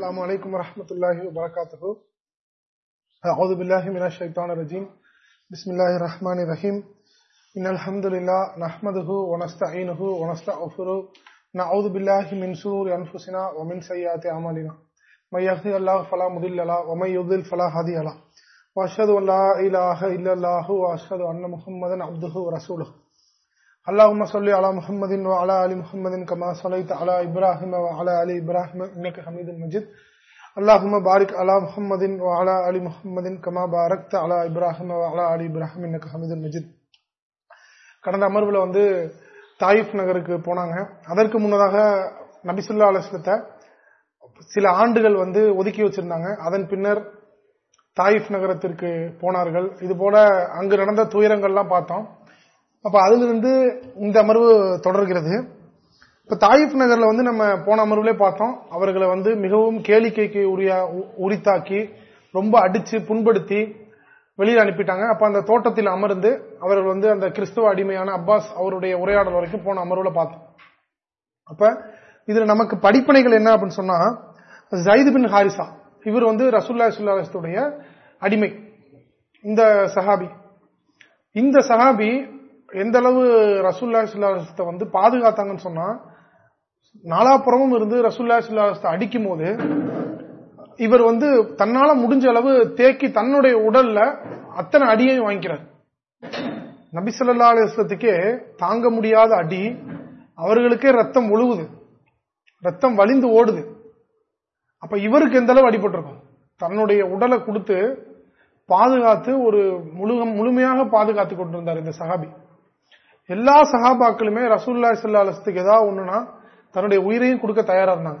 السلام عليكم ورحمة الله وبركاته. أعوذ بالله من الشيطان الرجيم. بسم الله الرحمن الرحيم. إن الحمد لله نحمده ونستعينه ونستغفره. نعوذ بالله من شرور أنفسنا ومن سيئات أعمالنا. من يهده الله فلا مضل له ومن يضلل فلا هادي له. وأشهد أن لا إله إلا الله وأشهد أن محمدا عبده ورسوله. اللهم صل على محمد وعلى ال محمد كما صليت على ابراهيم وعلى ال ابراهيم انك حميد مجيد اللهم بارك على محمد وعلى ال محمد كما باركت على ابراهيم وعلى ال ابراهيم انك حميد مجيد கடந்த அமர்வுல வந்து தாயிஃப் நகருக்கு போனாங்க அதற்கு முன்னதாக நபிசுல்லா அலுவலத்தை சில ஆண்டுகள் வந்து ஒதுக்கி வச்சிருந்தாங்க அதன் பின்னர் தாயிஃப் நகரத்திற்கு போனார்கள் இது போல அங்கு நடந்த துயரங்கள்லாம் பார்த்தோம் அப்ப அதிலிருந்து இந்த அமர்வு தொடர்கிறது. இப்ப தாயிப் நகர்ல வந்து நம்ம போன அமர்வுலே பார்த்தோம். அவர்களை வந்து மிகவும் கேளிக்கைக்கு உரிய உரித்தாக்கி ரொம்ப அடிச்சு புண்படுத்தி வெளியில் அனுப்பிட்டாங்க. அப்ப அந்த தோட்டத்தில் அமர்ந்து அவர்கள் வந்து அந்த கிறிஸ்துவ அடிமையான அப்பாஸ் அவருடைய உரையாடல் வரைக்கும் போன அமர்வுல பார்த்தோம். அப்ப இதுல நமக்கு படிப்பனைகள் என்ன அப்படின்னு சொன்னா ஜயிது பின் ஹாரிசா இவர் வந்து ரசுல்லா சுல்லாத்துடைய அடிமை. இந்த சஹாபி இந்த சஹாபி எந்த அளவு ரசூல்லா சுல்லாசத்தை வந்து பாதுகாத்தாங்கன்னு சொன்னா நாலாப்புறமும் இருந்து ரசூல்லா சுல்லாசத்தை அடிக்கும் போது இவர் வந்து தன்னால முடிஞ்ச அளவு தேக்கி தன்னுடைய உடல்ல அத்தனை அடியையும் வாங்கிக்கிறார். நபிசல்லா அலிஸ்லத்துக்கே தாங்க முடியாத அடி அவர்களுக்கே ரத்தம் ஒழுகுது. ரத்தம் வலிந்து ஓடுது. அப்ப இவருக்கு எந்த அளவு அடிபட்டிருக்கும்? தன்னுடைய உடலை கொடுத்து பாதுகாத்து ஒரு முழு முழுமையாக பாதுகாத்து கொண்டிருந்தார் இந்த சஹாபி. எல்லா சகாபாக்களுமே ரசூல்லா சல்லாஸ்துக்கு ஏதாவது ஒண்ணுன்னா தன்னுடைய உயிரையும் கொடுக்க தயாரா இருந்தாங்க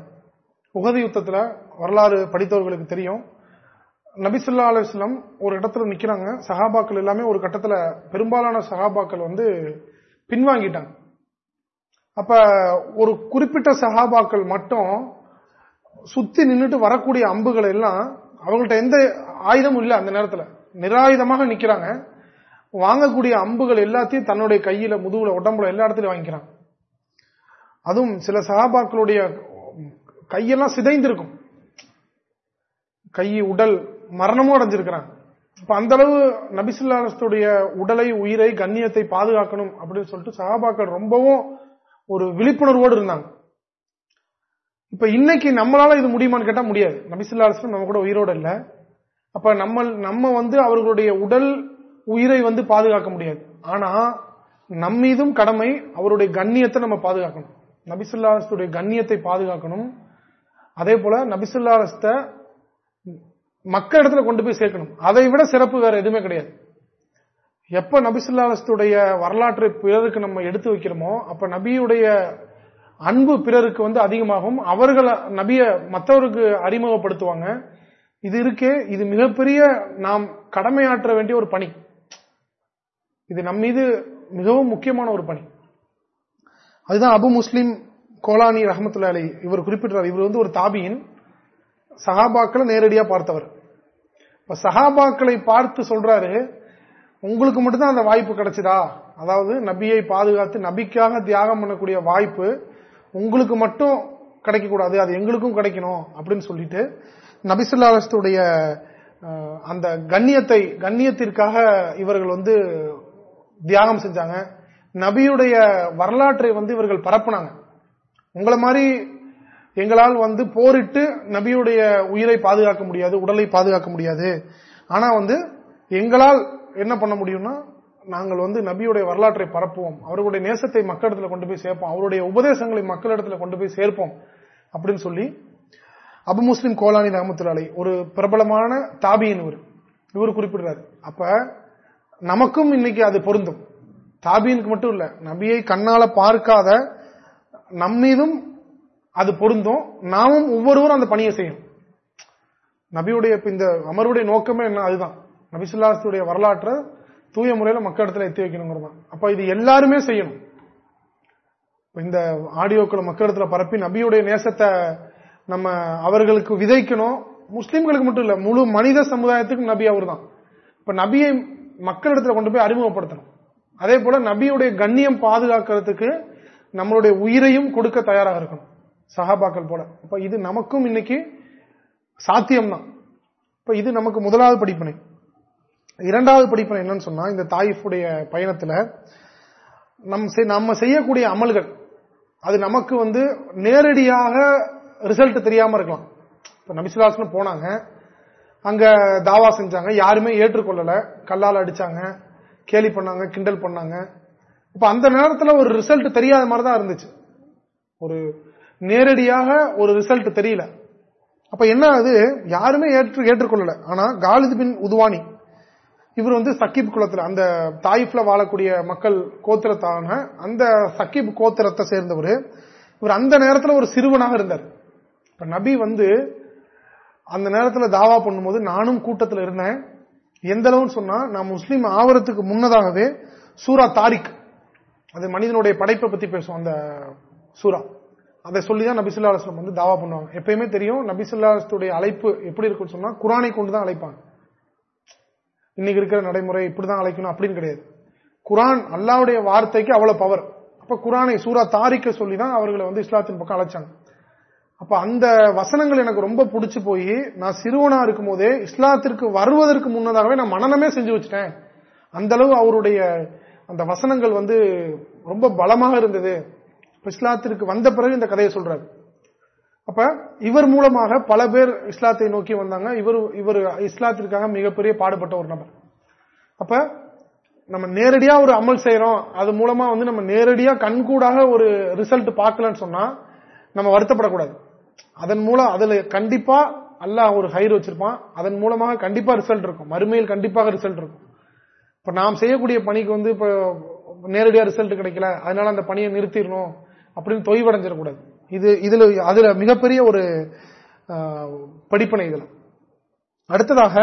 உகதி யுத்தத்துல வரலாறு படித்தவர்களுக்கு தெரியும். நபிசுல்லா அலுவலம் ஒரு இடத்துல நிக்கிறாங்க. சகாபாக்கள் எல்லாமே ஒரு கட்டத்துல பெரும்பாலான சகாபாக்கள் வந்து பின்வாங்கிட்டாங்க. அப்ப ஒரு குறிப்பிட்ட சகாபாக்கள் மட்டும் சுத்தி நின்றுட்டு வரக்கூடிய அம்புகள் எல்லாம் அவங்கள்ட்ட எந்த ஆயுதமும் இல்லை அந்த நேரத்துல. நிராயுதமாக நிக்கிறாங்க. வாங்கக்கூடிய அம்புகள் எல்லாத்தையும் தன்னுடைய கையில முதுகுல உடம்புல எல்லா இடத்துலயும் வாங்கிக்கிறான். அதுவும் சில சகாபாக்களுடைய கையெல்லாம் சிதைந்திருக்கும். கை உடல் மரணமும் அடைஞ்சிருக்கிறாங்க இப்ப அந்த அளவு நபிசுல்லாத்துடைய உடலை உயிரை கண்ணியத்தை பாதுகாக்கணும் அப்படின்னு சொல்லிட்டு சகாபாக்கள் ரொம்பவும் ஒரு விழிப்புணர்வோடு இருந்தாங்க. இப்ப இன்னைக்கு நம்மளால இது முடியுமான்னு கேட்டா முடியாது. நபிசுல்லா நம்ம கூட உயிரோடு இல்லை. அப்ப நம்ம நம்ம வந்து அவர்களுடைய உடல் உயிரை வந்து பாதுகாக்க முடியாது. ஆனா நம்மீதும் கடமை அவருடைய கண்ணியத்தை நம்ம பாதுகாக்கணும். நபிசுல்லாஸ்துடைய கண்ணியத்தை பாதுகாக்கணும். அதே போல நபிசுல்லாஸ்த மக்கள் இடத்துல கொண்டு போய் சேர்க்கணும். அதை விட சிறப்பு வேற எதுவுமே கிடையாது. எப்ப நபிசுல்லாஸ்துடைய வரலாற்றை பிறருக்கு நம்ம எடுத்து வைக்கிறோமோ அப்ப நபியுடைய அன்பு பிறருக்கு வந்து அதிகமாகும். அவர்களை நபிய மற்றவருக்கு அறிமுகப்படுத்துவாங்க. இது இருக்கே இது மிகப்பெரிய நாம் கடமையாற்ற வேண்டிய ஒரு பணி. இது நம் மீது மிகவும் முக்கியமான ஒரு பணி. அதுதான் அபு முஸ்லிம் கோலானி ரஹமத்துல்லா அலி இவர் குறிப்பிட்டார் இவர் வந்து ஒரு தாபியின் சஹாபாக்களை நேரடியா பார்த்தவர். இப்ப சஹாபாக்களை பார்த்து சொல்றாரு உங்களுக்கு மட்டும்தான் அந்த வாய்ப்பு கிடைச்சதா? அதாவது நபியை பாதுகாத்து நபிக்காக தியாகம் பண்ணக்கூடிய வாய்ப்பு உங்களுக்கு மட்டும் கிடைக்கக்கூடாது அது எங்களுக்கும் கிடைக்கணும் அப்படின்னு சொல்லிட்டு நபிசுல்லாஸ்துடைய அந்த கண்ணியத்தை கண்ணியத்திற்காக இவர்கள் வந்து தியாகம் செஞ்சாங்க. நபியுடைய வரலாற்றை வந்து இவர்கள் பரப்புனாங்க. உங்களை மாதிரி எங்களால் வந்து போரிட்டு நபியுடைய உயிரை பாதுகாக்க முடியாது உடலை பாதுகாக்க முடியாது. ஆனா வந்து எங்களால் என்ன பண்ண முடியும்னா நாங்கள் வந்து நபியுடைய வரலாற்றை பரப்புவோம். அவர்களுடைய நேசத்தை மக்களிடத்துல கொண்டு போய் சேர்ப்போம். அவருடைய உபதேசங்களை மக்களிடத்துல கொண்டு போய் சேர்ப்போம் அப்படின்னு சொல்லி அபு முஸ்லிம் கோலானி ரஹமத்துல்லாலை ஒரு பிரபலமான தாபியின் இவர். இவர் குறிப்பிடுறாரு. அப்ப நமக்கும் இன்னைக்கு அது பொருந்தும். தாபியனுக்கு மட்டும் இல்ல நபியை கண்ணால பார்க்காத நம்மீதும் அது பொருந்தும். நாமும் ஒவ்வொருவரும் அந்த பணியை செய்யும் நபியுடைய இந்த அமருடைய நோக்கமே என்ன? அதுதான். நபிசுல்லாசுடைய வரலாற்றை தூய முறையில மக்களிடத்துல எத்தி வைக்கணுங்கிறது அப்ப இது எல்லாருமே செய்யணும். இந்த ஆடியோக்களை மக்களிடத்துல பரப்பி நபியுடைய நேசத்தை நம்ம அவர்களுக்கு விதைக்கணும். முஸ்லீம்களுக்கு மட்டும் இல்ல முழு மனித சமுதாயத்துக்கும் நபி அவர் தான் இப்ப நபியை மக்களிடத்துல கொண்டு போய் அறிமுகப்படுத்தணும். அதே போல நபியுடைய கண்ணியம் பாதுகாக்கிறதுக்கு நம்மளுடைய உயிரையும் கொடுக்க தயாராக இருக்கணும். சஹாபாக்கள் போல. அப்ப இது நமக்கும் இன்னைக்கு சாத்தியம்தான். இப்ப இது நமக்கு முதலாவது படிப்பினை. இரண்டாவது படிப்பனை என்னன்னு சொன்னா இந்த தாயிஃபுடைய பயணத்துல நம் நம்ம செய்யக்கூடிய அமல்கள் அது நமக்கு வந்து நேரடியாக ரிசல்ட் தெரியாம இருக்கலாம். இப்ப நபிசுலாசனம் போனாங்க. அங்க தாவா செஞ்சாங்க. யாருமே ஏற்றுக்கொள்ளல. கல்லால் அடிச்சாங்க. கேலி பண்ணாங்க கிண்டல் பண்ணாங்க. இப்ப அந்த நேரத்தில் ஒரு ரிசல்ட் தெரியாத மாதிரி தான் இருந்துச்சு. ஒரு நேரடியாக ஒரு ரிசல்ட் தெரியல. அப்ப என்ன அது யாருமே ஏற்று ஏற்றுக்கொள்ளல. ஆனா காலிது பின் உதுவானி இவர் வந்து சக்கீப் குளத்துல அந்த தாயிஃப்ல வாழக்கூடிய மக்கள் கோத்திரத்தான அந்த சக்கீப் கோத்திரத்தை சேர்ந்தவர். இவர் அந்த நேரத்தில் ஒரு சிறுவனாக இருந்தார். இப்ப நபி வந்து அந்த நேரத்தில் தாவா பண்ணும்போது நானும் கூட்டத்தில் இருந்தேன். எந்த அளவுன்னு சொன்னா நான் முஸ்லீம் ஆவரத்துக்கு முன்னதாகவே சூரா தாரிக் அது மனிதனுடைய படைப்பை பத்தி பேசும் அந்த சூரா. அதை சொல்லிதான் நபிசுல்லா அலுவலம் வந்து தாவா பண்ணுவாங்க. எப்பயுமே தெரியும் நபிசுல்லாஸ்துடைய அழைப்பு எப்படி இருக்குன்னு சொன்னா குரானை கொண்டுதான் அழைப்பாங்க. இன்னைக்கு இருக்கிற நடைமுறை இப்படிதான் அழைக்கணும் அப்படின்னு கிடையாது. குரான் அல்லாவுடைய வார்த்தைக்கு அவ்வளவு பவர் அப்ப குரானை சூரா தாரிக்க சொல்லிதான் அவர்களை வந்து இஸ்லாத்தின் பக்கம் அழைச்சாங்க. அப்ப அந்த வசனங்கள் எனக்கு ரொம்ப பிடிச்சு போய் நான் சிறுவனா இருக்கும் போதே இஸ்லாத்திற்கு வருவதற்கு முன்னதாகவே நான் மனநமே செஞ்சு வச்சுட்டேன். அந்த அளவு அவருடைய அந்த வசனங்கள் வந்து ரொம்ப பலமாக இருந்தது. இஸ்லாத்திற்கு வந்த பிறகு இந்த கதையை சொல்றாரு. அப்ப இவர் மூலமாக பல பேர் இஸ்லாத்தை நோக்கி வந்தாங்க. இவர் இவர் இஸ்லாத்திற்காக மிகப்பெரிய பாடுபட்ட ஒரு நபர். அப்ப நம்ம நேரடியா ஒரு அமல் செய்யறோம் அது மூலமா வந்து நம்ம நேரடியா கண்கூடாக ஒரு ரிசல்ட் பார்க்கலன்னு சொன்னா நம்ம வருத்தப்படக்கூடாது. அதன் மூலம் அதுல கண்டிப்பா அல்லாஹ் ஒரு ஹைர் வச்சிருப்பான். அதன் மூலமாக கண்டிப்பா ரிசல்ட் இருக்கும். மறுமையில் கண்டிப்பாக ரிசல்ட் இருக்கும். இப்ப நாம் செய்யக்கூடிய பணிக்கு வந்து இப்ப நேரடியா ரிசல்ட் கிடைக்கல. அதனால அந்த பணியை நிறுத்திடணும் அப்படின்னு தொய்வடைஞ்சிடக்கூடாது. இது இதுல அதுல மிகப்பெரிய ஒரு படிப்பனை இதுல. அடுத்ததாக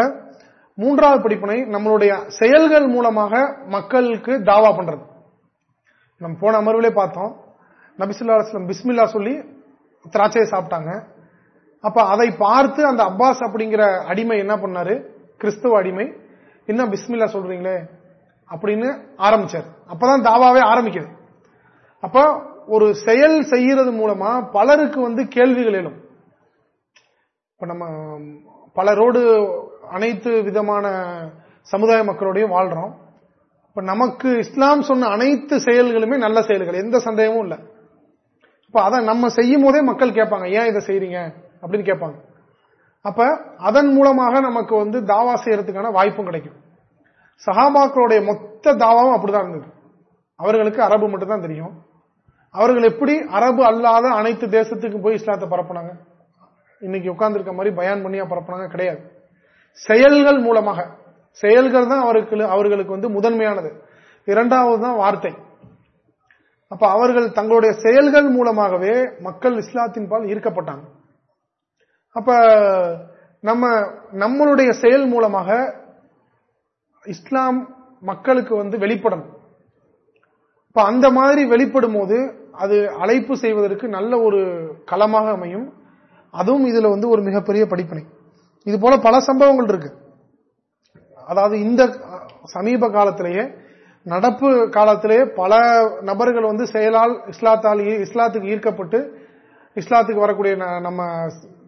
மூன்றாவது படிப்பனை நம்மளுடைய செயல்கள் மூலமாக மக்களுக்கு தாவா பண்றது. நம்ம போன அமர்விலே பார்த்தோம். நபிசுல்லா பிஸ்மில்லா சொல்லி திராட்சையை சாப்பிட்டாங்க. அப்ப அதை பார்த்து அந்த அப்பாஸ் அப்படிங்கிற அடிமை என்ன பண்ணாரு? கிறிஸ்துவ அடிமை. என்ன பிஸ்மில்லா சொல்றீங்களே? அப்படின்னு ஆரம்பிச்சார். அப்பதான் தாவாவே ஆரம்பிக்குது. அப்ப ஒரு செயல் செய்யறது மூலமா பலருக்கு வந்து கேள்விகள் எழும். இப்ப நம்ம பலரோடு அனைத்து விதமான சமுதாய மக்களோடையும் வாழ்றோம். இப்ப நமக்கு இஸ்லாம் சொன்ன அனைத்து செயல்களுமே நல்ல செயல்கள். எந்த சந்தேகமும் இல்லை. இப்ப அதை நம்ம செய்யும் போதே மக்கள் கேட்பாங்க ஏன் இதை செய்யறீங்க அப்படின்னு கேட்பாங்க. அப்ப அதன் மூலமாக நமக்கு வந்து தாவா செய்யறதுக்கான வாய்ப்பும் கிடைக்கும். சஹாபாக்களுடைய மொத்த தாவாவும் அப்படிதான் இருந்தது. அவர்களுக்கு அரபு மட்டும் தான் தெரியும். அவர்கள் எப்படி அரபு அல்லாத அனைத்து தேசத்துக்கும் போய் இஸ்லாத்தை பரப்புனாங்க? இன்னைக்கு உட்கார்ந்துருக்க மாதிரி பயான் பண்ணியா பரப்புனாங்க? கிடையாது. செயல்கள் மூலமாக செயல்கள் தான் அவருக்கு அவர்களுக்கு வந்து முதன்மையானது. இரண்டாவது தான் வார்த்தை. அப்ப அவர்கள் தங்களுடைய செயல்கள் மூலமாகவே மக்கள் இஸ்லாத்தின் பால் ஈர்க்கப்பட்டாங்க. அப்ப நம்ம நம்மளுடைய செயல் மூலமாக இஸ்லாம் மக்களுக்கு வந்து வெளிப்படணும் இப்ப அந்த மாதிரி வெளிப்படும் போது அது அழைப்பு செய்வதற்கு நல்ல ஒரு களமாக அமையும். அதுவும் இதுல வந்து ஒரு மிகப்பெரிய படிப்பனை. இது போல பல சம்பவங்கள் இருக்கு. அதாவது இந்த சமீப காலத்திலேயே நடப்பு காலத்திலே பல நபர்கள் வந்து செயலால் இஸ்லாத்தால் இஸ்லாத்துக்கு ஈர்க்கப்பட்டு இஸ்லாத்துக்கு வரக்கூடிய நம்ம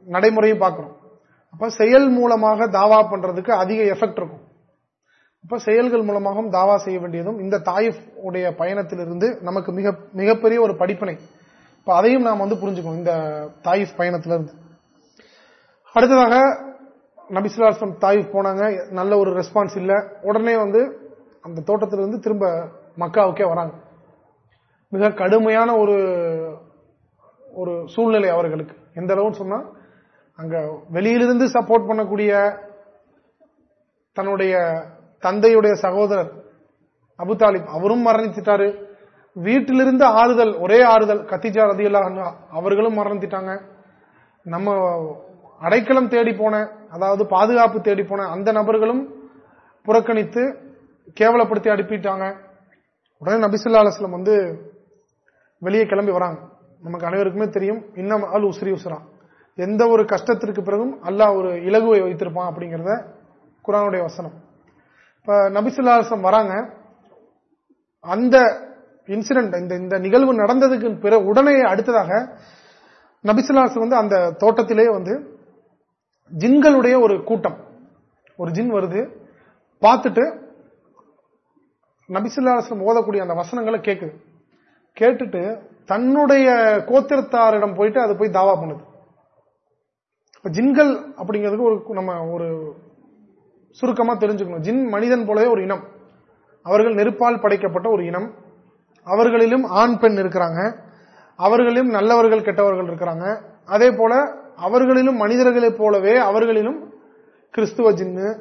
நடைமுறையும் பார்க்கிறோம். அப்ப செயல் மூலமாக தாவா பண்றதுக்கு அதிக எஃபெக்ட் இருக்கும். அப்ப செயல்கள் மூலமாகவும் தாவா செய்ய வேண்டியதும் இந்த தாயிஃப் உடைய பயணத்திலிருந்து நமக்கு மிக மிகப்பெரிய ஒரு படிப்பினை. இப்ப அதையும் நாம் வந்து புரிஞ்சுக்கணும் இந்த தாயிஃப் பயணத்திலிருந்து. அடுத்ததாக நபிசுலாசம் தாயிஃப் போனாங்க நல்ல ஒரு ரெஸ்பான்ஸ் இல்ல. உடனே வந்து அந்த தோட்டத்திலிருந்து திரும்ப மக்காவுக்கே வராங்க. மிக கடுமையான ஒரு ஒரு சூழ்நிலை அவர்களுக்கு. எந்த அளவுன்னு சொன்னா அங்க வெளியிலிருந்து சப்போர்ட் பண்ணக்கூடிய தன்னுடைய தந்தையுடைய சகோதரர் அபுதாலிப் அவரும் மரணித்துட்டாரு வீட்டிலிருந்து ஆறுதல் ஒரே ஆறுதல் கத்திஜா ரதியுல்லா அவர்களும் மரணித்துட்டாங்க நம்ம அடைக்கலம் தேடி போன அதாவது பாதுகாப்பு தேடி போன அந்த நபர்களும் புறக்கணித்து கேவலப்படுத்தி அனுப்பிட்டாங்க உடனே நபிசுல்லா அலுவலம் வந்து வெளியே கிளம்பி வராங்க. நமக்கு அனைவருக்குமே தெரியும் இன்னும் அல் உஸ்ரி உஸ்ரா. எந்த ஒரு கஷ்டத்திற்கு பிறகும் அல்லாஹ் ஒரு இலகுவை வைத்திருப்பான் அப்படிங்கறத குரானுடைய வசனம். இப்ப நபிசுல்லாசம் வராங்க. அந்த இன்சிடென்ட் இந்த இந்த நிகழ்வு நடந்ததுக்கு பிறகு உடனே அடுத்ததாக நபிசுல்லாசம் வந்து அந்த தோட்டத்திலே வந்து ஜின்களுடைய ஒரு கூட்டம். ஒரு ஜின் வருது. பார்த்துட்டு நபிசுல்லாஸ்லம் ஓதக்கூடிய அந்த வசனங்களை கேட்குது கேட்டுட்டு தன்னுடைய கோத்திரத்தாரிடம் போயிட்டு அது போய் தாவா பண்ணுது. இப்ப ஜின்கள் அப்படிங்கிறதுக்கு ஒரு நம்ம ஒரு சுருக்கமா தெரிஞ்சுக்கணும். ஜின் மனிதன் போலவே ஒரு இனம். அவர்கள் நெருப்பால் படைக்கப்பட்ட ஒரு இனம். அவர்களிலும் ஆண் பெண் இருக்கிறாங்க. அவர்களிலும் நல்லவர்கள் கெட்டவர்கள் இருக்கிறாங்க. அதே போல அவர்களிலும் மனிதர்களைப் போலவே அவர்களிலும் கிறிஸ்துவ ஜின்னு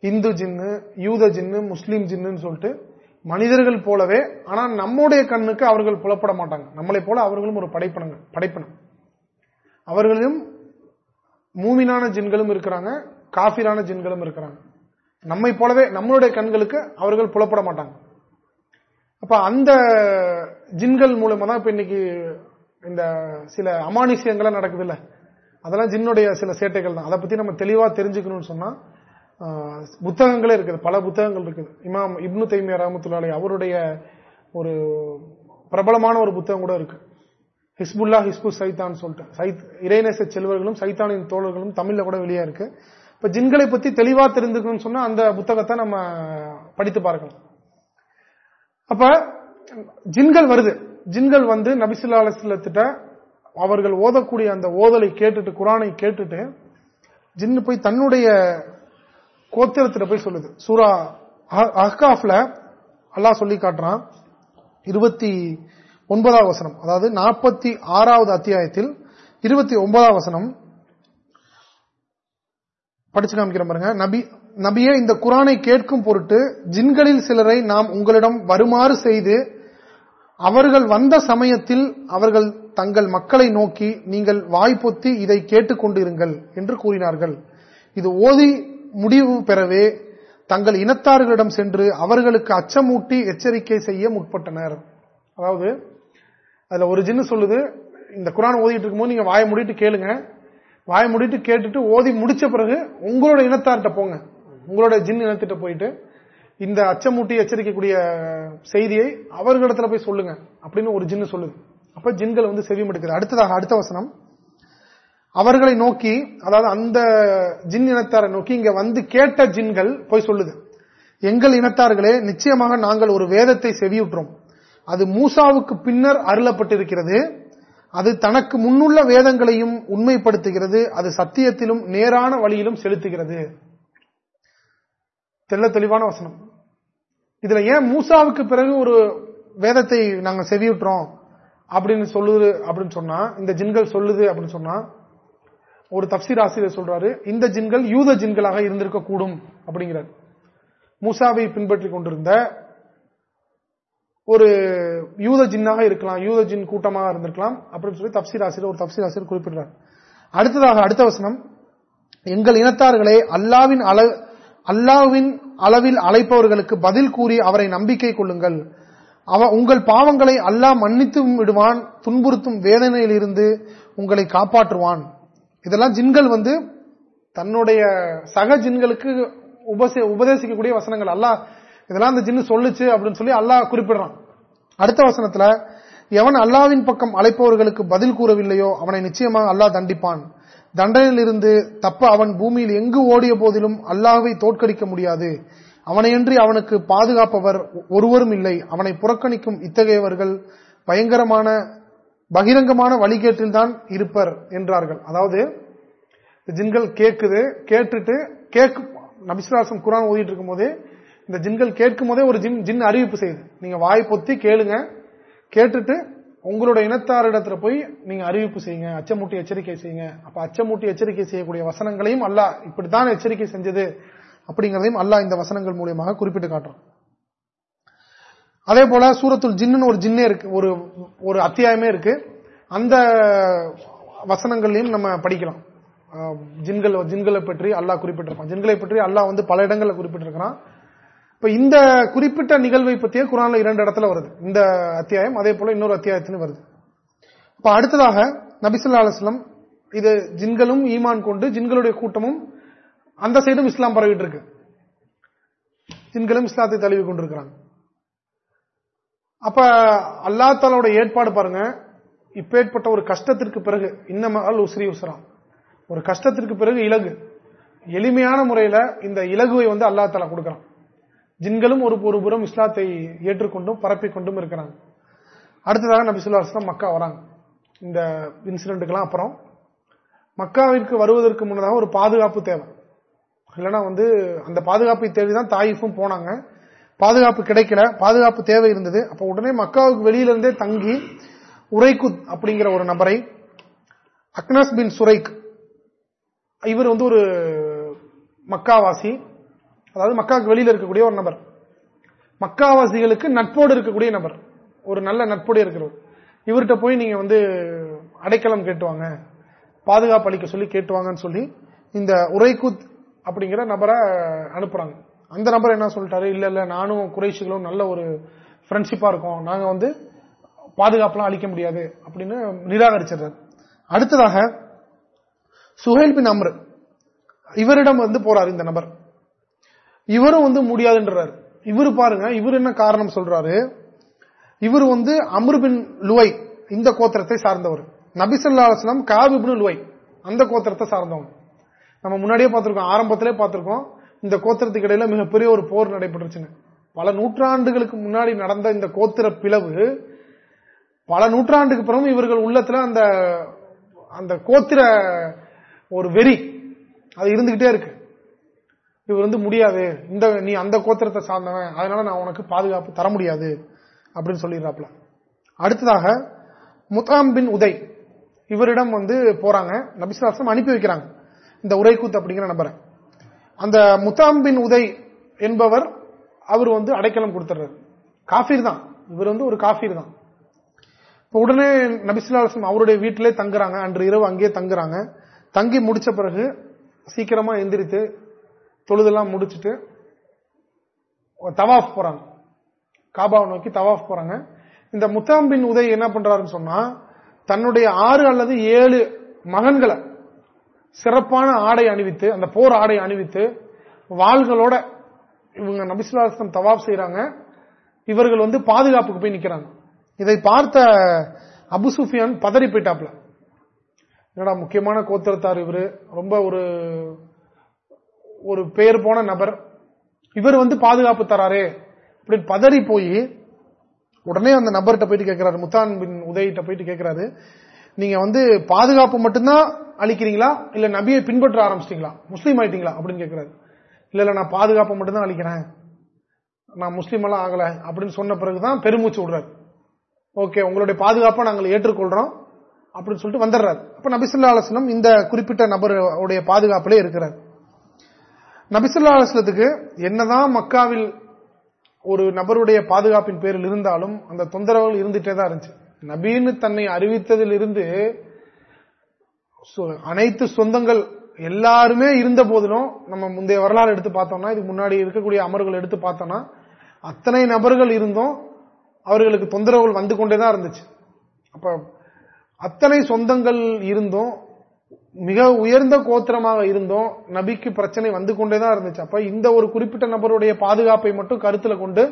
இந்து ஜின்னு யூத ஜின்னு முஸ்லீம் ஜின்னு சொல்லிட்டு மனிதர்கள் போலவே ஆனா நம்முடைய கண்ணுக்கு அவர்கள் புலப்பட மாட்டாங்க. நம்மளை போல அவர்களும் ஒரு படைப்பனங்க படைப்பனம். அவர்களிலும் மூமினான ஜின்களும் இருக்கிறாங்க காஃபிரான ஜின்களும் இருக்கிறாங்க. நம்மை போலவே நம்மளுடைய கண்களுக்கு அவர்கள் புலப்பட மாட்டாங்க. அப்ப அந்த ஜின்கள் மூலமா தான் இப்ப இன்னைக்கு இந்த சில அமானுஷியங்கள்லாம் நடக்குது இல்ல அதெல்லாம் ஜின்னுடைய சில சேட்டைகள் தான் அதை பத்தி நம்ம தெளிவா தெரிஞ்சுக்கணும்னு சொன்னா புத்தகங்களே இருக்குது. பல புத்தகங்கள் இருக்குது. இமாம் இப்னு தைமியா ரஹமத்துல்லாலே அவருடைய ஒரு பிரபலமான ஒரு புத்தகம் கூட இருக்கு. ஹிஸ்புல்லா ஹிஸ்பு சைத்தான் சொல்லிட்டு. சைத் இறைநேச செல்வர்களும் சைத்தானின் தோழர்களும் தமிழ்ல கூட வெளியே இருக்கு. இப்ப ஜின்களை பத்தி தெளிவா தெரிஞ்சுக்கணும்னு சொன்னா அந்த புத்தகத்தை நம்ம படித்து பார்க்கலாம். அப்ப ஜின்கள் வருது. ஜின்கள் வந்து நபிசுல்லா அலிஸ்லத்திட்ட அவர்கள் ஓதக்கூடிய அந்த ஓதலை கேட்டுட்டு குரானை கேட்டுட்டு ஜின்னு போய் தன்னுடைய கோத்திரத்திட்ட போய் சொல்லுது. சூரா அஹ்காஃப்ல அல்லாஹ் சொல்லி காட்டுறான். இருபத்தி ஒன்பதாவது வசனம். அதாவது நாற்பத்தி ஆறாவது அத்தியாயத்தில் இருபத்தி ஒன்பதாவது வசனம். படிச்சு காமிக்கிற பாருங்க. நபி நபியே இந்த குரானை கேட்கும் பொருட்டு ஜின்களில் சிலரை நாம் உங்களிடம் வருமாறு செய்து அவர்கள் வந்த சமயத்தில் அவர்கள் தங்கள் மக்களை நோக்கி நீங்கள் வாய்ப்பொத்தி இதை கேட்டுக்கொண்டிருங்கள் என்று கூறினார்கள். இது ஓதி முடிவு பெறவே தங்கள் இனத்தார்களிடம் சென்று அவர்களுக்கு அச்சமூட்டி எச்சரிக்கை செய்ய முற்பட்டனர். அதாவது அதுல ஒரு ஜின்னு சொல்லுது இந்த குரான் ஓதிட்டு இருக்கும்போது நீங்க வாய முடிட்டு கேளுங்க. வாய முடிட்டு கேட்டுட்டு ஓதி முடிச்ச பிறகு உங்களோட இனத்தார்கிட்ட போங்க. உங்களோட ஜின் இனத்திட்ட போயிட்டு இந்த அச்சமூட்டி எச்சரிக்கக்கூடிய செய்தியை அவர்களிடத்துல போய் சொல்லுங்க அப்படின்னு ஒரு ஜின்னு சொல்லுது. அப்ப ஜின்கள் வந்து செவிமடுக்குது. அடுத்ததாக அடுத்த வசனம். அவர்களை நோக்கி அதாவது அந்த ஜின் இனத்தாரை நோக்கி இங்க வந்து கேட்ட ஜின்கள் போய் சொல்லுது. எங்கள் இனத்தார்களே நிச்சயமாக நாங்கள் ஒரு வேதத்தை செவியுற்றோம். அது மூசாவுக்கு பின்னர் அருளப்பட்டிருக்கிறது. அது தனக்கு முன்னுள்ள வேதங்களையும் உண்மைப்படுத்துகிறது. அது சத்தியத்திலும் நேரான வழியிலும் செலுத்துகிறது. தெல்ல தெளிவான வசனம். இதுல ஏன் மூசாவுக்கு பிறகு ஒரு வேதத்தை நாங்க செவியுற்றோம்? அப்படின்னு சொல்லுது அப்படின்னு சொன்னா இந்த ஜின்கள் சொல்லுது அப்படின்னு சொன்னா ஒரு தப்சீர் ஆசிரியர் சொல்றாரு இந்த ஜின்கள் யூத ஜின்களாக இருந்திருக்க கூடும் அப்படிங்கிறார். மூசாவை பின்பற்றி கொண்டிருந்த ஒரு யூத ஜின்னாக இருக்கலாம் யூத ஜின் கூட்டமாக இருந்திருக்கலாம் அப்படின்னு சொல்லி தப்சீர் ஆசிரியர் ஒரு தப்சீர் ஆசிரியர் குறிப்பிடுறார். அடுத்ததாக அடுத்த வசனம் எங்கள் இனத்தார்களே அல்லாவின் அள அல்லாவின் அளவில் அழைப்பவர்களுக்கு பதில் கூறி அவரை நம்பிக்கை கொள்ளுங்கள். அவ உங்கள் பாவங்களை அல்லாஹ் மன்னித்து விடுவான் துன்புறுத்தும் வேதனையிலிருந்து உங்களை காப்பாற்றுவான். இதெல்லாம் ஜின்கள் வந்து தன்னுடைய சக ஜின்களுக்கு உபதேசிக்கக்கூடிய வசனங்கள். அல்லாஹ் இதெல்லாம் அந்த ஜின்னு சொல்லுச்சு அப்படின்னு சொல்லி அல்லாஹ் குறிப்பிடுறான். அடுத்த வசனத்துல எவன் அல்லாவின் பக்கம் அழைப்பவர்களுக்கு பதில் கூறவில்லையோ அவனை நிச்சயமாக அல்லாஹ் தண்டிப்பான். தண்டனையிலிருந்து தப்ப அவன் பூமியில் எங்கு ஓடிய போதிலும் அல்லாஹை தோற்கடிக்க முடியாது. அவனையன்றி அவனுக்கு பாதுகாப்பவர் ஒருவரும் இல்லை. அவனை புறக்கணிக்கும் இத்தகையவர்கள் பயங்கரமான பகிரங்கமான வழிகேட்டில் தான் இருப்பர் என்றார்கள். அதாவது ஜின்கள் கேட்குது கேட்டுட்டு கேக்கு நபிசுராசம் குரான் ஓதிட்டு இருக்கும் இந்த ஜின்கள் கேட்கும் போதே ஒரு ஜின் ஜின் அறிவிப்பு செய்யுது. நீங்க வாய் பொத்தி கேளுங்க கேட்டுட்டு உங்களோட இனத்தாரிடத்துல போய் நீங்க அறிவிப்பு செய்யுங்க அச்சமூட்டி எச்சரிக்கை செய்யுங்க. அப்ப அச்சமூட்டி எச்சரிக்கை செய்யக்கூடிய வசனங்களையும் அல்ல இப்படித்தான் எச்சரிக்கை செஞ்சது அப்படிங்கறதையும் அல்லாஹ் இந்த வசனங்கள் மூலியமாக குறிப்பிட்டு காட்டுறோம் அதே போல சூரத்துல் ஜின்னு ஒரு ஜின்னே இருக்கு ஒரு ஒரு அத்தியாயமே இருக்கு. அந்த வசனங்களையும் நம்ம படிக்கலாம். ஜின்கள் ஜின்களை பற்றி அல்லாஹ் குறிப்பிட்டிருப்பான். ஜின்களை பற்றி அல்லாஹ் வந்து பல இடங்களில் குறிப்பிட்டிருக்கிறான். இப்ப இந்த குறிப்பிட்ட நிகழ்வை பற்றியே குரான்ல இரண்டு இடத்துல வருது. இந்த அத்தியாயம் அதே போல இன்னொரு அத்தியாயத்திலும் வருது. இப்ப அடுத்ததாக நபிசுல்லா அலுவலம் இது ஜின்களும் ஈமான் கொண்டு ஜின்களுடைய கூட்டமும் அந்த சைடும் இஸ்லாம் பரவிட்டு இருக்கு. ஜின்களும் இஸ்லாத்தை தழுவி கொண்டிருக்கிறாங்க. அப்ப அல்லா தாலோட ஏற்பாடு பாருங்க. இப்பேற்பட்ட ஒரு கஷ்டத்திற்கு பிறகு இன்னமால் உஸ்ரி ஒரு கஷ்டத்திற்கு பிறகு இலகு. எளிமையான முறையில இந்த இலகுவை வந்து அல்லா தாலா கொடுக்கறான். ஜின்களும் ஒரு ஒரு புறம் இஸ்லாத்தை ஏற்றுக்கொண்டும் பரப்பிக் கொண்டும் இருக்கிறாங்க. அடுத்ததாக நபி சொல்லா மக்கா வராங்க. இந்த இன்சிடென்ட்டுக்கெல்லாம் அப்புறம். மக்காவிற்கு வருவதற்கு முன்னதாக ஒரு பாதுகாப்பு தேவை. இல்லைன்னா வந்து அந்த பாதுகாப்பை தேடிதான் தாயிஃபும் போனாங்க. பாதுகாப்பு கிடைக்கல பாதுகாப்பு தேவை இருந்தது. அப்ப உடனே மக்காவுக்கு வெளியிலிருந்தே தங்கி உரைக்குத் அப்படிங்கிற ஒரு நபரை அக்னஸ் பின் சுரைக் இவர் வந்து ஒரு மக்காவாசி அதாவது மக்காவுக்கு வெளியில் இருக்கக்கூடிய ஒரு நபர். மக்காவாசிகளுக்கு நட்போடு இருக்கக்கூடிய நபர். ஒரு நல்ல நட்போடு இருக்கிறவர். இவர்கிட்ட போய் நீங்க வந்து அடைக்கலம் கேட்டுவாங்க பாதுகாப்பு அளிக்க சொல்லி கேட்டுவாங்கன்னு சொல்லி இந்த உரைக்குத் அப்படிங்கிற நபரை அனுப்புறாங்க. அந்த நபர் என்ன சொல்லிட்டாரு? இல்ல இல்ல நானும் குறைஷிகளும் நல்ல ஒரு ஃப்ரெண்ட்ஷிப்பா இருக்கோம். நாங்க வந்து பாதுகாப்புலாம் அளிக்க முடியாது. அப்படின்னு நிராகரிச்சிடுறாரு. அடுத்ததாக சுஹேல் பின் அம்ரு இவரிடம் வந்து போறாரு இந்த நபர். இவரும் வந்து முடியாதுன்றாரு. இவரு பாருங்க இவர் என்ன காரணம் சொல்றாரு? இவர் வந்து அம்ரு பின் லுவை இந்த கோத்திரத்தை சார்ந்தவர். நபிசல்லா அலுவலாம் காபிபின் லுவை அந்த கோத்திரத்தை சார்ந்தவங்க நம்ம முன்னாடியே பார்த்திருக்கோம் ஆரம்பத்திலே பார்த்திருக்கோம். இந்த கோத்திரத்துக்கு இடையில மிகப்பெரிய ஒரு போர் நடைபெற்றுச்சுன்னு பல நூற்றாண்டுகளுக்கு முன்னாடி நடந்த இந்த கோத்திர பிளவு பல நூற்றாண்டுக்கு பிறகு இவர்கள் உள்ளத்துல அந்த அந்த கோத்திர ஒரு வெறி அது இருந்துகிட்டே இருக்கு. இவர் வந்து முடியாது இந்த நீ அந்த கோத்திரத்தை சார்ந்தவன் அதனால நான் உனக்கு பாதுகாப்பு தர முடியாது அப்படின்னு சொல்லிடுறாப்ல அடுத்ததாக முத்தாம் பின் உதய் இவரிடம் வந்து போறாங்க நபிசுலாசம் அனுப்பி வைக்கிறாங்க. இந்த உரைக்கூத்து அப்படிங்கிற நபரை. அந்த முத்தாம் பின் உதய் என்பவர் அவர் வந்து அடைக்கலம் கொடுத்துறாரு. காஃபீர் தான். இவர் வந்து ஒரு காஃபீர் தான். இப்ப உடனே நபிசுல்லாசம் அவருடைய வீட்டிலே தங்குறாங்க. அன்று இரவு அங்கேயே தங்குறாங்க. தங்கி முடிச்ச பிறகு சீக்கிரமா எந்திரித்து தொழுதெல்லாம் முடிச்சுட்டு தவாஃப் போறாங்க. காபாவை நோக்கி தவாஃப் போறாங்க. இந்த முத்தாம்பின் உதய் என்ன பண்றாருன்னு சொன்னா தன்னுடைய ஆறு அல்லது ஏழு மகன்களை சிறப்பான ஆடை அணிவித்து அந்த போர் ஆடை அணிவித்து வாள்களோட இவங்க நபிசுலாசம் தவாப் செய்யறாங்க இவர்கள் வந்து பாதுகாப்புக்கு போய் நிக்கிறாங்க. இதை பார்த்த அபு சுஃபியான் பதறி போயிட்டாப்ல. என்னடா முக்கியமான கோத்திரத்தார் இவரு? ரொம்ப ஒரு ஒரு பெயர் போன நபர். இவர் வந்து பாதுகாப்பு தராரே. அப்படின்னு பதறி போய் உடனே அந்த நபர்கிட்ட போயிட்டு கேட்கிறாரு முத்தான் பின் உதயிட்ட போயிட்டு கேட்கிறாரு நீங்க வந்து பாதுகாப்பு மட்டும்தான் அளிக்கிறீங்களா? இல்ல நபியை பின்பற்ற ஆரம்பிச்சிட்டீங்களா? முஸ்லீம் ஆயிட்டீங்களா? அப்படின்னு கேட்கிறாரு இல்ல இல்ல நான் பாதுகாப்பு மட்டும்தான் அளிக்கிறேன். நான் முஸ்லீம் எல்லாம் ஆகல அப்படின்னு சொன்ன பிறகுதான் பெருமூச்சு விடுறாரு. ஓகே உங்களுடைய பாதுகாப்பை நாங்கள் ஏற்றுக்கொள்றோம் அப்படின்னு சொல்லிட்டு வந்துடுறாரு. அப்ப நபிசுல்லா அலுவலம் இந்த குறிப்பிட்ட நபருடைய பாதுகாப்பிலே இருக்கிறார். நபிசுல்லா அலுவலத்துக்கு என்னதான் மக்காவில் ஒரு நபருடைய பாதுகாப்பின் பேரில் இருந்தாலும் அந்த தொந்தரவுகள் இருந்துட்டே தான் இருந்துச்சு. நபீன்னு தன்னை அறிவித்ததில் இருந்து அனைத்து சொந்தங்கள் எல்லாருமே இருந்த போதிலும் நம்ம முந்தைய வரலாறு எடுத்து பார்த்தோம்னா இதுக்கு முன்னாடி இருக்கக்கூடிய அமர்கள் எடுத்து பார்த்தோம்னா அத்தனை நபர்கள் இருந்தும் அவர்களுக்கு தொந்தரவுகள் வந்து கொண்டே தான் இருந்துச்சு. அப்ப அத்தனை சொந்தங்கள் இருந்தும் மிக உயர்ந்த கோத்திரமாக இருந்தும் நபிக்கு பிரச்சனை வந்து கொண்டேதான் இருந்துச்சு. அப்ப இந்த ஒரு குறிப்பிட்ட நபருடைய பாதுகாப்பை மட்டும் கருத்துல கொண்டு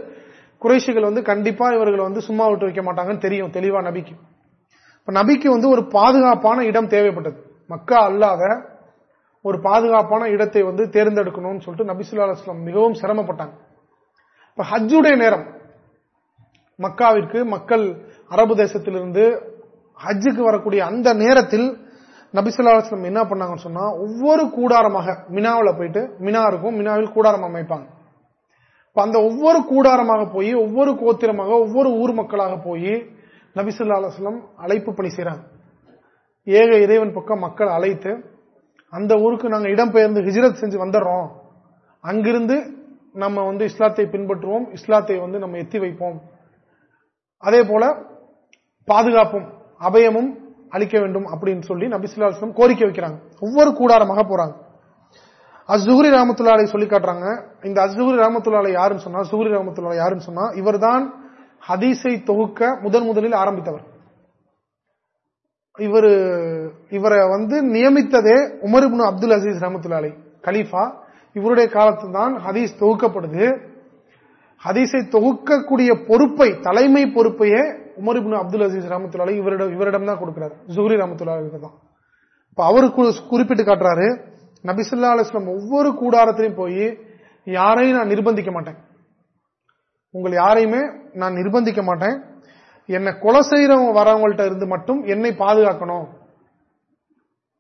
குறைசிகள் வந்து கண்டிப்பா இவர்களை வந்து சும்மா விட்டு வைக்க மாட்டாங்கன்னு தெரியும் தெளிவா நபிக்கு. இப்ப நபிக்கு வந்து ஒரு பாதுகாப்பான இடம் தேவைப்பட்டது. மக்கா அல்லாத ஒரு பாதுகாப்பான இடத்தை வந்து தேர்ந்தெடுக்கணும்னு சொல்லிட்டு நபிசுல்லா அலுவலாம் மிகவும் சிரமப்பட்டாங்க. இப்ப ஹஜ்ஜுடைய நேரம். மக்காவிற்கு மக்கள் அரபு தேசத்திலிருந்து ஹஜ்ஜுக்கு வரக்கூடிய அந்த நேரத்தில் நபிசுல்லாஸ்லம் என்ன பண்ணாங்கன்னு சொன்னா ஒவ்வொரு கூடாரமாக மினாவில் போயிட்டு மினா இருக்கும் மினாவில் கூடாரம் அமைப்பாங்க. அந்த ஒவ்வொரு கூடாரமாக போய் ஒவ்வொரு கோத்திரமாக ஒவ்வொரு ஊர் மக்களாக போய் நபிசுல்லா அலுவலம் அழைப்பு பணி செய்யறாங்க ஏக இறைவன் பக்கம் மக்கள் அழைத்து அந்த ஊருக்கு நாங்கள் இடம்பெயர்ந்து ஹிஜ்ரத் செஞ்சு வந்துடுறோம் அங்கிருந்து நம்ம வந்து இஸ்லாத்தை பின்பற்றுவோம் இஸ்லாத்தை வந்து நம்ம எத்தி வைப்போம். அதே போல பாதுகாப்பும் அபயமும் அளிக்க வேண்டும் அப்படின்னு சொல்லி நபிசுல்லாஸ்லம் கோரிக்கை வைக்கிறாங்க. ஒவ்வொரு கூடாரமாக போறாங்க. அசுகுரி ராமத்துல்லாலை சொல்லி காட்டுறாங்க. இந்த அசுகுரி ராமத்துல்லாலை யாருன்னு சொன்னா சுகுரி ராமத்துல்லாலை யாருன்னு சொன்னா இவர்தான் ஹதீஸை தொகுக்க முதன் முதலில் ஆரம்பித்தவர். இவர் இவரை வந்து நியமித்ததே உமர் அப்துல் அசீஸ் ரஹமத்துல்லாலை கலீஃபா. இவருடைய காலத்தில் தான் ஹதீஸ் தொகுக்கப்படுது. ஹதீஸை தொகுக்கக்கூடிய பொறுப்பை தலைமை பொறுப்பையே உமர் அப்துல் அசீஸ் ரஹமத்துல்லாலை இவரிடம் இவரிடம் தான் கொடுக்கிறார். ஜூரி ரஹமத்துல்லா தான். இப்ப அவரு குறிப்பிட்டு காட்டுறாரு நபிசுல்லா அலுவலம் ஒவ்வொரு கூடாரத்திலையும் போய் யாரையும் நான் நிர்பந்திக்க மாட்டேன். உங்களை யாரையுமே நான் நிர்பந்திக்க மாட்டேன். என்னை கொலை செய்யறவங்க வரவங்கள்ட்ட இருந்து மட்டும் என்னை பாதுகாக்கணும்.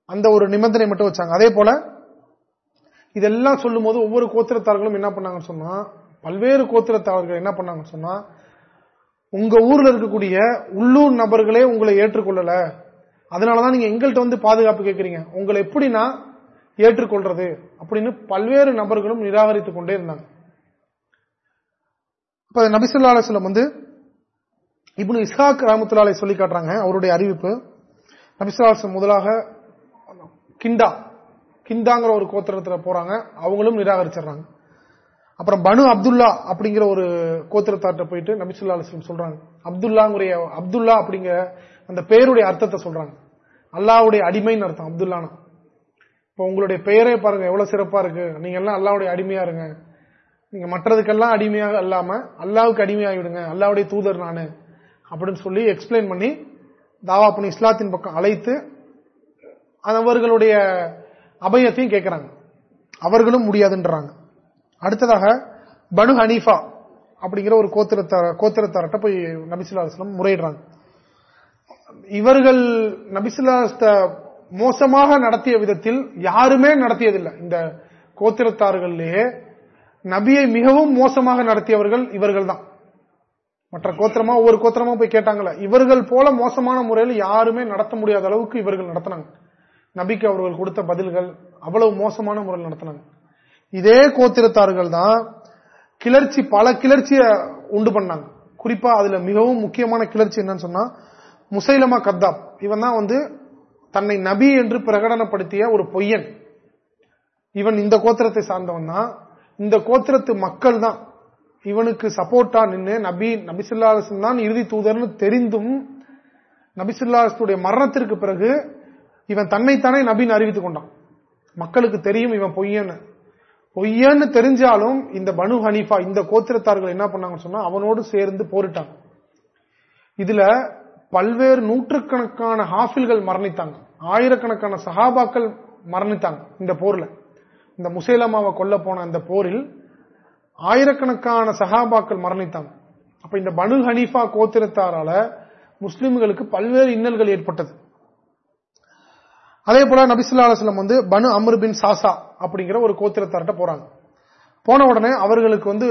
அந்த ஒரு நிபந்தனை மட்டும் வச்சாங்க. அதே போல இதெல்லாம் சொல்லும் போது ஒவ்வொரு கோத்திரத்தார்களும் என்ன பண்ணாங்கன்னு சொன்னா பல்வேறு கோத்திரத்தார்கள் என்ன பண்ணாங்கன்னு சொன்னா உங்க ஊர்ல இருக்கக்கூடிய உள்ளூர் நபர்களே உங்களை ஏற்றுக்கொள்ளல. அதனாலதான் நீங்க எங்கள்கிட்ட வந்து பாதுகாப்பு கேட்கறீங்க உங்களை எப்படின்னா ஏற்றுக்கொள்றது அப்படின்னு பல்வேறு நபர்களும் நிராகரித்துக் கொண்டே இருந்தாங்க. இப்ப நபிசுல்லா வந்து இப்படி இஸ்ஹாக் ராமத்துலாலை சொல்லி காட்டுறாங்க அவருடைய அறிவிப்பு. நபிசுல்லா முதலாக கிண்டா கிண்டாங்கிற ஒரு கோத்திரத்துல போறாங்க. அவங்களும் நிராகரிச்சிடுறாங்க. அப்புறம் பனு அப்துல்லா அப்படிங்கிற ஒரு கோத்திரத்தார்ட்ட போயிட்டு நபிசுல்லா அலுவலம் சொல்றாங்க. அப்துல்லாங்குரிய அப்துல்லா அப்படிங்கிற அந்த பெயருடைய அர்த்தத்தை சொல்றாங்க. அல்லாவுடைய அடிமைன்னு அர்த்தம் அப்துல்லானா. இப்போ உங்களுடைய பெயரே பாருங்க எவ்வளவு சிறப்பா இருக்கு. நீங்க எல்லாம் அல்லாவுடைய அடிமையா இருங்க. நீங்க மற்றதுக்கெல்லாம் அடிமையாக அல்லாம அல்லாவுக்கு அடிமையாகிவிடுங்க. அல்லாவுடைய தூதர் நானு. அப்படின்னு சொல்லி எக்ஸ்பிளைன் பண்ணி தாவா பண்ணி இஸ்லாத்தின் பக்கம் அழைத்து அவர்களுடைய அபயத்தையும் கேட்கிறாங்க. அவர்களும் முடியாதுன்றாங்க. அடுத்ததாக பனு ஹனீஃபா அப்படிங்கிற ஒரு கோத்திரத்தார கோத்திரத்தார்ட்ட போய் நபிசுல்லா முறையிடுறாங்க. இவர்கள் நபிசுல்லா மோசமாக நடத்திய விதத்தில் யாருமே நடத்தியதில்லை. இந்த கோத்திரத்தார்கள்லேயே நபியை மிகவும் மோசமாக நடத்தியவர்கள் இவர்கள் தான் மற்ற கோத்திரமா ஒவ்வொரு கோத்திரமா போய் கேட்டாங்களே? இவர்கள் போல மோசமான முறையில் யாருமே நடத்த முடியாத அளவுக்கு இவர்கள் நடத்தினாங்க. நபிக்கு அவர்கள் கொடுத்த பதில்கள் அவ்வளவு மோசமான முறையில் நடத்தினாங்க. இதே கோத்திரத்தார்கள் தான் கிளர்ச்சி பல கிளர்ச்சியை உண்டு பண்ணாங்க. குறிப்பா அதுல மிகவும் முக்கியமான கிளர்ச்சி என்னன்னு சொன்னா முசைலமா கத்தாப். இவன் தான் வந்து தன்னை நபி என்று பிரகடனப்படுத்திய ஒரு பொய்யன். இவன் இந்த கோத்திரத்தை சார்ந்தவன் தான் இந்த கோத்திரத்து மக்கள் தான் இவனுக்கு சப்போர்ட்டா நின்று நபி நபிசுல்லாசன் தான் இறுதி தூதர்னு தெரிந்தும் நபிசுல்லாசத்துடைய மரணத்திற்கு பிறகு இவன் தன்னைத்தானே நபின்னு அறிவித்துக் கொண்டான். மக்களுக்கு தெரியும் இவன் பொய்யன்னு. பொய்யன்னு தெரிஞ்சாலும் இந்த பனு ஹனீஃபா இந்த கோத்திரத்தார்கள் என்ன பண்ணாங்கன்னு சொன்னா அவனோடு சேர்ந்து போரிட்டாங்க. இதுல பல்வேறு நூற்றுக்கணக்கான ஹாஃபில்கள் மரணித்தாங்க. ஆயிரக்கணக்கான சஹாபாக்கள் மரணித்தாங்க இந்த போர்ல. இந்த முசேலமாவை கொல்ல போன இந்த போரில் ஆயிரக்கணக்கான சஹாபாக்கள் மரணித்தாங்க. அப்ப இந்த பனு ஹனீஃபா கோத்திரத்தாரால முஸ்லிம்களுக்கு பல்வேறு இன்னல்கள் ஏற்பட்டது. அதே போல நபிசுல்லாஸ்லம் வந்து பனு அமர் பின் சாசா அப்படிங்கிற ஒரு கோத்திரத்தார்ட்ட போறாங்க. போன உடனே அவர்களுக்கு வந்து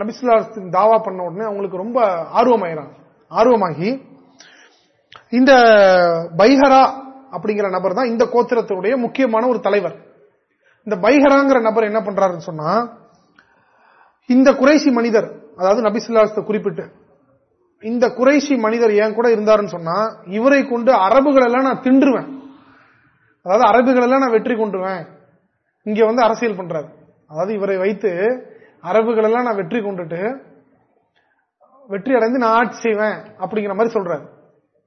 நபிசுல்லா தாவா பண்ண உடனே அவங்களுக்கு ரொம்ப ஆர்வமாயிறாங்க ஆர்வமாகி இந்த பைஹரா அப்படிங்கிற நபர் தான் இந்த கோத்திரத்தினுடைய முக்கியமான ஒரு தலைவர். இந்த பைஹராங்கிற நபர் என்ன பண்றாருன்னு சொன்னா இந்த குறைசி மனிதர் அதாவது நபிசுல்லாஸ்த குறிப்பிட்டு இந்த குறைசி மனிதர் ஏன் கூட இருந்தாருன்னு சொன்னா இவரை கொண்டு அரபுகள் எல்லாம் நான் தின்றுவேன். அதாவது அரபுகள் எல்லாம் நான் வெற்றி கொண்டுவேன் இங்க வந்து அரசியல் பண்றாரு. அதாவது இவரை வைத்து அரபுகள் எல்லாம் நான் வெற்றி கொண்டுட்டு வெற்றி அடைந்து நான் ஆட்சி செய்வேன் அப்படிங்கிற மாதிரி சொல்றாரு.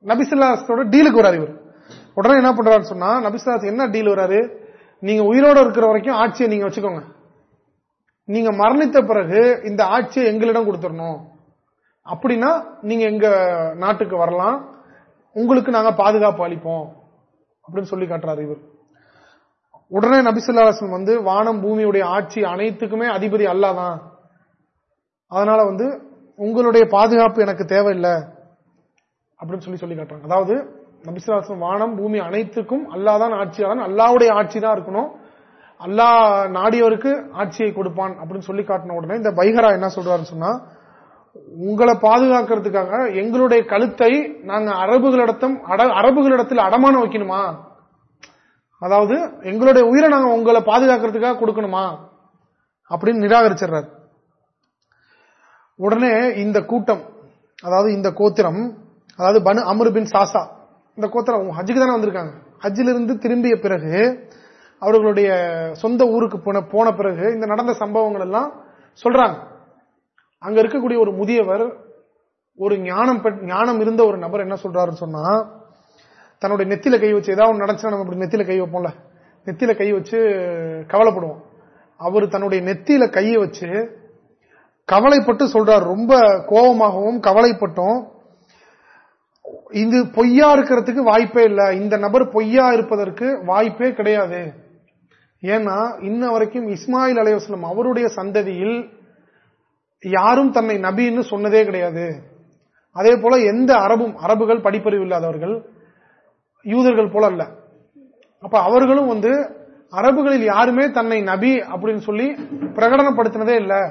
நபிசுல்லாஸோட டீலுக்கு வராது இவர். உடனே என்ன பண்றாரு சொன்னா நபிசுல்லாஸ் என்ன டீல் வராரு நீங்க உயிரோட இருக்கிற வரைக்கும் ஆட்சியை நீங்க வச்சுக்கோங்க. நீங்க மரணித்த பிறகு இந்த ஆட்சியை எங்களிடம் கொடுத்துடணும். அப்படின்னா நீங்க எங்க நாட்டுக்கு வரலாம். உங்களுக்கு நாங்க பாதுகாப்பு அளிப்போம். அப்படின்னு சொல்லி காட்டுறாரு இவர். உடனே நபிசுல்லாசன் வந்து வானம் பூமியுடைய ஆட்சி அனைத்துக்குமே அதிபதி அல்லாதான் அதனால வந்து உங்களுடைய பாதுகாப்பு எனக்கு தேவையில்லை. அப்படின்னு சொல்லி சொல்லி காட்டுறாங்க. அதாவது நபிசுல்லாசன் வானம் பூமி அனைத்துக்கும் அல்லாதான் ஆட்சியாளன் அல்லாவுடைய ஆட்சி தான் இருக்கணும். அல்லா நாடியவருக்கு ஆட்சியை கொடுப்பான் அப்படின்னு சொல்லி காட்டின உடனே இந்த பைகரா என்ன சொல்றாருன்னு சொன்னா உங்களை பாதுகாக்கிறதுக்காக எங்களுடைய கழுத்தை நாங்க அரபுகளிடத்தும் அரபுகளிடத்தில் அடமானம் வைக்கணுமா? அதாவது எங்களுடைய உயிரை நாங்க உங்களை பாதுகாக்கிறதுக்காக கொடுக்கணுமா? அப்படின்னு நிராகரிச்சிடுறாரு. உடனே இந்த கூட்டம் அதாவது இந்த கோத்திரம் அதாவது பனு அமரு பின் சாசா. இந்த கோத்திரம் ஹஜ்ஜுக்கு தானே வந்திருக்காங்க. ஹஜ்ஜிலிருந்து திரும்பிய பிறகு அவர்களுடைய சொந்த ஊருக்கு போன போன பிறகு இந்த நடந்த சம்பவங்கள் எல்லாம் சொல்றாங்க. அங்க இருக்கக்கூடிய ஒரு முதியவர் ஒரு ஞானம் ஞானம் இருந்த ஒரு நபர் என்ன சொல்றாருன்னு சொன்னா தன்னுடைய நெத்தில கை வச்சு ஏதாவது நடந்துச்சுன்னா நம்ம இப்படி நெத்தில கை வைப்போம்ல. நெத்தில கை வச்சு கவலைப்படுவோம். அவர் தன்னுடைய நெத்தியில கையை வச்சு கவலைப்பட்டு சொல்றார். ரொம்ப கோபமாகவும் கவலைப்பட்டும். இது பொய்யா இருக்கிறதுக்கு வாய்ப்பே இல்லை. இந்த நபர் பொய்யா இருப்பதற்கு வாய்ப்பே கிடையாது. ஏன்னா இன்ன வரைக்கும் இஸ்மாயில் அலைவாஸ்லம் அவருடைய சந்ததியில் யாரும் தன்னை நபின்னு சொன்னதே கிடையாது. அதே போல எந்த அரபும் அரபுகள் படிப்பறிவு இல்லாதவர்கள் யூதர்கள் போல அல்ல. அப்ப அவர்களும் வந்து அரபுகளில் யாருமே தன்னை நபி அப்படின்னு சொல்லி பிரகடனப்படுத்தினதே இல்லை.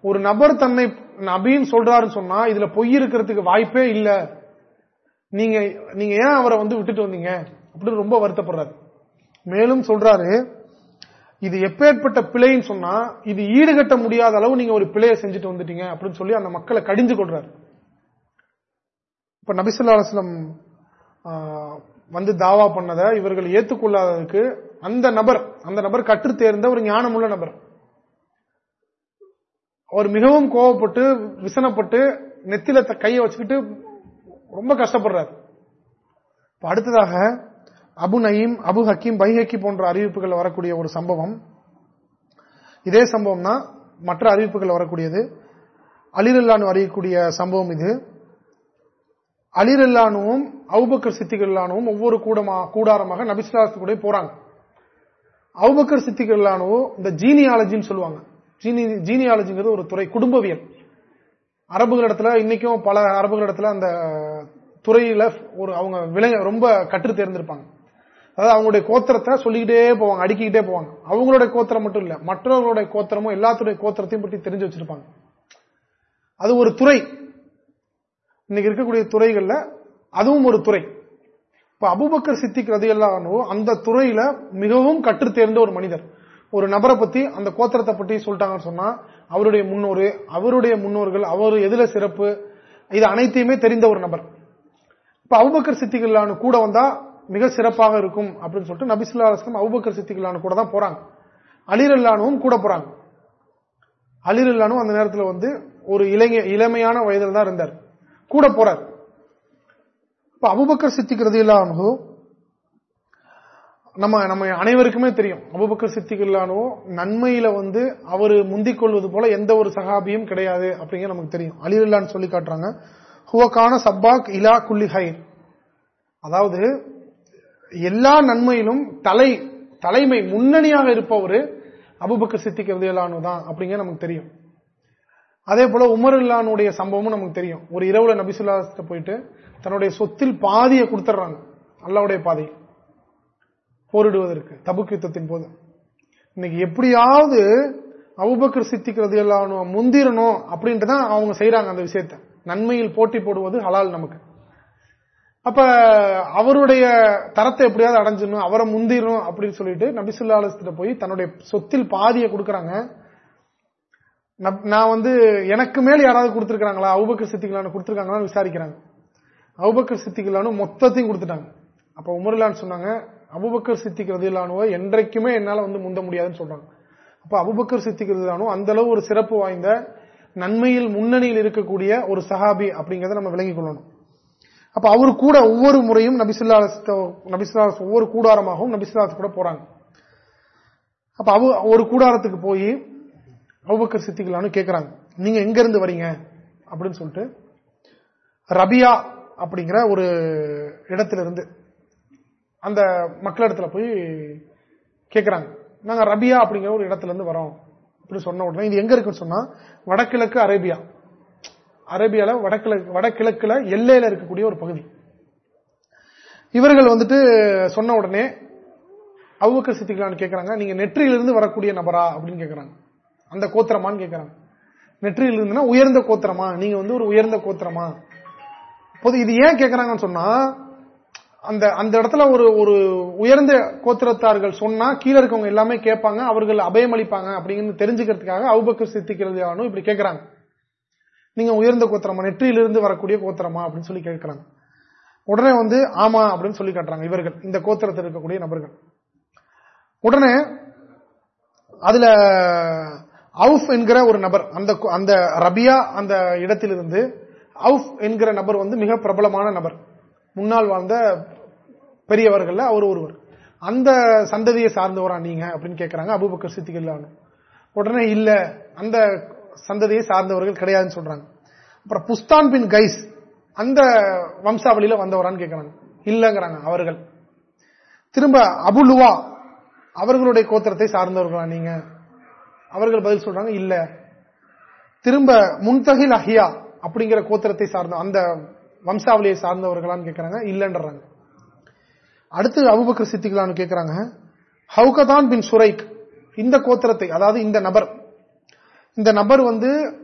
ஒரு நபர் தன்னை நபின்னு சொல்றாருன்னு சொன்னா இதுல பொய் இருக்கிறதுக்கு வாய்ப்பே இல்லை. நீங்க நீங்க ஏன் அவரை வந்து விட்டுட்டு வந்தீங்க? அப்படின்னு ரொம்ப வருத்தப்படுறாரு. மேலும் சொல்றாரு இது எப்பேற்பட்ட பிழைன்னு சொன்னா இது ஈடுகட்ட முடியாத அளவு நீங்க ஒரு பிழையை செஞ்சுட்டு வந்துட்டீங்க அப்படின்னு சொல்லி அந்த மக்களை கடிஞ்சு கொள்றாரு. இப்ப நபிசுல்லாஸ்லம் வந்து தாவா பண்ணதை இவர்கள் ஏத்துக்கொள்ளாததுக்கு அந்த நபர் அந்த நபர் கற்று தேர்ந்த ஒரு ஞானமுள்ள நபர். அவர் மிகவும் கோவப்பட்டு விசனப்பட்டு நெத்தில கையை வச்சுக்கிட்டு ரொம்ப கஷ்டப்படுறார். அடுத்ததாக அபு நயீம் அபு ஹக்கீம் பைஹக்கி போன்ற அறிவிப்புகள் வரக்கூடிய ஒரு சம்பவம். இதே சம்பவம் தான் மற்ற அறிவிப்புகள் வரக்கூடியது அலிரல்லானு அறியக்கூடிய சம்பவம் இது. அலிரல்லானுவும் அவுபக்கர் சித்திகளானுவும் ஒவ்வொரு கூடமா கூடாரமாக நபிஸ்லாத்து போறாங்க. அவுபக்கர் சித்திகளானுவும் இந்த ஜீனியாலஜின்னு சொல்லுவாங்க. ஜீனியாலஜிங்கிறது ஒரு துறை குடும்பவியல். அரபுகளிடத்துல இன்னைக்கும் பல அரபுகளிடத்துல அந்த துறையில ஒரு அவங்க விலங்க ரொம்ப கற்று தேர்ந்திருப்பாங்க அதாவது அவங்களுடைய கோத்திரத்தை சொல்லிக்கிட்டே போவாங்க அடிக்கிட்டே போவாங்க. அவங்களுடைய கோத்திரம் மட்டும் இல்ல மற்றவர்களுடைய கோத்திரமும் எல்லாத்துடைய கோத்திரத்தையும் பற்றி தெரிஞ்சு வச்சிருப்பாங்க. அது ஒரு துறை. இன்னைக்கு இருக்கக்கூடிய துறைகள்ல அதுவும் ஒரு துறை. இப்ப அபுபக்கர் சித்திக் ரதியெல்லாம் அந்த துறையில மிகவும் கற்று தேர்ந்த ஒரு மனிதர். ஒரு நபரை பத்தி அந்த கோத்திரத்தை பற்றி சொல்லிட்டாங்கன்னு சொன்னா அவருடைய முன்னோரு அவருடைய முன்னோர்கள் அவர் எதுல சிறப்பு இது அனைத்தையுமே தெரிந்த ஒரு நபர். இப்ப அவுபக்கர் சித்திகளானு கூட வந்தா மிக சிறப்பாக இருக்கும் அப்படின்னு சொல்லிட்டு நபிசுல்லா அலுவலம் அவுபக்கர் சித்திகளானு கூட தான் போறாங்க. அலிரல்லானுவும் கூட போறாங்க. அலிரல்லானும் அந்த நேரத்தில் வந்து ஒரு இளைஞ இளமையான வயதில் தான் இருந்தார். கூட போறார். இப்ப அபுபக்கர் சித்திக்கிறது இல்லானோ நம்ம நம்ம அனைவருக்குமே தெரியும். அபுபக்கர் சித்திகளானோ நன்மையில வந்து அவர் முந்திக் கொள்வது போல எந்த ஒரு சகாபியும் கிடையாது அப்படிங்கிற நமக்கு தெரியும். அலிவுல்லான்னு சொல்லி காட்டுறாங்க. ஹுவக்கான சப்பாக் இலா குல்லி அதாவது எல்லா நன்மையிலும் தலை தலைமை முன்னணியாக இருப்பவர் அபுபக்கர் சித்திக்கிறது இல்லானு தான் அப்படிங்கிற நமக்கு தெரியும். அதே போல உமர் இல்லானுடைய சம்பவமும் நமக்கு தெரியும். ஒரு இரவுல நபிசுல்லா போயிட்டு தன்னுடைய சொத்தில் பாதியை கொடுத்துட்றாங்க அல்லாவுடைய பாதை. போரிடுவதற்கு தபுக்கு யுத்தத்தின் போது. இன்னைக்கு எப்படியாவது அவுபக்கர் சித்திக்கிறது எல்லாம் முந்திரணும் அப்படின்ட்டு தான் அவங்க செய்யறாங்க அந்த விஷயத்த. நன்மையில் போட்டி போடுவது ஹலால் நமக்கு. அப்ப அவருடைய தரத்தை எப்படியாவது அடைஞ்சிடணும் அவரை முந்திரணும் அப்படின்னு சொல்லிட்டு நபிசுல்லா அலிஸ்கிட்ட போய் தன்னுடைய சொத்தில் பாதியை கொடுக்கறாங்க. நான் வந்து எனக்கு மேல் யாராவது கொடுத்துருக்காங்களா அவுபக்கர் சித்திகளானு கொடுத்துருக்காங்களான்னு விசாரிக்கிறாங்க. அவுபக்கர் சித்திகளானு மொத்தத்தையும் கொடுத்துட்டாங்க. அப்ப உமர்லான்னு சொன்னாங்க அபுபக்கர் சித்திக் இல்லானோ என்றைக்குமே என்னால வந்து முந்த முடியாதுன்னு சொல்றாங்க. அப்ப அபுபக்கர் சித்திக் ரதிலானு அந்த அளவு ஒரு சிறப்பு வாய்ந்த நன்மையில் முன்னணியில் இருக்கக்கூடிய ஒரு சஹாபி அப்படிங்கறத நம்ம விளங்கிக் கொள்ளணும். அப்ப அவரு கூட ஒவ்வொரு முறையும் நபிசுல்லா நபிசுல்லா ஒவ்வொரு கூடாரமாகவும் நபிசுல்லா கூட போறாங்க. அப்ப அவ ஒரு கூடாரத்துக்கு போய் அவுபக்கர் சித்திகளானு கேட்கிறாங்க நீங்க எங்க இருந்து வரீங்க? அப்படின்னு சொல்லிட்டு ரபியா அப்படிங்கிற ஒரு இடத்துல இருந்து அந்த மக்களிடத்துல போய் கேட்கிறாங்க நாங்க ரபியா அப்படிங்கிற ஒரு இடத்துல இருந்து வரோம். இப்படி சொன்ன உடனே இது எங்க இருக்குன்னு சொன்னா வடகிழக்கு அரேபியா. அரேபியால வடகிழக்கு வடகிழக்குல எல்லையில இருக்கக்கூடிய ஒரு பகுதி. இவர்கள் வந்துட்டு சொன்ன உடனே அவுக்க சித்திக்கலான்னு கேட்கறாங்க நீங்க நெற்றியிலிருந்து வரக்கூடிய நபரா அப்படின்னு கேட்கறாங்க அந்த கோத்திரமான்னு கேட்கறாங்க நெற்றியிலிருந்துன்னா உயர்ந்த கோத்திரமா? நீங்க வந்து ஒரு உயர்ந்த கோத்திரமா? பொது இது ஏன் கேட்கறாங்கன்னு சொன்னா அந்த அந்த இடத்துல ஒரு ஒரு உயர்ந்த கோத்திரத்தார்கள் சொன்னா கீழே இருக்கவங்க எல்லாமே கேட்பாங்க அவர்கள் அபயமளிப்பாங்க அப்படிங்கிறது தெரிஞ்சுக்கிறதுக்காக அவுபக்கர் சித்திக்கிறது இப்படி கேட்கிறாங்க நீங்க உயர்ந்த கோத்திரமா நெற்றியிலிருந்து வரக்கூடிய கோத்திரமா அப்படின்னு சொல்லி கேட்கிறாங்க. உடனே வந்து ஆமா அப்படின்னு சொல்லி காட்டுறாங்க இவர்கள் இந்த கோத்திரத்தில் இருக்கக்கூடிய நபர்கள். உடனே அதுல அவுஃப் என்கிற ஒரு நபர் அந்த அந்த ரபியா அந்த இடத்திலிருந்து அவுஃப் என்கிற நபர் வந்து மிக பிரபலமான நபர். முன்னால் வாழ்ந்த பெரியவர்கள் அவர் ஒருவர். அந்த சந்ததியை சார்ந்தவரா நீங்க அப்படின்னு கேட்கிறாங்க அபுபக்கர் சித்திகல்லான்னு உடனே இல்ல அந்த சந்ததியை சார்ந்தவர்கள் கிடையாதுன்னு சொல்றாங்க. அப்புறம் புஸ்தான் பின் கைஸ் அந்த வம்சாவளியில வந்தவரான்னு கேட்கிறாங்க இல்லங்கிறாங்க அவர்கள். திரும்ப அபுலுவா அவர்களுடைய கோத்திரத்தை சார்ந்தவர்களா நீங்க? அவர்கள் பதில் சொல்றாங்க இல்ல. திரும்ப முன்தகில் அஹியா அப்படிங்கிற கோத்திரத்தை சார்ந்த அந்த வம்சாவளியை சார்ந்தவர்களான்னு கேட்கறாங்க இல்லைன்றாங்க அடுத்து அபுபக்கர் சித்திகளான்னு கேட்கறாங்க ஹவுகதான் பின் சுரைக் இந்த கோத்திரத்தை அதாவது இந்த நபர். இந்த நபர் வந்து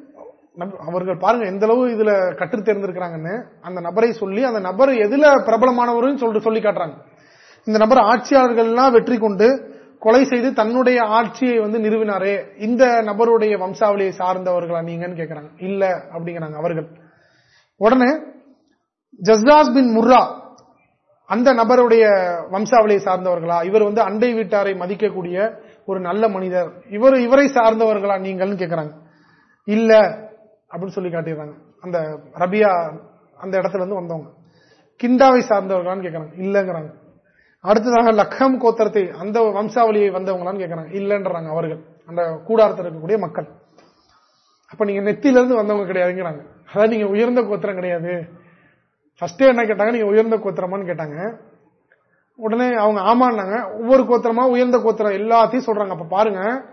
அவர்கள் பாருங்க எந்த அளவு இதுல கற்று தேர்ந்திருக்கிறாங்கன்னு அந்த நபரை சொல்லி அந்த நபர் எதுல பிரபலமானவரும் சொல்லிட்டு சொல்லி காட்டுறாங்க. இந்த நபர் ஆட்சியாளர்கள்லாம் வெற்றி கொண்டு கொலை செய்து தன்னுடைய ஆட்சியை வந்து நிறுவினாரே இந்த நபருடைய வம்சாவளியை சார்ந்தவர்களா நீங்கன்னு கேட்கிறாங்க இல்ல அப்படிங்கிறாங்க அவர்கள். உடனே ஜஸ்தாஸ் பின் முர்ரா அந்த நபருடைய வம்சாவளியை சார்ந்தவர்களா? இவர் வந்து அண்டை வீட்டாரை மதிக்கக்கூடிய ஒரு நல்ல மனிதர். இவர் இவரை சார்ந்தவர்களா நீங்கள்னு கேட்கிறாங்க இல்ல அப்படின்னு சொல்லி காட்டிடுறாங்க. அந்த ரபியா அந்த இடத்துல இருந்து வந்தவங்க. கிண்டாவை சார்ந்தவர்களான்னு கேட்கறாங்க இல்லங்கிறாங்க. அடுத்ததாக லக்கம் கோத்திரத்தை அந்த வம்சாவளியை வந்தவங்களான்னு கேட்கறாங்க இல்லைன்றாங்க அவர்கள். அந்த கூடாரத்தில் இருக்கக்கூடிய மக்கள். அப்ப நீங்க நெத்திலிருந்து வந்தவங்க கிடையாதுங்கிறாங்க. அதாவது நீங்க உயர்ந்த கோத்திரம் கிடையாது. ஃபர்ஸ்டே என்ன கேட்டாங்க? நீங்க உயர்ந்த கோத்திரமான்னு கேட்டாங்க. உடனே அவங்க ஆமான்னாங்க. ஒவ்வொரு கோத்திரமா உயர்ந்த கோத்திரம் எல்லாத்தையும் சொல்றாங்க. அப்ப பாருங்க.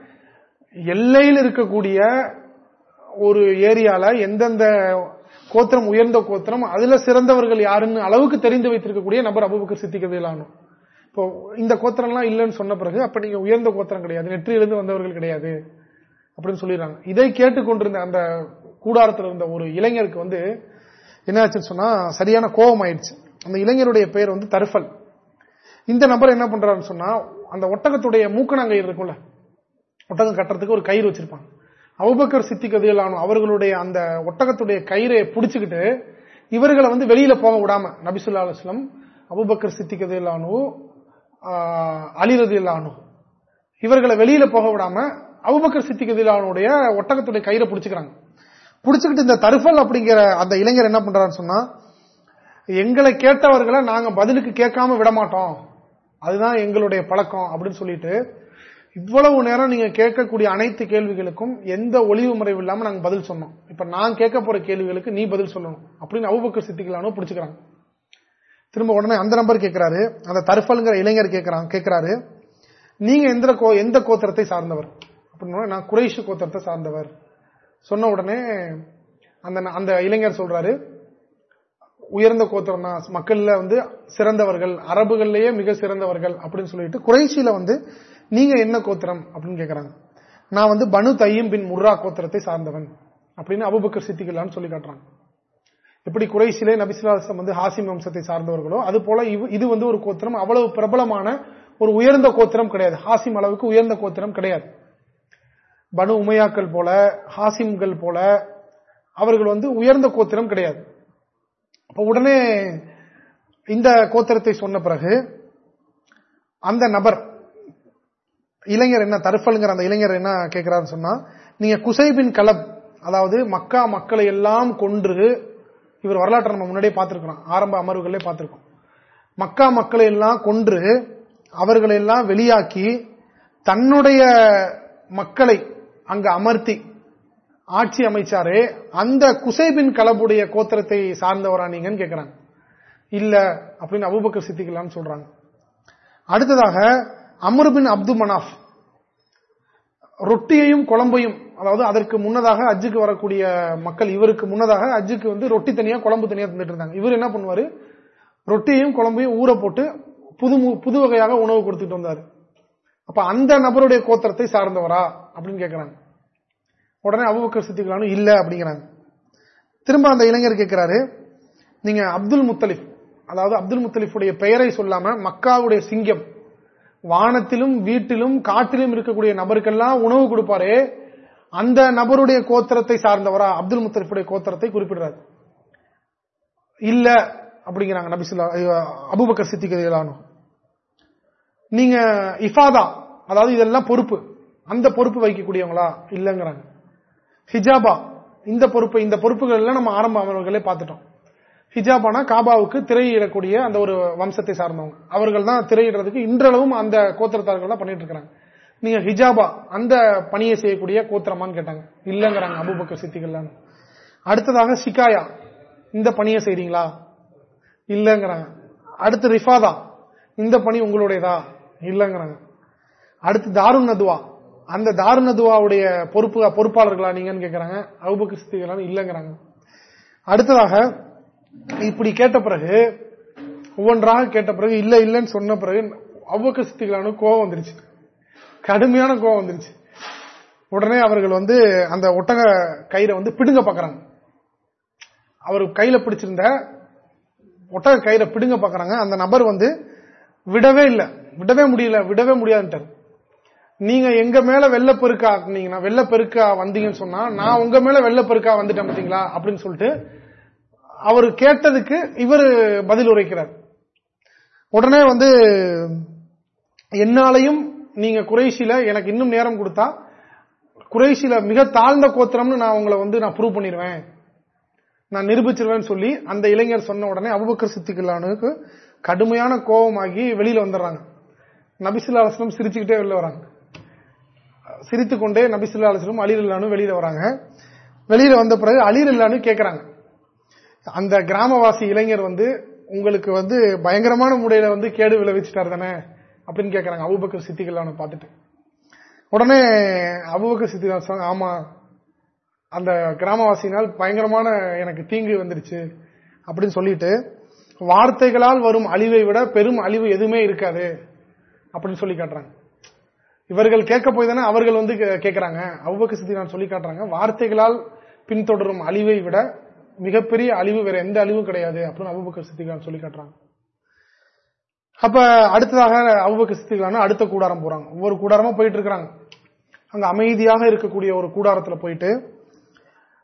எல்லையில் இருக்கக்கூடிய ஒரு ஏரியால எந்தெந்த கோத்திரம் உயர்ந்த கோத்திரம் அதுல சிறந்தவர்கள் யாருன்னு அளவுக்கு தெரிந்து வைத்திருக்கக்கூடிய நபர் அபுபக்கர் சித்திக்கதிலானும் இப்போ இந்த கோத்திரம்லாம் இல்லைன்னு சொன்ன பிறகு அப்ப நீங்க உயர்ந்த கோத்திரம் கிடையாது. நெற்றியிலிருந்து வந்தவர்கள் கிடையாது. அப்படின்னு சொல்லிடுறாங்க. இதை கேட்டுக்கொண்டிருந்த அந்த கூடாரத்தில் இருந்த ஒரு இளைஞருக்கு வந்து என்னாச்சுன்னு சொன்னா சரியான கோபம் ஆயிடுச்சு அந்த இளைஞருடைய பெயர் வந்து தருஃபல். இந்த நபர் என்ன பண்றாருன்னு சொன்னா அந்த ஒட்டகத்துடைய மூக்கணங்கயிறு இருக்கும்ல ஒட்டகம் கட்டுறதுக்கு ஒரு கயிறு வச்சிருப்பாங்க. அவுபக்கர் சித்தி கதிலானு அவர்களுடைய அந்த ஒட்டகத்துடைய கயிறை பிடிச்சுக்கிட்டு இவர்களை வந்து வெளியில போக விடாம நபிசுல்லா அலுவலம் அபுபக்கர் சித்தி கதிலானு அலிரதிலானு இவர்களை வெளியில போக விடாம அவுபக்கர் சித்தி கதிலானுடைய ஒட்டகத்துடைய கயிறை பிடிச்சுக்கிறாங்க. பிடிச்சுக்கிட்டு இந்த தருஃபல் அப்படிங்கிற அந்த இளைஞர் என்ன பண்றாருன்னு சொன்னா எங்களை கேட்டவர்களை நாங்க பதிலுக்கு கேட்காம விட மாட்டோம் அதுதான் எங்களுடைய பழக்கம் அப்படின்னு சொல்லிட்டு இவ்வளவு நேரம் நீங்க கேட்கக்கூடிய அனைத்து கேள்விகளுக்கும் எந்த ஒளிவு முறைவு இல்லாம நாங்க பதில் சொன்னோம். இப்ப நான் கேட்க போற கேள்விகளுக்கு நீ பதில் சொல்லணும் அப்படின்னு அவுபக்கர் சித்திக்கலானோ பிடிச்சுக்கிறாங்க. திரும்ப உடனே அந்த நம்பர் கேட்கிறாரு அந்த தர்ஃபல்ங்கிற இளைஞர் கேட்கிறாங்க கேட்கிறாரு நீங்க எந்த எந்த கோத்திரத்தை சார்ந்தவர்? அப்படின்னு நான் குறைஷு கோத்திரத்தை சார்ந்தவர். சொன்ன உடனே அந்த அந்த இளைஞர் சொல்றாரு உயர்ந்த கோத்திரம் தான் மக்கள்ல வந்து சிறந்தவர்கள் அரபுகள்லயே மிக சிறந்தவர்கள் அப்படின்னு சொல்லிட்டு குறைசியில வந்து நீங்க என்ன கோத்திரம்? அப்படின்னு கேக்குறாங்க. நான் வந்து பனு தையும் பின் முர்ரா கோத்திரத்தை சார்ந்தவன் அப்படின்னு அபுபக்கர் சித்திக்கலான்னு சொல்லி காட்டுறாங்க. எப்படி குறைசிலே நபிசுலாசம் வந்து ஹாசிம் வம்சத்தை சார்ந்தவர்களோ அது போல இது வந்து ஒரு கோத்திரம் அவ்வளவு பிரபலமான ஒரு உயர்ந்த கோத்திரம் கிடையாது. ஹாசிம் அளவுக்கு உயர்ந்த கோத்திரம் கிடையாது. பனு உமையாக்கள் போல ஹாசிம்கள் போல அவர்கள் வந்து உயர்ந்த கோத்திரம் கிடையாது. அப்ப உடனே இந்த கோத்திரத்தை சொன்ன பிறகு அந்த நபர் இளைஞர் என்ன தருஃபல்ங்கிற அந்த இளைஞர் என்ன கேட்கிறாருன்னு சொன்னா நீங்க குசைபின் கலப் அதாவது மக்கா மக்களை எல்லாம் கொன்று இவர் வரலாற்றை நம்ம முன்னாடியே பார்த்திருக்கிறோம் ஆரம்ப அமர்வுகளே பார்த்திருக்கோம். மக்கா மக்களை எல்லாம் கொன்று அவர்களை எல்லாம் வெளியாக்கி தன்னுடைய மக்களை அங்கு அமர்த்தி ஆட்சி அமைச்சாரு அந்த குசைபின் கலபுடைய கோத்திரத்தை சார்ந்தவரா நீங்கன்னு கேட்கிறாங்க இல்ல அப்படின்னு அபுபக்கர் சித்திக்கலாம்னு சொல்றாங்க. அடுத்ததாக அமருபின் அப்து மனாஃப். ரொட்டியையும் குழம்பையும் அதாவது அதற்கு முன்னதாக அஜுக்கு வரக்கூடிய மக்கள் இவருக்கு முன்னதாக அஜுக்கு வந்து ரொட்டி தனியா குழம்பு தனியா தந்துட்டு இருந்தாங்க. இவர் என்ன பண்ணுவாரு? ரொட்டியையும் குழம்பையும் ஊற போட்டு புது புது வகையாக உணவு கொடுத்துட்டு வந்தாரு. அப்ப அந்த நபருடைய கோத்திரத்தை சார்ந்தவரா? அப்படின்னு கேட்கிறாங்க உடனே அபுபக்கர் சித்திகளானு இல்ல அப்படிங்கிறாங்க. திரும்ப அந்த இளைஞர் கேட்கிறாரு நீங்க அப்துல் முத்தலிப் அதாவது அப்துல் முத்தலிஃபுடைய பெயரை சொல்லாம மக்காவுடைய சிங்கம் வானத்திலும் வீட்டிலும் காட்டிலும் இருக்கக்கூடிய நபருக்கெல்லாம் உணவு கொடுப்பாரு அந்த நபருடைய கோத்திரத்தை சார்ந்தவரா அப்துல் முத்தலிஃபுடைய கோத்திரத்தை குறிப்பிடுறாரு. இல்ல அப்படிங்கிறாங்க நபிசுல்லா அபுபக்கர் சித்திகளானு நீங்க இஃபாதா அதாவது இதெல்லாம் பொறுப்பு. அந்த பொறுப்பு வைக்கக்கூடியவங்களா? இல்லங்கிறாங்க. ஹிஜாபா இந்த பொறுப்பு இந்த பொறுப்புகள் எல்லாம் நம்ம ஆரம்ப அமர்வுகளே பார்த்துட்டோம். ஹிஜாபானா காபாவுக்கு திரையிடக்கூடிய அந்த ஒரு வம்சத்தை சார்ந்தவங்க. அவர்கள் தான் திரையிடுறதுக்கு இன்றளவும் அந்த கோத்திரத்தார்கள் தான் பண்ணிட்டு இருக்கிறாங்க. நீங்க ஹிஜாபா அந்த பணியை செய்யக்கூடிய கோத்திரமான்னு கேட்டாங்க. இல்லங்கிறாங்க அபுபக்க சித்திகள்லாம். அடுத்ததாக சிகாயா இந்த பணியை செய்றீங்களா? இல்லங்கிறாங்க. அடுத்து ரிஃபாதா இந்த பணி உங்களுடையதா? இல்லங்கிறாங்க. அடுத்து தாருன் நதுவா அந்த தாருன் துவாவுடைய பொறுப்பு பொறுப்பாளர்களா நீங்கன்னு கேட்கிறாங்க அவுபக்கு சித்திகளான்னு இல்லைங்கிறாங்க. அடுத்ததாக இப்படி கேட்ட பிறகு ஒவ்வொன்றாக கேட்ட பிறகு இல்ல இல்லன்னு சொன்ன பிறகு அவ்வக்க சித்திகளான கோவம் வந்துருச்சு. கடுமையான கோவம் வந்துருச்சு. உடனே அவர்கள் வந்து அந்த ஒட்டக கயிறை வந்து பிடுங்க பாக்குறாங்க. அவர் கையில பிடிச்சிருந்த ஒட்டக கயிறை பிடுங்க பாக்குறாங்க. அந்த நபர் வந்து விடவே இல்லை. விடவே முடியல. விடவே முடியாதுன்ட்டார். நீங்க எங்க மேல வெள்ளப்பெருக்கா ஆக்குனீங்கன்னா வெள்ளப்பெருக்கா வந்தீங்கன்னு சொன்னா நான் உங்க மேல வெள்ளப்பெருக்கா வந்துட்டேன் பாத்தீங்களா? அப்படின்னு சொல்லிட்டு அவர் கேட்டதுக்கு இவர் பதில் உரைக்கிறார். உடனே வந்து என்னாலையும் நீங்க குறைசியில எனக்கு இன்னும் நேரம் கொடுத்தா குறைசியில மிக தாழ்ந்த கோத்திரம்னு நான் உங்களை வந்து நான் ப்ரூவ் பண்ணிடுவேன் நான் நிரூபிச்சிருவேன்னு சொல்லி அந்த இளைஞர் சொன்ன உடனே அபுபக்கர் சித்திகளானுக்கு கடுமையான கோபமாகி வெளியில வந்துடுறாங்க. நபிசுல்லா அலுவலம் சிரிச்சுக்கிட்டே வெளில வராங்க. சிரித்து கொண்டே நபிசுல்லா அலீர் இல்லானு வெளியில வராங்க. வெளியில வந்த பிறகு அலிரல்லானு கேட்கறாங்க அந்த கிராமவாசி இளைஞர் வந்து உங்களுக்கு வந்து பயங்கரமான முறையில வந்து கேடு விளைவிச்சிட்டார் தானே? அப்படின்னு கேட்கறாங்க அபுபக்கர் சித்திகளானு பார்த்துட்டு. உடனே அபுபக்கர் சித்திகள் சொன்னாங்க ஆமா அந்த கிராமவாசியினால் பயங்கரமான எனக்கு தீங்கு வந்துருச்சு அப்படின்னு சொல்லிட்டு வார்த்தைகளால் வரும் அழிவை விட பெரும் அழிவு எதுவுமே இருக்காது அப்படின்னு சொல்லி காட்டுறாங்க. இவர்கள் கேட்க போய்தானே அவர்கள் வந்து கேட்கிறாங்க அவ்வக்கு சித்தி நான் சொல்லி காட்டுறாங்க. வார்த்தைகளால் பின்தொடரும் அழிவை விட மிகப்பெரிய அழிவு வேற எந்த அழிவும் கிடையாது அப்படின்னு அபுபக்கர் சித்திகான் சொல்லி காட்டுறாங்க. அப்ப அடுத்ததாக அபுபக்கர் சித்திகான அடுத்த கூடாரம் போறாங்க. ஒவ்வொரு கூடாரமா போயிட்டு இருக்கிறாங்க. அங்க அமைதியாக இருக்கக்கூடிய ஒரு கூடாரத்துல போயிட்டு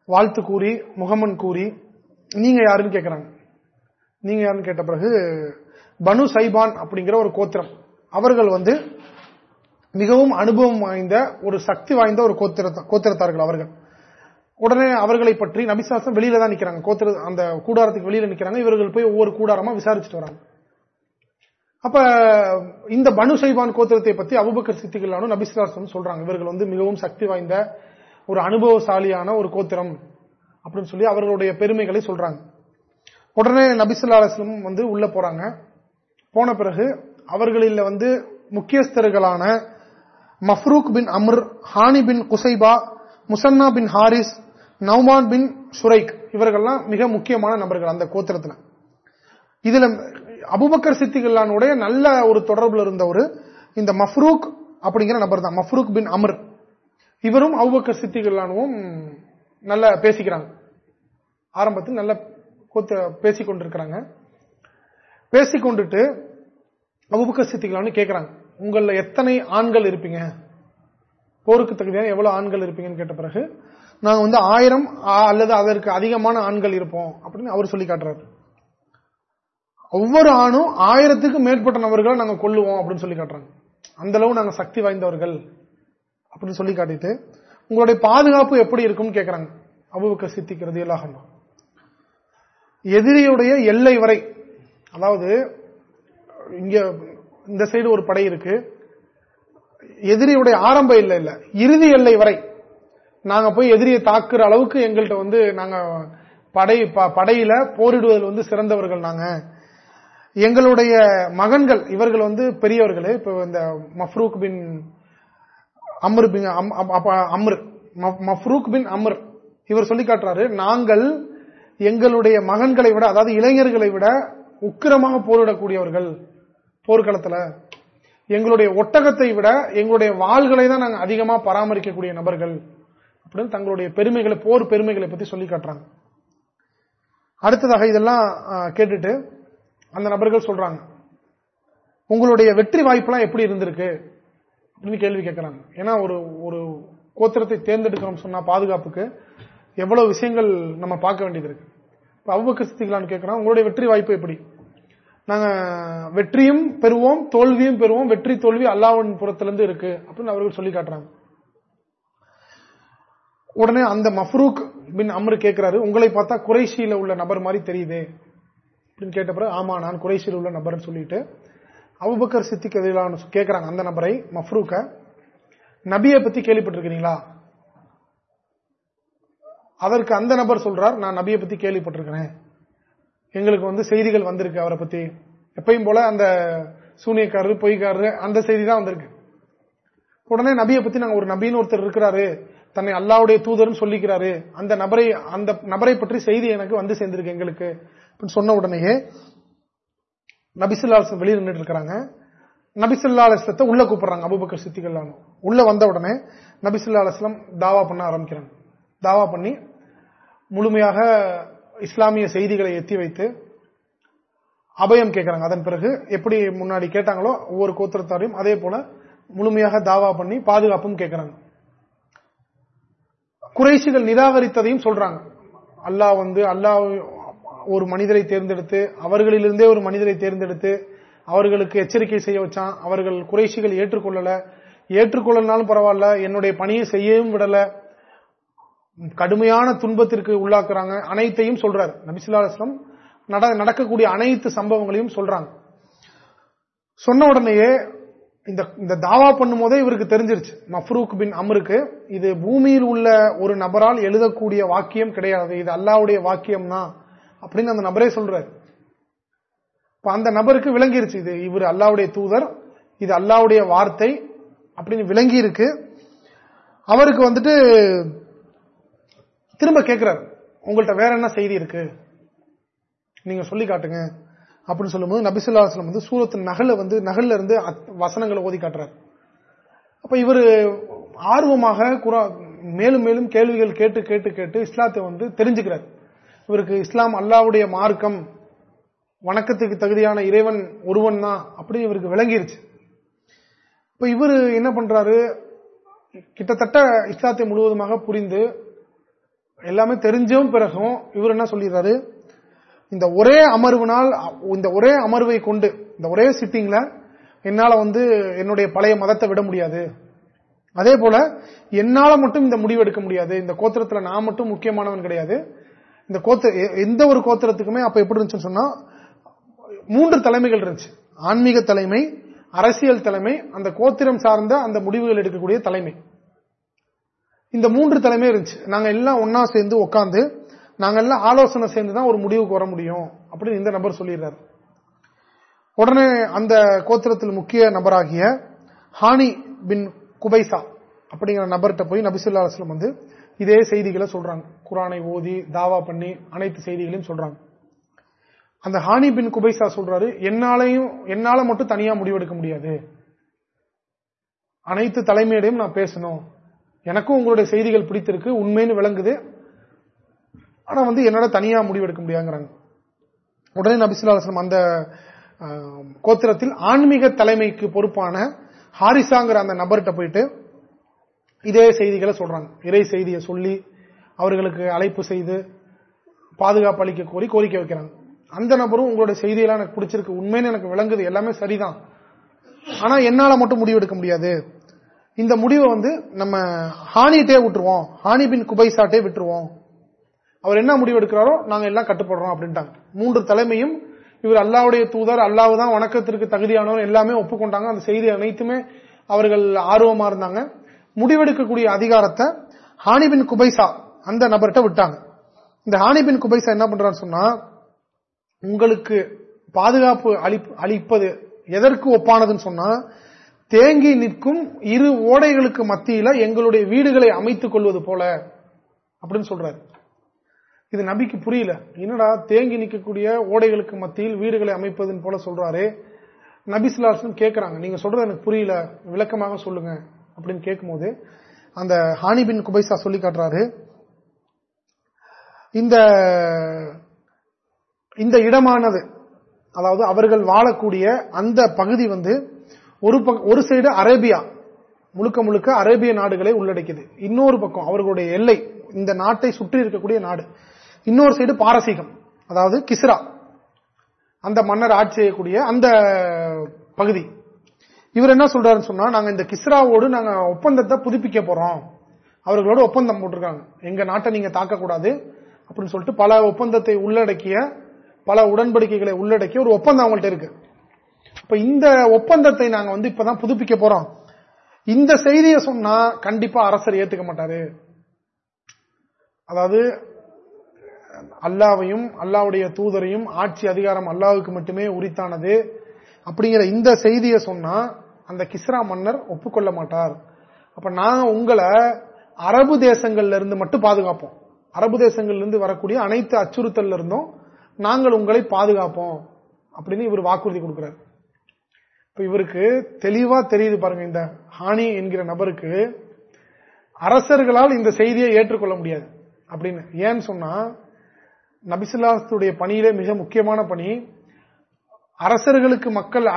வாழ்த்து கூறி முகமன் கூறி நீங்க யாருன்னு கேட்கிறாங்க நீங்க யாருன்னு கேட்ட பிறகு பனு சைபான் அப்படிங்கிற ஒரு கோத்திரம். அவர்கள் வந்து மிகவும் அனுபவம் வாய்ந்த ஒரு சக்தி வாய்ந்த ஒரு கோத்திரத்தார்கள் அவர்கள். உடனே அவர்களை பற்றி நபிசாசம் வெளியில தான் நிக்கிறாங்க. கோத்திர அந்த கூடாரத்துக்கு வெளியில நிக்கிறாங்க. இவர்கள் போய் ஒவ்வொரு கூடாரமா விசாரிச்சுட்டு வராங்க. அப்ப இந்த பனு சைபான் கோத்திரத்தை பத்தி அபுபக்கர் சித்திகளானும் நபிசுலாசம் சொல்றாங்க. இவர்கள் வந்து மிகவும் சக்தி வாய்ந்த ஒரு அனுபவசாலியான ஒரு கோத்திரம் அப்படின்னு சொல்லி அவர்களுடைய பெருமைகளை சொல்றாங்க. உடனே நபிசுல்லா வந்து உள்ள போறாங்க. போன பிறகு அவர்களில் வந்து முக்கியஸ்தர்களான மஃரூக் பின் அம்ர் ஹானி பின் குசைபா முசன்னா பின் ஹாரிஸ் நவ்மான் பின் சுரைக். இவர்கள்லாம் மிக முக்கியமான நபர்கள் அந்த கோத்திரத்தில். இதுல அபுபக்கர் சித்திகல்லானுடைய நல்ல ஒரு தொடர்புல இருந்த ஒரு இந்த மஃரூக் அப்படிங்கிற நபர் தான் மஃரூக் பின் அமர். இவரும் அபுபக்கர் சித்திகளானுவும் நல்ல பேசிக்கிறாங்க. ஆரம்பத்தில் நல்ல பேசிக் கொண்டிருக்கிறாங்க பேசிக்கொண்டுட்டு அபுபக்கர் சித்திகளானு கேட்கிறாங்க உங்கள எத்தனை ஆண்கள் இருப்பீங்க? போருக்கு தகுதியான எவ்வளவு ஆண்கள் இருப்பீங்கன்னு கேட்ட பிறகு நாங்க வந்து ஆயிரம் அல்லது அதற்கு அதிகமான ஆண்கள் இருப்போம் அப்படின்னு அவர் சொல்லி காட்டுறாரு. ஒவ்வொரு ஆணும் ஆயிரத்துக்கு மேற்பட்ட நபர்களை நாங்க கொள்ளுவோம் அப்படின்னு சொல்லி காட்டுறாங்க. அந்த அளவு நாங்க சக்தி வாய்ந்தவர்கள் அப்படின்னு சொல்லி காட்டிட்டு உங்களுடைய பாதுகாப்பு எப்படி இருக்கும்னு கேட்கறாங்க அபுபக்க சித்திக்கிறது எல்லாம் எதிரியுடைய எல்லை வரை அதாவது இங்க இந்த சைடு ஒரு படை இருக்கு. எதிரியுடைய ஆரம்ப இல்லை இல்ல. இறுதி எல்லை வரை நாங்க போய் எதிரியை தாக்குற அளவுக்கு எங்கள்கிட்ட வந்து நாங்க படை படையில போரிடுவதில் வந்து சிறந்தவர்கள் நாங்க. எங்களுடைய மகன்கள் இவர்கள் வந்து பெரியவர்கள். இப்ப இந்த மஃப்ரூக் பின் அம்ரு பின் அம்ரு. மஃப்ரூக் பின் அம்ர். இவர் சொல்லி காட்டுறாரு நாங்கள் எங்களுடைய மகன்களை விட அதாவது இளைஞர்களை விட உக்கிரமாக போரிடக்கூடியவர்கள். போர்க்களத்துல எங்களுடைய ஒட்டகத்தை விட எங்களுடைய வாள்களை தான் நாங்கள் அதிகமா பராமரிக்கக்கூடிய நபர்கள் அப்படின்னு தங்களுடைய பெருமைகளை போர் பெருமைகளை பத்தி சொல்லி காட்டுறாங்க. அடுத்ததாக இதெல்லாம் கேட்டுட்டு அந்த நபர்கள் சொல்றாங்க உங்களுடைய வெற்றி வாய்ப்பெல்லாம் எப்படி இருந்திருக்கு? அப்படின்னு கேள்வி கேட்கிறாங்க. ஏன்னா ஒரு ஒரு கோத்திரத்தை தேர்ந்தெடுக்கிறோம் சொன்னா பாதுகாப்புக்கு எவ்வளவு விஷயங்கள் நம்ம பார்க்க வேண்டியது இருக்கு. அவ்வக்கு அவ்வக்க சித்திகளான்னு கேட்கிறோம் உங்களுடைய வெற்றி வாய்ப்பு எப்படி? நாங்க வெற்றியும் பெறுவோம் தோல்வியும் பெறுவோம். வெற்றி தோல்வி அல்லாவின் புறத்திலிருந்து இருக்கு அப்படின்னு அவர்கள் சொல்லி காட்டுறாங்க. உடனே அந்த மஃப்ரூக் பின் அம்ரு கேட்கிறாரு உங்களை பார்த்தா குறைசியில உள்ள நபர் மாதிரி தெரியுது. அப்படின்னு கேட்ட பிறகு ஆமா நான் குறைசியில் உள்ள நபர்னு சொல்லிட்டு. அபுபக்கர் சித்திக் எதிரான கேட்கிறாங்க அந்த நபரை மஃப்ரூக்க. நபியை பத்தி கேள்விப்பட்டிருக்கிறீங்களா? அதற்கு அந்த நபர் சொல்றார் நான் நபியை பத்தி கேள்விப்பட்டிருக்கிறேன். எங்களுக்கு வந்து செய்திகள் வந்திருக்கு அவரை பத்தி. எப்பயும் போல அந்த சூனியக்காரரு பொய்க்காரரு அந்த செய்தி தான் வந்திருக்கு. உடனே நபியை பத்தி நாங்க ஒரு நபின்னு ஒருத்தர் இருக்கிறாரு. தன்னை அல்லாவுடைய தூதர்னு சொல்லிக்கிறாரு. அந்த நபரை அந்த நபரை பற்றி செய்தி எனக்கு வந்து சேர்ந்திருக்கு எங்களுக்கு. சொன்ன உடனேயே நபிசுல்லாசம் வெளியே நின்றுட்டு இருக்கிறாங்க. நபிசுல்லா அலிஸ்லத்தை உள்ள கூப்பிடுறாங்க அபுபக்கர் சித்திகள்லானும் உள்ள வந்த உடனே நபிசுல்லா அலிஸ்லாம் தாவா பண்ண ஆரம்பிக்கிறாங்க. தாவா பண்ணி முழுமையாக இஸ்லாமிய செய்திகளை எத்தி வைத்து அபயம் கேட்கிறாங்க. அதன் பிறகு எப்படி முன்னாடி கேட்டாங்களோ ஒவ்வொரு கோத்திரத்தாரையும் அதே போல முழுமையாக தாவா பண்ணி பாதுகாப்பும் கேட்கிறாங்க. குறைசிகள் நிராகரித்ததையும் சொல்றாங்க. அல்லாஹ் வந்து அல்லாஹ் ஒரு மனிதரை தேர்ந்தெடுத்து அவர்களிலிருந்தே ஒரு மனிதரை தேர்ந்தெடுத்து அவர்களுக்கு எச்சரிக்கை செய்ய வச்சான். அவர்கள் குறைசிகள் ஏற்றுக்கொள்ளல. ஏற்றுக்கொள்ளனாலும் பரவாயில்ல. என்னுடைய பணியை செய்யவும் விடல. கடுமையான துன்பத்திற்கு உள்ளாக்குறாங்க. அனைத்தையும் சொல்றாரு. நபிசுல்லாஸ்லம் நடக்கக்கூடிய அனைத்து சம்பவங்களையும் சொல்றாங்க. சொன்ன உடனேயே இந்த இந்த தாவா பண்ணும் போதே இவருக்கு தெரிஞ்சிருச்சு. மஃப்ரூக் பின் அமருக்கு இது பூமியில் உள்ள ஒரு நபரால் எழுதக்கூடிய வாக்கியம் கிடையாது. இது அல்லாவுடைய வாக்கியம் தான் அப்படின்னு அந்த நபரே சொல்றாரு. இப்ப அந்த நபருக்கு விளங்கிருச்சு. இது இவர் அல்லாவுடைய தூதர் இது அல்லாவுடைய வார்த்தை அப்படின்னு விளங்கி இருக்கு அவருக்கு வந்துட்டு திரும்ப கேட்கிறார் உங்கள்கிட்ட வேற என்ன செய்தி இருக்கு? நீங்க சொல்லி காட்டுங்க. அப்படின்னு சொல்லும்போது நபிசுல்லாஸ்லம் வந்து சூரத்து நகல வந்து நகல்ல இருந்து வசனங்களை ஓதி காட்டுறாரு. அப்ப இவர் ஆர்வமாக மேலும் மேலும் கேள்விகள் கேட்டு கேட்டு கேட்டு இஸ்லாத்தை வந்து தெரிஞ்சுக்கிறார். இவருக்கு இஸ்லாம் அல்லாவுடைய மார்க்கம் வணக்கத்துக்கு தகுதியான இறைவன் ஒருவன் தான் அப்படின்னு இவருக்கு விளங்கிருச்சு. இப்ப இவர் என்ன பண்றாரு? கிட்டத்தட்ட இஸ்லாத்தை முழுவதுமாக புரிந்து எல்லாமே தெரிஞ்சும் பிறகும் இவர் என்ன சொல்லிடுறாரு? இந்த ஒரே அமர்வுனால் இந்த ஒரே அமர்வை கொண்டு இந்த ஒரே சிட்டிங்ல என்னால வந்து என்னுடைய பழைய மதத்தை விட முடியாது. அதே போல என்னால மட்டும் இந்த முடிவு எடுக்க முடியாது. இந்த கோத்திரத்துல நான் மட்டும் முக்கியமானவன் கிடையாது. இந்த கோத்திர எந்த ஒரு கோத்திரத்துக்குமே அப்ப எப்படி இருந்துச்சுன்னு சொன்னா மூன்று தலைமைகள் இருந்துச்சு. ஆன்மீக தலைமை அரசியல் தலைமை அந்த கோத்திரம் சார்ந்த அந்த முடிவுகள் எடுக்கக்கூடிய தலைமை. இந்த மூன்று தலைமை இருந்துச்சு. நாங்க எல்லாம் ஒன்னா சேர்ந்து உட்காந்து நாங்க எல்லாம் ஆலோசனை சேர்ந்து தான் ஒரு முடிவுக்கு வர முடியும் அப்படின்னு இந்த நபர் சொல்லிடுறாரு. உடனே அந்த கோத்திரத்தில் முக்கிய நபராகிய ஹானி பின் குபைசா அப்படிங்கிற நபர்கிட்ட போய் நபிசுல்லா அலுவலம் வந்து இதே செய்திகளை சொல்றாங்க. குரானை ஓதி தாவா பண்ணி அனைத்து செய்திகளையும் சொல்றாங்க. அந்த ஹானி பின் குபைசா சொல்றாரு என்னாலையும் என்னால மட்டும் தனியா முடிவெடுக்க முடியாது. அனைத்து தலைமையிடையும் நான் பேசணும். எனக்கும் உங்களுடைய செய்திகள் பிடித்திருக்கு உண்மைன்னு விளங்குது. ஆனா வந்து என்னால தனியா முடிவெடுக்க முடியாங்கிறாங்க உடனே நபிசுல்லாஸ்லம் அந்த கோத்திரத்தில் ஆன்மீக தலைமைக்கு பொறுப்பான ஹாரிசாங்கிற அந்த நபர்கிட்ட போயிட்டு இதே செய்திகளை சொல்றாங்க. இறை செய்தியை சொல்லி அவர்களுக்கு அழைப்பு செய்து பாதுகாப்பு அளிக்க கோரி கோரிக்கை வைக்கிறாங்க. அந்த நபரும் உங்களுடைய செய்தியெல்லாம் எனக்கு பிடிச்சிருக்கு உண்மைன்னு எனக்கு விளங்குது எல்லாமே சரிதான். ஆனா என்னால மட்டும் முடிவெடுக்க முடியாது. இந்த முடிவை வந்து நம்ம ஹானிட்டே விட்டுருவோம். ஹானி பின் குபைசாட்டே விட்டுருவோம். அவர் என்ன முடிவு எடுக்கிறாரோ நாங்க எல்லாம் கட்டுப்படுறோம் அப்படின்ட்டாங்க. மூன்று தலைமையும் இவர் அல்லாவுடைய தூதர் அல்லாவு தான் வணக்கத்திற்கு தகுதியானவர் எல்லாமே ஒப்புக்கொண்டாங்க. அந்த செய்தி அனைத்துமே அவர்கள் ஆர்வமா இருந்தாங்க. முடிவெடுக்கக்கூடிய அதிகாரத்தை ஹானிபின் குபைசா அந்த நபர்கிட்ட விட்டாங்க. இந்த ஹானிபின் குபைசா என்ன பண்றான்னு சொன்னா உங்களுக்கு பாதுகாப்பு அளிப்பது எதற்கு ஒப்பானதுன்னு சொன்னா தேங்கி நிற்கும் இரு ஓடைகளுக்கு மத்தியில எங்களுடைய வீடுகளை அமைத்துக் கொள்வது போல அப்படின்னு சொல்றாரு. இது நபிக்கு புரியல. என்னடா தேங்கி நிற்கக்கூடிய ஓடைகளுக்கு மத்தியில் வீடுகளை அமைப்பதுன்னு போல சொல்றாரு. நபிசுலாசன் கேட்கிறாங்க நீங்க சொல்றது எனக்கு புரியல. விளக்கமாக சொல்லுங்க அப்படின்னு கேட்கும்போது அந்த ஹானிபின் குபைசா சொல்லி காட்டுறாரு. இந்த இந்த இடமானது அதாவது அவர்கள் வாழக்கூடிய அந்த பகுதி வந்து ஒரு ஒரு சைடு அரேபியா முழுக்க முழுக்க அரேபிய நாடுகளை உள்ளடக்கியது. இன்னொரு பக்கம் அவர்களுடைய எல்லை இந்த நாட்டை சுற்றி இருக்கக்கூடிய நாடு. இன்னொரு சைடு பாரசீகம் அதாவது கிஸ்ரா. அந்த மன்னர் ஆட்சி செய்யக்கூடிய அந்த பகுதி. இவர் என்ன சொல்றாருன்னு சொன்னா நாங்க இந்த கிஸ்ராவோடு நாங்க ஒப்பந்தத்தை புதுப்பிக்க போறோம். அவர்களோட ஒப்பந்தம் போட்டிருக்காங்க. எங்க நாட்டை நீங்க தாக்கக்கூடாது அப்படின்னு சொல்லிட்டு பல ஒப்பந்தத்தை உள்ளடக்கிய பல உடன்படிக்கைகளை உள்ளடக்கிய ஒரு ஒப்பந்தம் அவங்கள்ட்ட இருக்கு. இப்ப இந்த ஒப்பந்தத்தை நாங்க வந்து இப்பதான் புதுப்பிக்க போறோம். இந்த செய்தியை சொன்னா கண்டிப்பா அரசர் ஏத்துக்க மாட்டாரு. அதாவது அல்லாவையும் அல்லாவுடைய தூதரையும் ஆட்சி அதிகாரம் அல்லாவுக்கு மட்டுமே உரித்தானது. அப்படிங்கிற இந்த செய்தியை சொன்னா அந்த கிஸ்ரா மன்னர் ஒப்புக்கொள்ள மாட்டார். அப்ப நாங்க உங்களை அரபு தேசங்கள்ல இருந்து மட்டும் பாதுகாப்போம். அரபு தேசங்கள்ல இருந்து வரக்கூடிய அனைத்து அச்சுறுத்தல் இருந்தும் நாங்கள் உங்களை பாதுகாப்போம். அப்படின்னு இவர் வாக்குறுதி கொடுக்கிறார். இப்ப இவருக்கு தெளிவா தெரியுது பாருங்க இந்த ஹானி என்கிற நபருக்கு அரசர்களால் இந்த செய்தியை ஏற்றுக்கொள்ள முடியாது அப்படின்னு. ஏன்னு சொன்னா நபிசுல்லாத்துடைய பணியிலே மிக முக்கியமான பணி அரசர்களுக்கு மக்கள்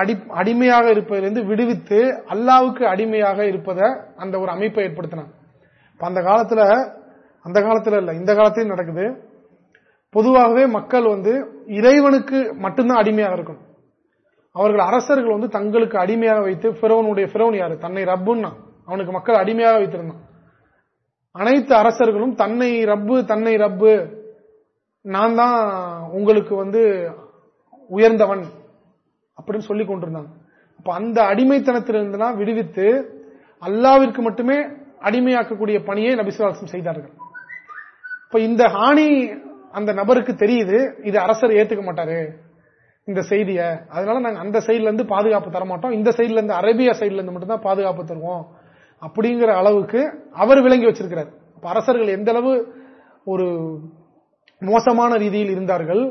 அடிமையாக இருப்பதிலிருந்து விடுவித்து அல்லாவுக்கு அடிமையாக இருப்பதை அந்த ஒரு அமைப்பை ஏற்படுத்தினாங்க. அந்த காலத்துல அந்த காலத்துல இல்ல இந்த காலத்திலும் நடக்குது. பொதுவாகவே மக்கள் வந்து இறைவனுக்கு மட்டும்தான் அடிமையாக இருக்கும் அவர்கள் அரசர்கள் வந்து தங்களுக்கு அடிமையாக வைத்து பிறவனுடைய பிறவன் யாரு? தன்னை ரப்புன்னா. அவனுக்கு மக்கள் அடிமையாக வைத்திருந்தான். அனைத்து அரசர்களும் தன்னை ரப்பு தன்னை ரப்பு நான் தான் உங்களுக்கு வந்து உயர்ந்தவன் அப்படின்னு சொல்லி கொண்டிருந்தாங்க அப்ப அந்த அடிமைத்தனத்திலிருந்துனா விடுவித்து அல்லாவிற்கு மட்டுமே அடிமையாக்கக்கூடிய பணியை நபிசுவாசம் செய்தார்கள். இப்ப இந்த ஹானி அந்த நபருக்கு தெரியுது இது அரசர் ஏத்துக்க மாட்டாரு. இந்த செய்திய. அதனால நாங்க அந்த சைட்ல இருந்து பாதுகாப்பு தர மாட்டோம் இந்த சைட்ல இருந்து அரேபியா சைட்ல இருந்து மட்டும் தான் பாதுகாப்பு தருவோம். அப்படிங்கிற அளவுக்கு அவர் விளங்கி வச்சிருக்கிறார். அரசர்கள் எந்த அளவு ஒரு மோசமான ரீதியில் இருந்தார்கள்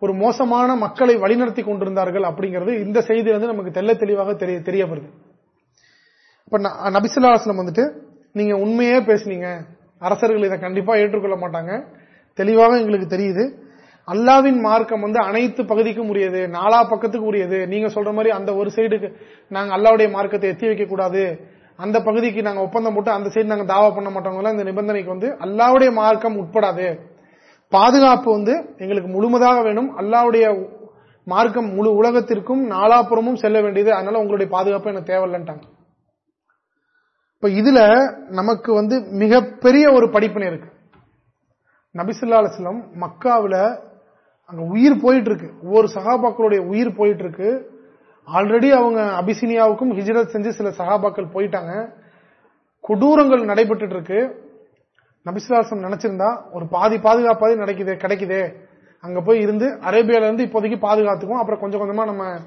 ஒரு மோசமான மக்களை வழிநடத்தி கொண்டிருந்தார்கள் அப்படிங்கிறது இந்த செய்தி வந்து நமக்கு தெல்ல தெளிவாக தெரிய வருது. இப்ப நபிசுல்லாசனம் வந்துட்டு நீங்க உண்மையே பேசுனீங்க. அரசர்கள் இதை கண்டிப்பா ஏற்றுக்கொள்ள மாட்டாங்க. தெளிவாக எங்களுக்கு தெரியுது. அல்லாவின் மார்க்கம் வந்து அனைத்து பகுதிக்கும் உரியது நாலா பக்கத்துக்கு உரியது. நீங்க சொல்ற மாதிரி அந்த ஒரு சைடுக்கு நாங்க அல்லாவுடைய மார்க்கத்தை எத்தி வைக்க கூடாது அந்த பகுதிக்கு நாங்க ஒப்பந்தம் போட்டு அந்த சைடு நாங்க தாவா பண்ண மாட்டோங்களா இந்த நிபந்தனைக்கு வந்து அல்லாவுடைய மார்க்கம் உட்படாது. பாதுகாப்பு வந்து எங்களுக்கு முழுமதாக வேணும். அல்லாவுடைய மார்க்கம் முழு உலகத்திற்கும் நாலாப்புறமும் செல்ல வேண்டியது. அதனால உங்களுடைய பாதுகாப்பு எனக்கு தேவையில்லைன்ட்டாங்க. இப்ப இதுல நமக்கு வந்து மிகப்பெரிய ஒரு படிப்பினை இருக்கு. நபிசுல்லா அலுவலம் மக்காவில அங்க உயிர் போயிட்டு இருக்கு ஒவ்வொரு சகாபாக்களுடைய உயிர் போயிட்டு இருக்கு ஆல்ரெடி அவங்க அபிசினியாவுக்கும் ஹிஜ்ரத் செஞ்சு சில சகாபாக்கள் போயிட்டாங்க. கொடூரங்கள் நடைபெற்று இருக்கு நபிசுலாசம் நினைச்சிருந்தா ஒரு பாதி பாதுகாப்பாதி நடக்குது கிடைக்குதே. அங்க போய் இருந்து அரேபியால இருந்து இப்போதைக்கு பாதுகாத்துக்கும் அப்புறம் கொஞ்சம் கொஞ்சமா நம்ம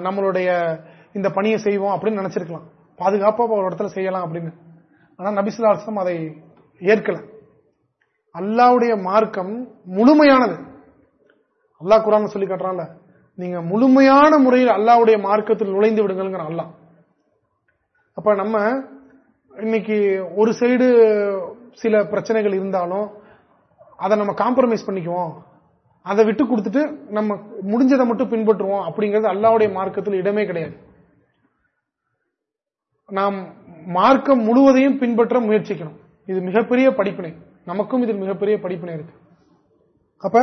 நம்மளுடைய இந்த பணியை செய்வோம் அப்படின்னு நினைச்சிருக்கலாம். பாதுகாப்பா ஒரு இடத்துல செய்யலாம் அப்படின்னு. ஆனா நபிசுலாசம் அதை ஏற்கல. அல்லாவுடைய மார்க்கம் முழுமையானது. அல்லாஹ் குரான் சொல்லி காட்டுறான்ல நீங்க முழுமையான முறையில் அல்லாவுடைய மார்க்கத்தில் நுழைந்து விடுங்கிற அல்லா அப்ப நம்ம இன்னைக்கு ஒரு சைடு சில பிரச்சனைகள் இருந்தாலும் அதை நம்ம காம்ப்ரமைஸ் பண்ணிக்குவோம். அதை விட்டு கொடுத்துட்டு நம்ம முடிஞ்சதை மட்டும் பின்பற்றுவோம் அப்படிங்கிறது அல்லாவுடைய மார்க்கத்தில் இடமே கிடையாது. நாம் மார்க்கம் முழுவதையும் பின்பற்ற முயற்சிக்கணும். இது மிகப்பெரிய படிப்பினை. நமக்கும் இதில் மிகப்பெரிய படிப்பினை இருக்கு. அப்ப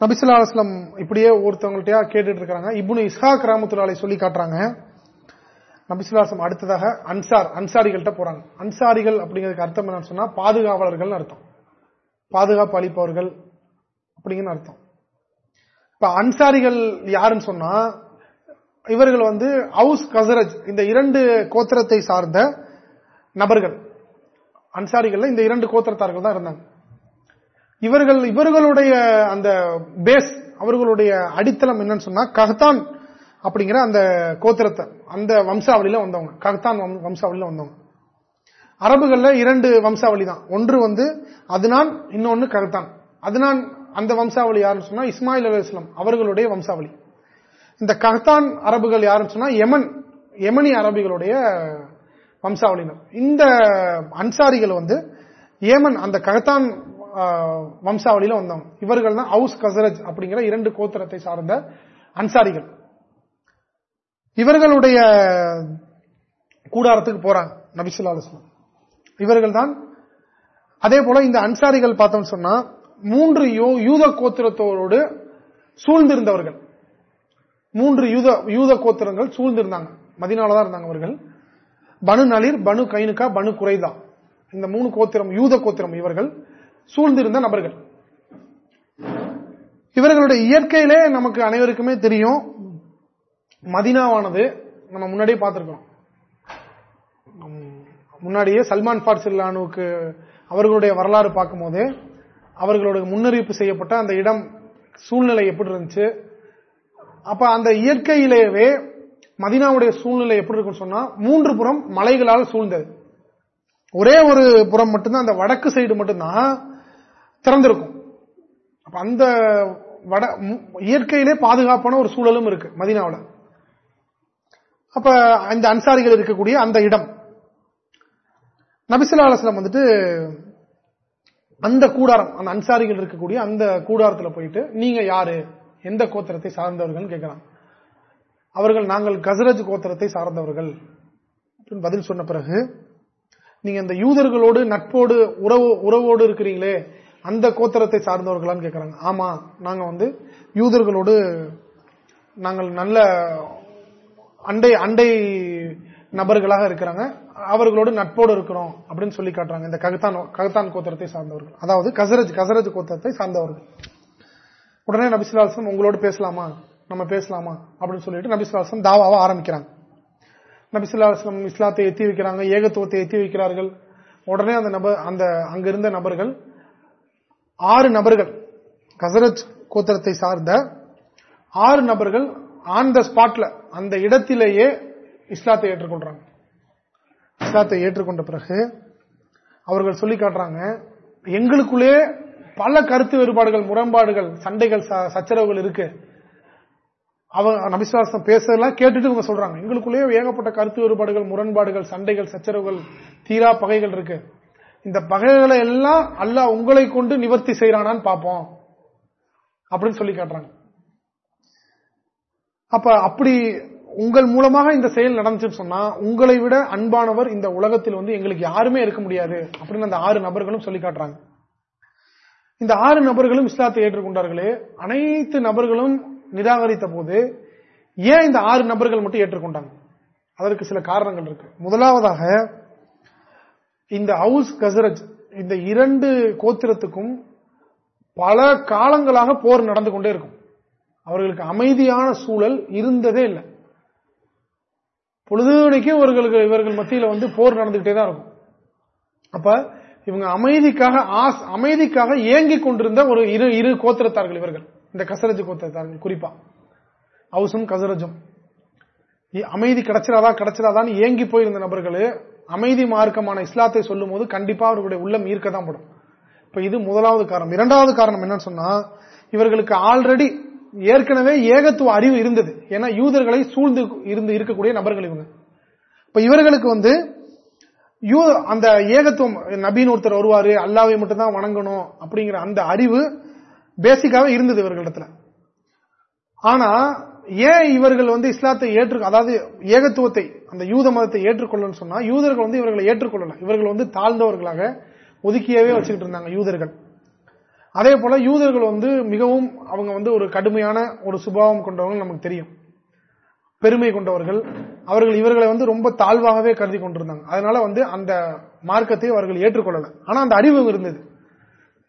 நபிசுல்லா அலுவலம் இப்படியே ஒருத்தவங்கள்ட்ட கேட்டுட்டு இருக்காங்க இப்னு இஸ்ஹா கிராமத்துலாலை சொல்லி காட்டுறாங்க. நபிசுல்லாசம் அடுத்ததாக அன்சார் அன்சாரிகள்கிட்ட போறாங்க. அன்சாரிகள் அப்படிங்கிறதுக்கு அர்த்தம் என்னன்னு சொன்னா பாதுகாவலர்கள் அர்த்தம். பாதுகாப்பு அளிப்பவர்கள் அப்படிங்கிற அர்த்தம். இப்ப அன்சாரிகள் யாருன்னு சொன்னா இவர்கள் வந்து ஹவுஸ் கசரஜ் இந்த இரண்டு கோத்திரத்தை சார்ந்த நபர்கள். அன்சாரிகள்ல இந்த இரண்டு கோத்திரத்தார்கள் தான் இருந்தாங்க. இவர்கள் இவர்களுடைய அந்த பேஸ் அவர்களுடைய அடித்தளம் என்னன்னு சொன்னா கஹத்தான் அப்படிங்கிற அந்த கோத்திரத்தை அந்த வம்சாவளியில வந்தவங்க. கஹத்தான் வம்சாவளியில வந்தவங்க. அரபுகள்ல இரண்டு வம்சாவளி தான். ஒன்று வந்து அதுனான் இன்னொன்னு கஹத்தான் அதுனான் அந்த வம்சாவளி யாருன்னு சொன்னா இஸ்மாயில் அலி இஸ்லாம் அவர்களுடைய வம்சாவளி. இந்த கஹத்தான் அரபுகள் யாருன்னு சொன்னா யமன் யமனி அரபிகளுடைய வம்சாவளியினர். இந்த அன்சாரிகள் வந்து ஏமன் அந்த ககத்தான் வம்சாவளியில வந்தவங்க. இவர்கள் தான் ஹவுஸ் கசரஜ் அப்படிங்கிற இரண்டு கோத்திரத்தை சார்ந்த அன்சாரிகள். இவர்களுடைய கூடாரத்துக்கு போறாங்க நபிசுல்லா இவர்கள் தான் அதே போல இந்த அன்சாரிகள் பார்த்தோம் சொன்னா மூன்று யூத கோத்திரத்தோடு சூழ்ந்திருந்தவர்கள். மூன்று யூத யூத கோத்திரங்கள் சூழ்ந்திருந்தாங்க. மதினாலதான் இருந்தாங்க அவர்கள். பனு நளிர் பனு கைனுக்கா பனு குறைதா இந்த மூணு கோத்திரம் யூத கோத்திரம் இவர்கள். சூழ்ந்திருந்த நபர்கள். இவர்களுடைய இயற்கையிலே நமக்கு அனைவருக்குமே தெரியும் மதினாவானது நம்ம முன்னாடியே பார்த்திருக்கோம் முன்னாடியே சல்மான் பார்சில்லானுக்கு அவர்களுடைய வரலாறு பார்க்கும்போது அவர்களுடைய முன்னறிவிப்பு செய்யப்பட்ட அந்த இடம் சூழ்நிலை எப்படி இருந்துச்சு? அப்ப அந்த இயற்கையிலேயே மதினாவுடைய சூழ்நிலை எப்படி இருக்குன்னு சொன்னா மூன்று புறம் மலைகளால் சூழ்ந்தது. ஒரே ஒரு புறம் மட்டும்தான் அந்த வடக்கு சைடு மட்டும்தான் திறந்திருக்கும். அப்ப அந்த வட இயற்கையிலே பாதுகாப்பான ஒரு சூழலும் இருக்கு மதினாவில். அப்ப அந்த அன்சாரிகள் இருக்கக்கூடிய அந்த இடம். நபிசுல்லா அலுவலம் வந்துட்டு அந்த கூடாரம் அந்த அன்சாரிகள் இருக்கக்கூடிய அந்த கூடாரத்தில் போயிட்டு நீங்க யாரு? எந்த கோத்திரத்தை சார்ந்தவர்கள்? கேட்கிறான் அவர்கள் நாங்கள் கசரஜ் கோத்திரத்தை சார்ந்தவர்கள். பதில் சொன்ன பிறகு நீங்க இந்த யூதர்களோடு நட்போடு உறவு உறவோடு இருக்கிறீங்களே அந்த கோத்திரத்தை சார்ந்தவர்களான்னு கேட்கிறாங்க ஆமா நாங்க வந்து யூதர்களோடு நாங்கள் நல்ல அண்டை அண்டை நபர்களாக இருக்கிறாங்க. அவர்களோடு நட்போடு இருக்கிறோம் அப்படின்னு சொல்லி காட்டுறாங்க. இந்த ககத்தான் ககத்தான் கோத்திரத்தை சார்ந்தவர்கள். அதாவது கசரஜ் கசரஜ் கோத்திரத்தை சார்ந்தவர்கள். உடனே நபிசுலாசம் உங்களோடு பேசலாமா? நம்ம பேசலாமா? அப்படின்னு சொல்லிட்டு நபிசுலாசம் தாவாவை ஆரம்பிக்கிறாங்க. நபிசுல்லாஸ்லம் இஸ்லாத்தை எத்தி வைக்கிறாங்க ஏகத்துவத்தை எத்தி வைக்கிறார்கள். உடனே அந்த நபர் அந்த அங்கிருந்த நபர்கள் ஆறு நபர்கள் கசரத் கோத்திரத்தை சார்ந்த ஆறு நபர்கள் ஆன் த ஸ்பாட்ல அந்த இடத்திலேயே இஸ்லாத்தை ஏற்றுக்கொள்றாங்க. இஸ்லாத்தை ஏற்றுக்கொண்ட பிறகு அவர்கள் சொல்லி காட்டுறாங்க எங்களுக்குள்ளே பல கருத்து வேறுபாடுகள் முரண்பாடுகள் சண்டைகள் சச்சரவுகள் இருக்கு. அவங்க நபிசுவாசம் பேசலாம் கேட்டுட்டு இவங்க சொல்றாங்க. எங்களுக்குள்ளேயே ஏகப்பட்ட கருத்து வேறுபாடுகள் முரண்பாடுகள் சண்டைகள் சச்சரவுகள் தீரா பகைகள் இருக்கு. இந்த பகைகளை எல்லாம் அல்ல உங்களை கொண்டு நிவர்த்தி செய்யறானான்னு பார்ப்போம். அப்படின்னு சொல்லி காட்டுறாங்க. அப்ப அப்படி உங்கள் மூலமாக இந்த செயல் நடந்துச்சுன்னு சொன்னா உங்களை விட அன்பானவர் இந்த உலகத்தில் வந்து எங்களுக்கு யாருமே இருக்க முடியாது அப்படின்னு அந்த ஆறு நபர்களும் சொல்லி காட்டுறாங்க. இந்த ஆறு நபர்களும் இஸ்லாத்தை ஏற்றுக்கொண்டார்களே அனைத்து நபர்களும் நிராகரித்த போது ஏன் இந்த ஆறு நபர்கள் மட்டும் ஏற்றுக்கொண்டாங்க? அதற்கு சில காரணங்கள் இருக்கு. முதலாவதாக இந்த ஹவுஸ் கசரஜ் இந்த இரண்டு கோத்திரத்துக்கும் பல காலங்களாக போர் நடந்து கொண்டே இருக்கும். அவர்களுக்கு அமைதியான சூழல் இருந்ததே இல்லை. பொழுதுனைக்கும் இவர்களுக்கு இவர்கள் மத்தியில் வந்து போர் நடந்துகிட்டே தான் இருக்கும். அப்ப இவங்க அமைதிக்காக அமைதிக்காக ஏங்கி கொண்டிருந்த ஒரு இரு இரு கோத்திரத்தார்கள் இவர்கள். இந்த கசரஜ் கோத்திரத்தார்கள் குறிப்பா. ஹவுசும் கசரஜும். அமைதி கிடைச்சிடாதா கிடைச்சிடாதான்னு ஏங்கி போயிருந்த நபர்களே அமைதி மார்க்கமான இஸ்லாத்தை சொல்லும் போது கண்டிப்பா அவர்களுடைய உள்ளம் ஈர்க்க தான் படும். இப்ப இது முதலாவது காரணம். இரண்டாவது காரணம் என்னன்னு சொன்னா இவர்களுக்கு ஆல்ரெடி ஏற்கனவே ஏகத்துவ அறிவு இருந்தது. ஏன்னா யூதர்களை சூழ்ந்து இருந்து இருக்கக்கூடிய நபர்கள் இவங்க. இப்ப இவர்களுக்கு வந்து யூ அந்த ஏகத்துவம் நபீன் ஒருத்தர் வருவாரு அல்லாவை மட்டும்தான் வணங்கணும் அப்படிங்கிற அந்த அறிவு பேசிக்காவே இருந்தது இவர்களிடத்துல. ஆனா ஏன் இவர்கள் வந்து இஸ்லாத்தை ஏற்று அதாவது ஏகத்துவத்தை அந்த யூத மதத்தை ஏற்றுக்கொள்ளன்னு சொன்னா யூதர்கள் வந்து இவர்களை ஏற்றுக்கொள்ளல. இவர்கள் வந்து தாழ்ந்தவர்களாக ஒதுக்கியவே வச்சுக்கிட்டு இருந்தாங்க யூதர்கள். அதே போல யூதர்கள் வந்து மிகவும் அவங்க வந்து ஒரு கடுமையான ஒரு சுபாவம் கொண்டவர்கள் நமக்கு தெரியும். பெருமை கொண்டவர்கள். அவர்கள் இவர்களை வந்து ரொம்ப தாழ்வாகவே கருதி கொண்டிருந்தாங்க. அதனால வந்து அந்த மார்க்கத்தை அவர்கள் ஏற்றுக்கொள்ளல. ஆனா அந்த அறிவு இருந்தது.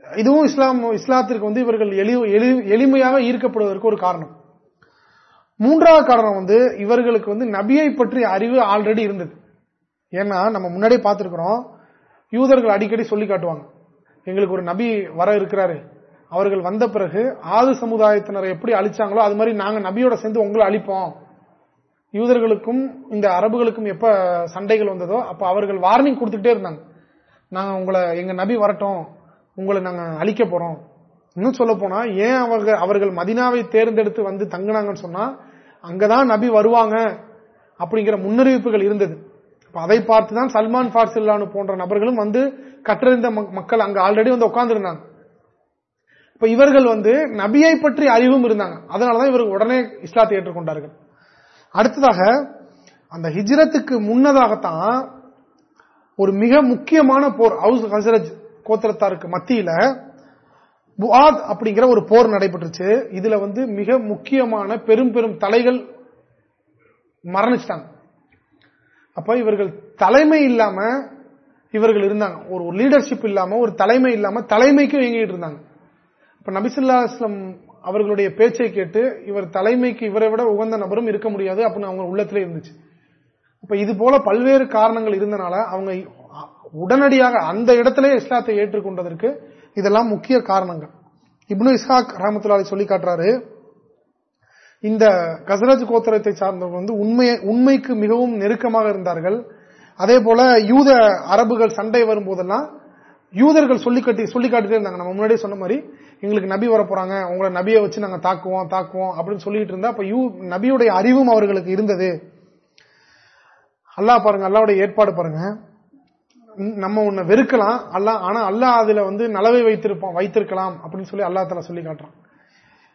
இதுவும் இஸ்லாம் இஸ்லாத்திற்கு வந்து இவர்கள் எளிமையாக ஈர்க்கப்படுவதற்கு ஒரு காரணம். மூன்றாவது காரணம் வந்து இவர்களுக்கு வந்து நபியை பற்றிய அறிவு ஆல்ரெடி இருந்தது. ஏன்னா நம்ம முன்னாடியே பார்த்திருக்கிறோம். யூதர்கள் அடிக்கடி சொல்லி காட்டுவாங்க. எங்களுக்கு ஒரு நபி வர இருக்கிறாரு. அவர்கள் வந்த பிறகு ஆது சமுதாயத்தினரை எப்படி அழிச்சாங்களோ அது மாதிரி நாங்க நபியோட சேர்ந்து உங்களை அழிப்போம். யூதர்களுக்கும் இந்த அரபுகளுக்கும் எப்ப சண்டைகள் வந்ததோ அப்ப அவர்கள் வார்னிங் கொடுத்துட்டே இருந்தாங்க. நாங்க உங்களை எங்க நபி வரட்டும். உங்களை நாங்க அழிக்க போறோம். இன்னும் சொல்ல போனா ஏன் அவர்கள் அவர்கள் மதினாவை தேர்ந்தெடுத்து வந்து தங்கினாங்கன்னு சொன்னா அங்கதான் நபி வருவாங்க அப்படிங்கிற முன்னறிவிப்புகள் இருந்தது. அதை பார்த்துதான் சல்மான் பார்சில்லானு போன்ற நபர்களும் வந்து கற்றறிந்த மக்கள் அங்க ஆல்ரெடி வந்து உட்கார்ந்துருந்தாங்க. இப்ப இவர்கள் வந்து நபியை பற்றி அறிவும் இருந்தாங்க. அதனாலதான் இவர்கள் உடனே இஸ்லாத்தை ஏற்றுக்கொண்டார்கள். அடுத்ததாக அந்த ஹிஜ்ரத்துக்கு முன்னதாகத்தான் ஒரு மிக முக்கியமான போர் ஹவுஸ் ஹசரஜ் கோத்திரத்தாருக்கு மத்தியில புஆத் அப்படிங்கிற ஒரு போர் நடைபெற்றுச்சு. இதுல வந்து மிக முக்கியமான பெரும் பெரும் தலைகள் மரணிச்சிட்டாங்க. அப்ப இவர்கள் தலைமை இல்லாம இவர்கள் இருந்தாங்க. ஒரு லீடர்ஷிப் இல்லாம ஒரு தலைமை இல்லாம தலைமைக்கும் இயங்கிட்டு இருந்தாங்க. இப்ப நபிசுல்லாஸ்லம் அவர்களுடைய பேச்சை கேட்டு இவர் தலைமைக்கு இவரை விட உகந்த நபரும் இருக்க முடியாது அப்படின்னு அவங்க உள்ளத்துல இருந்துச்சு. இப்ப இது போல பல்வேறு காரணங்கள் இருந்தனால அவங்க உடனடியாக அந்த இடத்திலே இஸ்லாத்தை ஏற்றுக்கொண்டதற்கு இதெல்லாம் முக்கிய காரணங்கள். இப்னு இஸ்ஹாக் ரஹமத்துல்லாலி சொல்லி காட்டுறாரு இந்த கசரஜ் கோத்திரத்தை சார்ந்தவங்க வந்து உண்மையை உண்மைக்கு மிகவும் நெருக்கமாக இருந்தார்கள். அதே போல யூத அரபுகள் சண்டை வரும்போதெல்லாம் யூதர்கள் சொல்லி கட்டி சொல்லி காட்டுட்டே இருந்தாங்க. நம்ம முன்னாடியே சொன்ன மாதிரி எங்களுக்கு நபி வர போறாங்க உங்களை நபியை வச்சு நாங்க தாக்குவோம் தாக்குவோம் அப்படின்னு சொல்லிட்டு இருந்தா அப்ப நபியுடைய அறிவும் அவர்களுக்கு இருந்தது. அல்லா பாருங்க அல்லாவுடைய ஏற்பாடு பாருங்க. நம்ம உன்னை வெறுக்கலாம் அல்லா ஆனா அல்லா அதுல வந்து நலவை வைத்திருப்போம் வைத்திருக்கலாம் அப்படின்னு சொல்லி அல்லா தலா சொல்லி காட்டுறான்.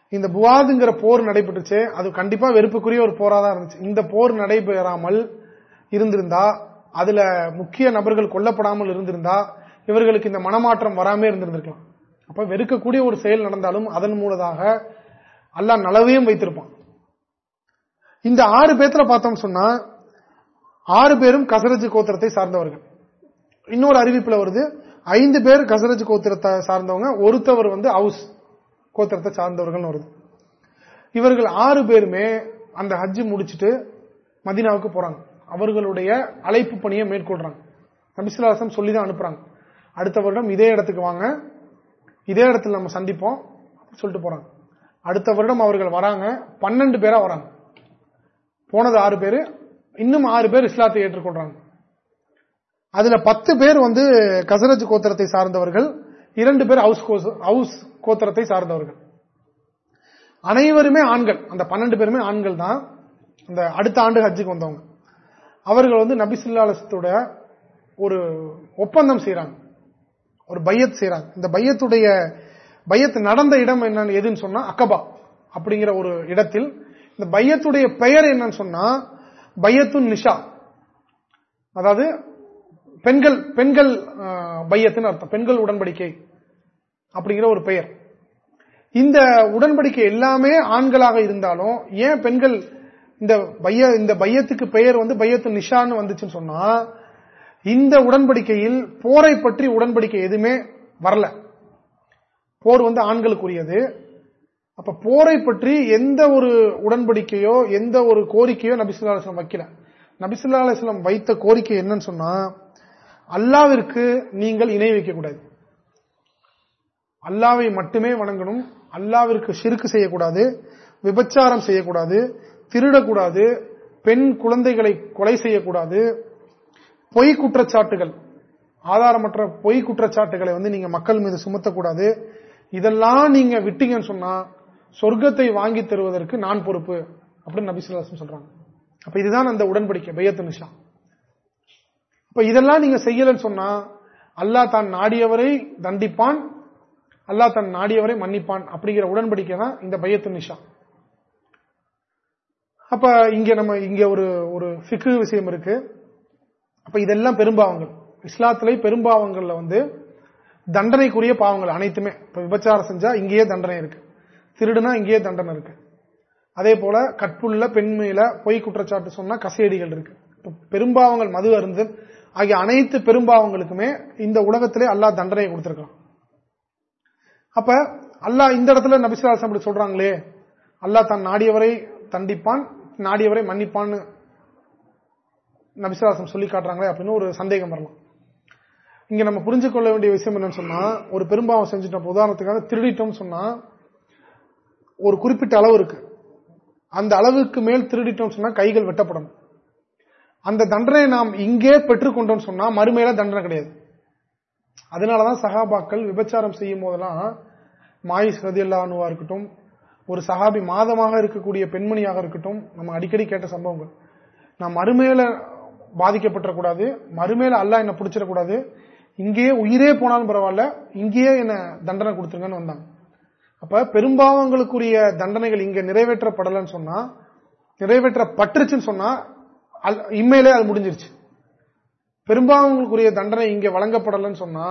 இந்த புவாதுங்கிற போர் நடைபெற்றுச்சு அது கண்டிப்பா வெறுப்புக்குரிய ஒரு போரா தான் இருந்துச்சு. இந்த போர் நடைபெறாமல் இருந்திருந்தா அதுல முக்கிய நபர்கள் கொல்லப்படாமல் இருந்திருந்தா இவர்களுக்கு இந்த மனமாற்றம் வராமே இருந்திருந்திருக்கலாம். அப்ப வெறுக்கக்கூடிய ஒரு செயல் நடந்தாலும் அதன் மூலதாக அல்லா நலவையும் வைத்திருப்பான். இந்த ஆறு பேர்த்துல பார்த்தோம் சொன்னா ஆறு பேரும் கசரஜ் கோத்திரத்தை சார்ந்தவர்கள். இன்னொரு அறிவிப்புல வருது. ஐந்து பேர் கசரஜ் கோத்திரத்தை சார்ந்தவங்க ஒருத்தவர் வந்து ஹவுஸ் கோத்திரத்தை சார்ந்தவர்கள் வருது. இவர்கள் ஆறு பேருமே அந்த ஹஜ்ஜு முடிச்சுட்டு மதினாவுக்கு போறாங்க. அவர்களுடைய அழைப்பு பணியை மேற்கொள்றாங்க. நபிசுல்லாசம் சொல்லி தான் அனுப்புறாங்க. அடுத்த வருடம் இதே இடத்துக்கு வாங்க இதே இடத்துல நம்ம சந்திப்போம் சொல்லிட்டு போறாங்க. அடுத்த வருடம் அவர்கள் வராங்க பன்னெண்டு பேரா வராங்க. போனது ஆறு பேரு இன்னும் ஆறு பேர் இஸ்லாத்தை ஏற்றுக்கொள்றாங்க. அதுல பத்து பேர் வந்து கசரஜ் கோத்திரத்தை சார்ந்தவர்கள் இரண்டு பேர் ஹவுஸ் கோத்திரத்தை சார்ந்தவர்கள். அனைவருமே ஆண்கள் அந்த பன்னெண்டு பேருமே ஆண்கள் தான். அந்த அடுத்த ஆண்டு ஹஜ்ஜுக்கு வந்தவங்க. அவர்கள் வந்து நபிசுல்லாலசத்தோட ஒரு ஒப்பந்தம் செய்யறாங்க ஒரு பையத் செய்யறாங்க இந்த பையத்துடைய பையத் நடந்த இடம் என்னன்னு எதுன்னு சொன்னா அக்கபா அப்படிங்கிற ஒரு இடத்தில் இந்த பையத்துடைய பெயர் என்னன்னு சொன்னா பையத்து நிஷா. அதாவது பெண்கள் பெண்கள் பையத்துன்னு அர்த்தம். பெண்கள் உடன்படிக்கை அப்படிங்கிற ஒரு பெயர். இந்த உடன்படிக்கை எல்லாமே ஆண்களாக இருந்தாலும் ஏன் பெண்கள் இந்த பைய இந்த பையத்துக்கு பெயர் வந்து பையத்து நிஷான்னு வந்துச்சுன்னு சொன்னா இந்த உடன்படிக்கையில் போரை பற்றி உடன்படிக்கை எதுவுமே வரல. போர் வந்து ஆண்களுக்குரியது. அப்ப போரை பற்றி எந்த ஒரு உடன்படிக்கையோ எந்த ஒரு கோரிக்கையோ நபிசுல்லா அலுவலம் வைக்கல. நபிசுல்லா அலுவலம் வைத்த கோரிக்கை என்னன்னு சொன்னா அல்லாவிற்கு நீங்கள் இணை வைக்கக்கூடாது அல்லாவை மட்டுமே வணங்கணும் அல்லாவிற்கு சிறுக்கு செய்யக்கூடாது விபச்சாரம் செய்யக்கூடாது திருடக்கூடாது பெண் குழந்தைகளை கொலை செய்யக்கூடாது. பொய் குற்றச்சாட்டுகள் ஆதாரமற்ற பொய் குற்றச்சாட்டுகளை வந்து நீங்க மக்கள் மீது சுமத்தக்கூடாது. இதெல்லாம் நீங்க விட்டீங்கன்னு சொன்னா சொர்க்கத்தை வாங்கி தருவதற்கு நான் பொறுப்பு அப்படின்னு நபிசுல்லாசன் சொல்றாங்க. அப்ப இதுதான் அந்த உடன்படிக்கை பையத்து நிஷா. இப்ப இதெல்லாம் நீங்க செய்யலன்னு சொன்னா அல்லாஹ் தான் நாடியவரை தண்டிப்பான் அல்லாஹ் தன் நாடியவரை மன்னிப்பான் அப்படிங்கிற உடன்படிக்கை தான் இந்த பையத்து நிஷா. அப்ப இங்க நம்ம இங்க ஒரு ஒரு சிக்கு விஷயம் இருக்கு. அப்ப இதெல்லாம் பெரும்பாவங்கள். இஸ்லாத்திலே பெரும்பாவங்கள்ல வந்து தண்டனைக்குரிய பாவங்கள் அனைத்துமே. இப்ப விபச்சாரம் செஞ்சா இங்கேயே தண்டனை இருக்கு. திருடுனா இங்கேயே தண்டனை இருக்கு. அதே போல கற்புள்ள பெண்மையில பொய் குற்றச்சாட்டு சொன்னா கசையடிகள் இருக்கு. பெரும்பாவங்கள் மது அருந்து ஆகிய அனைத்து பெரும்பாவங்களுக்குமே இந்த உலகத்திலே அல்லா தண்டனை கொடுத்திருக்கான். அப்ப அல்லாஹ் இந்த இடத்துல நபிசுலாசம் அப்படி சொல்றாங்களே அல்லாஹ் தன் நாடியவரை தண்டிப்பான் நாடியவரை மன்னிப்பான்னு நபிசுலாசம் சொல்லி காட்டுறாங்களே அப்படின்னு ஒரு சந்தேகம் வரலாம். இங்க நம்ம புரிஞ்சு கொள்ள வேண்டிய விஷயம் என்னன்னு சொன்னா ஒரு பெரும்பாவம் செஞ்சுட்டோம் உதாரணத்துக்காக திருடிட்டோம் சொன்னா ஒரு குறிப்பிட்ட அளவு இருக்கு. அந்த அளவுக்கு மேல் திருடிட்டோம் சொன்னா கைகள் வெட்டப்படும் அந்த தண்டனை நாம் இங்கே பெற்றுக்கொண்டோம் சொன்னா மறுமையில தண்டனை கிடையாது. அதனாலதான் சகாபாக்கள் விபச்சாரம் செய்யும் போதெல்லாம் மாயிஸ் ரதியல்லானுவா இருக்கட்டும் ஒரு சகாபி மாதமாக இருக்கக்கூடிய பெண்மணியாக இருக்கட்டும் நம்ம அடிக்கடி கேட்ட சம்பவங்கள். நான் மறுமையில பாதிக்கப்பட்டக்கூடாது மறுமையில அல்ல என்ன பிடிச்சிடக்கூடாது இங்கேயே உயிரே போனாலும் பரவாயில்ல இங்கேயே என்ன தண்டனை கொடுத்துருங்கன்னு வந்தாங்க. அப்ப பெரும்பாவங்களுக்குரிய தண்டனைகள் இங்க நிறைவேற்றப்படலன்னு சொன்னா நிறைவேற்றப்பட்டுருச்சுன்னு சொன்னா இம்மையிலே அது முடிஞ்சிருச்சு. பெரும்பாவங்களுக்குரிய தண்டனை இங்கே வழங்கப்படலன்னு சொன்னா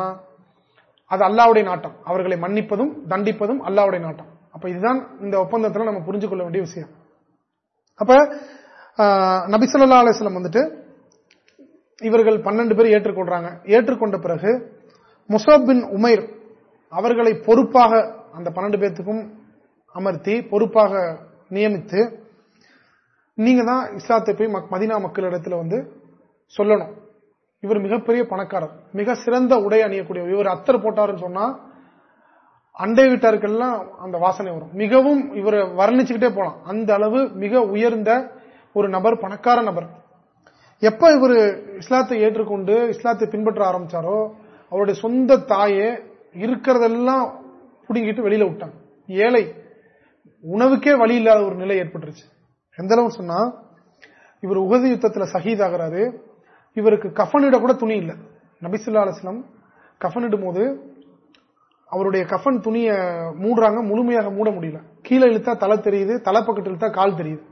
அது அல்லாவுடைய நாட்டம். அவர்களை மன்னிப்பதும் தண்டிப்பதும் அல்லாவுடைய நாட்டம். அப்ப இதுதான் இந்த ஒப்பந்தத்தில் நம்ம புரிஞ்சு கொள்ள வேண்டிய விஷயம். அப்ப நபிசல்லா அலிஸ்லம் வந்துட்டு இவர்கள் பன்னெண்டு பேர் ஏற்றுக்கொள்றாங்க. ஏற்றுக்கொண்ட பிறகு முசாப் பின் உமைர் அவர்களை பொறுப்பாக அந்த பன்னெண்டு பேர்த்துக்கும் அமர்த்தி பொறுப்பாக நியமித்து நீங்க தான் இஸ்லாத்தை போய் மதினா மக்களிடத்துல வந்து சொல்லணும். இவர் மிகப்பெரிய பணக்காரர் மிக சிறந்த உடை அணியக்கூடிய இவர் அத்தர் போட்டாருன்னு சொன்னா அண்டை வீட்டாருக்கெல்லாம் அந்த வாசனை வரும். மிகவும் இவரை வர்ணிச்சுக்கிட்டே போலாம். அந்த அளவு மிக உயர்ந்த ஒரு நபர் பணக்கார நபர். எப்ப இவர் இஸ்லாத்தை ஏற்றுக்கொண்டு இஸ்லாத்தை பின்பற்ற ஆரம்பிச்சாரோ அவருடைய சொந்த தாயே இருக்கிறதெல்லாம் புடுங்கிட்டு வெளியில விட்டாங்க. ஏழை. உணவுக்கே வழி இல்லாத ஒரு நிலை ஏற்பட்டுருச்சு. எந்த அளவு சொன்னா இவர் உகதி யுத்தத்தில் சஹீத் ஆகிறாரு. இவருக்கு கஃனிட கூட துணி இல்லை. நபிசுல்லா அலுவலம் கஃனிடும் போது அவருடைய கஃன் துணியை மூடுறாங்க முழுமையாக மூட முடியல. கீழே இழுத்தா தலை தெரியுது தலை பக்கத்தில் இழுத்தா கால் தெரியுது.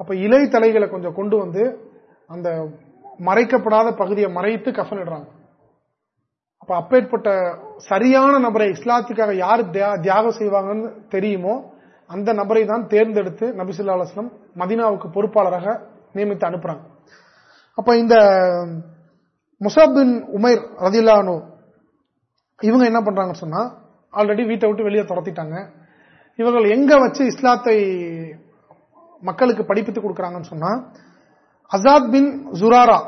அப்ப இலை தலைகளை கொஞ்சம் கொண்டு வந்து அந்த மறைக்கப்படாத பகுதியை மறைத்து கஃன் இடுறாங்க. அப்ப அப்பேற்பட்ட சரியான நபரை இஸ்லாத்துக்காக யார் தியாகம் செய்வாங்கன்னு தெரியுமோ அந்த நபரை தான் தேர்ந்தெடுத்து நபிசுல்லா அலுவலம் மதினாவுக்கு பொறுப்பாளராக நியமித்து அனுப்புறாங்க. அப்ப இந்த முசாபின் உமைர் ரதில்லானு இவங்க என்ன பண்றாங்கன்னு சொன்னா ஆல்ரெடி வீட்டை விட்டு வெளியே துரத்திட்டாங்க. இவர்கள் எங்க வச்சு இஸ்லாத்தை மக்களுக்கு படிப்பித்து கொடுக்கறாங்கன்னு சொன்னா அசாத் பின் ஜுராரா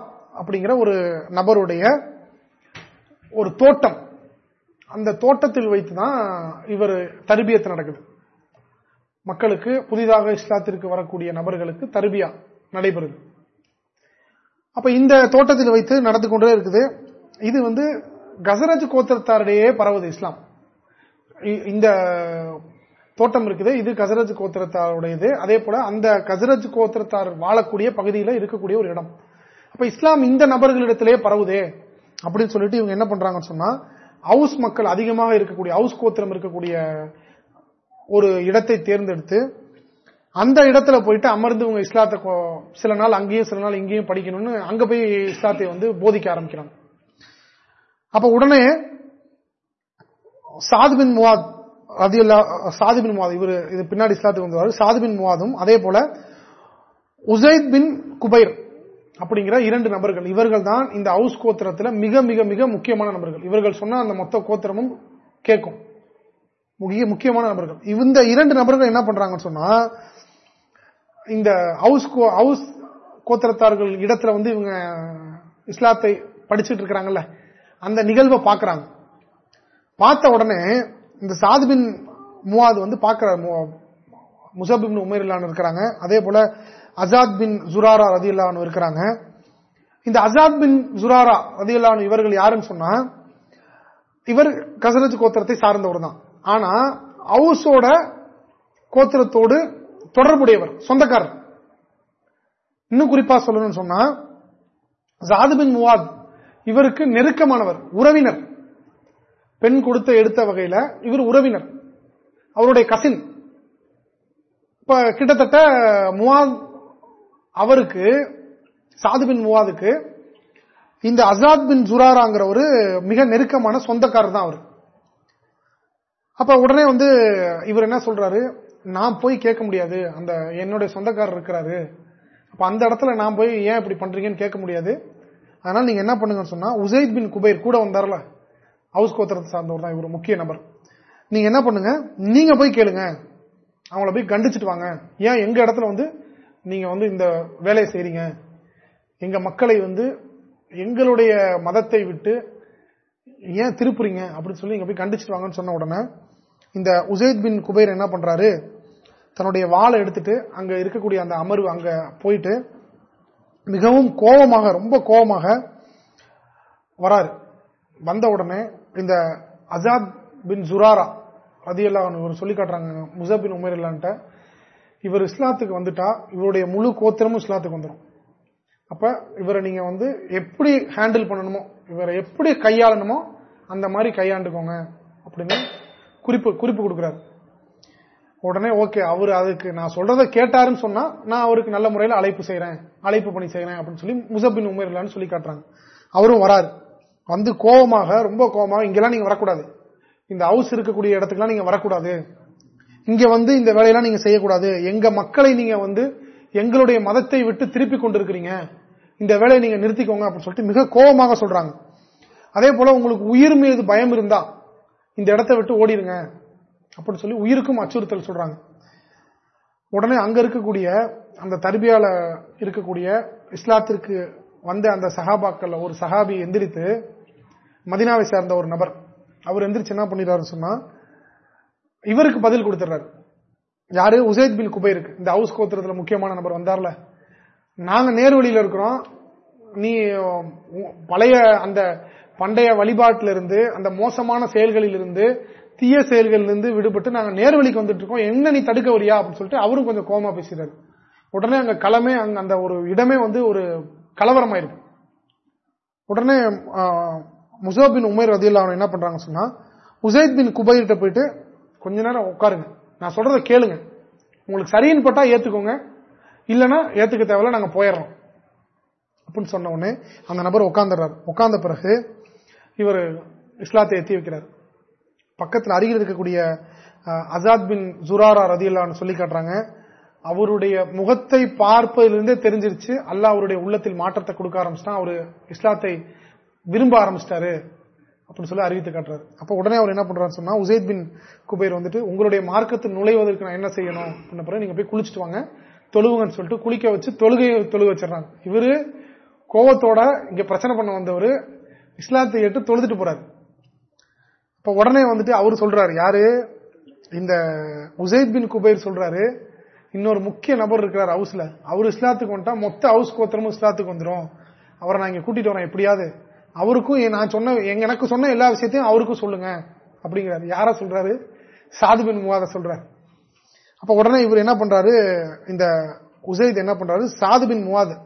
அப்படிங்கிற ஒரு நபருடைய ஒரு தோட்டம். அந்த தோட்டத்தில் வைத்துதான் இவர் தருபியத்து நடக்குது. மக்களுக்கு புதிதாக இஸ்லாத்திற்கு வரக்கூடிய நபர்களுக்கு தருபியா நடைபெறுது. அப்ப இந்த தோட்டத்தில் வைத்து நடந்து கொண்டே இருக்குது. இது வந்து கசரஜ் கோத்திரத்தாரிடையே பரவுது இஸ்லாம். இந்த தோட்டம் இருக்குது. இது கசரஜ் கோத்திரத்தாருடையது. அதே போல அந்த கசரஜ் கோத்திரத்தார் வாழக்கூடிய பகுதியில் இருக்கக்கூடிய ஒரு இடம். அப்ப இஸ்லாம் இந்த நபர்களிடத்திலேயே பரவுதே அப்படின்னு சொல்லிட்டு இவங்க என்ன பண்றாங்கன்னு சொன்னா ஹவுஸ் மக்கள் அதிகமாக இருக்கக்கூடிய ஹவுஸ் கோத்திரம் இருக்கக்கூடிய ஒரு இடத்தை தேர்ந்தெடுத்து அந்த இடத்துல போயிட்டு அமர்ந்து இவங்க இஸ்லாத்தை சில நாள் அங்கேயும் சில நாள் இங்கேயும் படிக்கணும்னு அங்க போய் இஸ்லாத்தை வந்து போதிக்க ஆரம்பிக்கிறாங்க. அப்ப உடனே சாதுபின் முவாத் ரதியுல்லா சாதுபின் முவாத் இவர் இது பின்னாடி இஸ்லாத்துக்கு வந்துவாரு சாதுபின் முவாதும் அதே போல உசைத் பின் குபைர் அப்படிங்கிற இரண்டு நபர்கள் இவர்கள் தான் இந்த ஹவுஸ் கோத்திரத்தில் மிக மிக மிக முக்கியமான நபர்கள். இவர்கள் சொன்ன அந்த மொத்த கோத்திரமும் கேட்கும். முக்கிய முக்கியமான நபர்கள். இந்த இரண்டு நபர்கள் என்ன பண்றாங்கன்னு சொன்னா இந்த ஹவுஸ் ஹவுஸ் கோத்திரத்தார்கள் இடத்துல வந்து இவங்க இஸ்லாத்தை படிச்சுட்டு இருக்கிறாங்கல்ல அந்த நிகழ்வை பாக்குறாங்க பார்த்த உடனே இந்த சாதுபின் மூவாது வந்து பாக்குற முசபின் உமேர்லான்னு இருக்கிறாங்க. அதே போல அசாத் பின் ஜுராரா ரதியுல்லான்னு இருக்கிறாங்க. இந்த அசாத் பின் ஜுராரா ரதியுல்லான்னு இவர்கள் யாருன்னு சொன்னா இவர் கசரத் கோத்திரத்தை சார்ந்தவர் தான் ஆனா அவுஸோட கோத்திரத்தோடு தொடர்புடையவர் சொந்தக்காரர். இன்னும் குறிப்பா சொல்லணும்னு சொன்னா ஜாதுபின் முவாத் இவருக்கு நெருக்கமானவர் உறவினர். பெண் கொடுத்த எடுத்த வகையில இவர் உறவினர். அவருடைய கசின் இப்ப கிட்டத்தட்ட முவாத் அவருக்கு சாதுபின் முவாதுக்கு இந்த அசாத் பின் ஜுராராங்கிற ஒரு மிக நெருக்கமான சொந்தக்காரர் தான் அவர். அப்ப உடனே வந்து இவர் என்ன சொல்றாரு? நான் போய் கேட்க முடியாது. அந்த என்னுடைய சொந்தக்காரர் இருக்கிறாரு. அப்ப அந்த இடத்துல நான் போய் ஏன் இப்படி பண்றீங்கன்னு கேட்க முடியாது. அதனால நீங்க என்ன பண்ணுங்கன்னு சொன்னா உசைத் பின் குபைர் கூட வந்தார்ல. ஹவுஸ் கோத்திரத்தை சார்ந்தவர் தான் இவர் முக்கிய நபர். நீங்க என்ன பண்ணுங்க? நீங்க போய் கேளுங்க. அவங்கள போய் கண்டிச்சுட்டு வாங்க. ஏன் எங்க இடத்துல வந்து நீங்க வந்து இந்த வேலையை செய்றீங்க? எங்க மக்களை வந்து எங்களுடைய மதத்தை விட்டு ஏன் திருப்புறீங்க? அப்படின்னு சொல்லி இங்க போய் கண்டிச்சுட்டு வாங்கன்னு சொன்ன உடனே இந்த உசைத் பின் குபைர் என்ன பண்றாரு? தன்னுடைய வாழை எடுத்துட்டு அங்க இருக்கக்கூடிய அந்த அமர்வு அங்க போயிட்டு மிகவும் கோபமாக ரொம்ப கோபமாக வராரு. வந்த உடனே இந்த அசாத் பின் ஜுராரா ரதியல்லா இவர் சொல்லி காட்டுறாங்க முசபின் உமர் இல்லான்ட்ட. இவர் இஸ்லாத்துக்கு வந்துட்டா இவருடைய முழு கோத்திரமும் இஸ்லாத்துக்கு வந்துடும் அப்ப இவரை நீங்க வந்து எப்படி ஹேண்டில் பண்ணணுமோ இவரை எப்படி கையாளணுமோ அந்த மாதிரி கையாண்டுக்கோங்க அப்படின்னு குறிப்பு குறிப்பு கொடுக்குறாரு. உடனே ஓகே அவர் அதுக்கு நான் சொல்றதை கேட்டாருன்னு சொன்னா நான் அவருக்கு நல்ல முறையில் அழைப்பு செய்யறேன் அழைப்பு பணி செய்யறேன் அப்படின்னு சொல்லி முசபின் உமர் சொல்லி காட்டுறாங்க. அவரும் வராரு. வந்து கோபமாக ரொம்ப கோபமாக இங்கெல்லாம் நீங்க வரக்கூடாது. இந்த ஹவுஸ் இருக்கக்கூடிய இடத்துக்குலாம் நீங்க வரக்கூடாது. இங்க வந்து இந்த வேலையெல்லாம் நீங்க செய்யக்கூடாது. எங்க மக்களை நீங்க வந்து எங்களுடைய மதத்தை விட்டு திருப்பி கொண்டிருக்கிறீங்க. இந்த வேலையை நீங்க நிறுத்திக்கோங்க அப்படின்னு சொல்லிட்டு மிக கோபமாக சொல்றாங்க. அதே போல உங்களுக்கு உயிர் மீது பயம் இருந்தா இந்த இடத்த விட்டு ஓடிடுங்க அப்படின்னு சொல்லி உயிருக்கும் அச்சுறுத்தல் சொல்றாங்க. உடனே அங்க இருக்கக்கூடிய அந்த தர்பியால இருக்கக்கூடிய இஸ்லாத்திற்கு வந்த அந்த சஹாபாக்கள் ஒரு சஹாபி எந்திரித்து மதினாவை சேர்ந்த ஒரு நபர் அவர் எந்திரிச்சு என்ன பண்ணிடுறாரு சொன்னா இவருக்கு பதில் கொடுத்துறாரு யாரு? உசைத் பின் குபைருக்கு. இந்த ஹவுஸ் கோத்திரத்துல முக்கியமான நபர் வந்தார்ல. நாங்க நேர்வழியில இருக்கிறோம். நீ பழைய அந்த பண்டைய வழிபாட்டிலிருந்து அந்த மோசமான செயல்களிலிருந்து தீய செயல்களிலிருந்து விடுபட்டு நாங்க நேர்வழிக்கு வந்துட்டு இருக்கோம் என்ன நீ தடுக்க வரியா அப்படின்னு சொல்லிட்டு அவரும் கொஞ்சம் கோமா பேசுறாரு உடனே அங்க களமே அங்க அந்த ஒரு இடமே வந்து ஒரு கலவரமாயிருக்கு. உடனே முசாபின் உமேர் ரதியில் அவன் என்ன பண்றாங்க சொன்னா உசைத் பின் குபைர்கிட்ட போயிட்டு கொஞ்ச நேரம் உட்காருங்க. நான் சொல்றதை கேளுங்க. உங்களுக்கு சரின்னு பட்டா ஏத்துக்கோங்க. இல்லைன்னா ஏத்துக்க தேவையில்ல நாங்க போயிடுறோம். அப்படின்னு சொன்ன உடனே அந்த நபர் உட்காந்துறாரு உட்கார்ந்த பிறகு இவர் இஸ்லாத்தை எத்தி வைக்கிறார். பக்கத்தில் அருகில் இருக்கக்கூடிய அசாத் பின் ஜுராரா ரதியுல்லான்னு சொல்லி காட்டுறாங்க. அவருடைய முகத்தை பார்ப்பதிலிருந்தே தெரிஞ்சிருச்சு. அல்லாஹ் அவருடைய உள்ளத்தில் மாற்றத்தை கொடுக்க ஆரம்பிச்சிட்டான். அவரு இஸ்லாத்தை விரும்ப ஆரம்பிச்சிட்டாரு அப்படின்னு சொல்லி அறிவித்து காட்டுறாரு. அப்ப உடனே அவர் என்ன பண்றாருன்னு சொன்னா உசேத் பின் குபேர் வந்துட்டு உங்களுடைய மார்க்கத்தில் நுழைவதற்கு நான் என்ன செய்யணும்? அப்படின்ன பிறகு நீங்க போய் குளிச்சுட்டு வாங்க தொழுவுங்கன்னு சொல்லிட்டு குளிக்க வச்சு தொழுகை தொழுக வச்சிடறாங்க. இவரு கோவத்தோட இங்க பிரச்சனை பண்ண வந்தவர் இஸ்லாத்தை ஏற்று தொழுதுட்டு போறாரு. இப்ப உடனே வந்துட்டு அவர் சொல்றாரு யாரு? இந்த உசைத் பின் குபைர் சொல்றாரு இன்னொரு முக்கிய நபர் இருக்கிறார் ஹவுஸ்ல. அவர் இஸ்லாத்துக்கு வந்துட்டா மொத்த ஹவுஸ் கோத்திரமும் இஸ்லாத்துக்கு வந்துடும் அவரை நான் இங்க கூட்டிட்டு வரேன் எப்படியாவது அவருக்கும் நான் சொன்ன எனக்கு சொன்ன எல்லா விஷயத்தையும் அவருக்கும் சொல்லுங்க அப்படிங்கிறாரு. யார சொல்றாரு? சாதுபின் முவாத சொல்றாரு. அப்ப உடனே இவர் என்ன பண்றாரு? இந்த உசைத் என்ன பண்றாரு? சாதுபின் முவாத்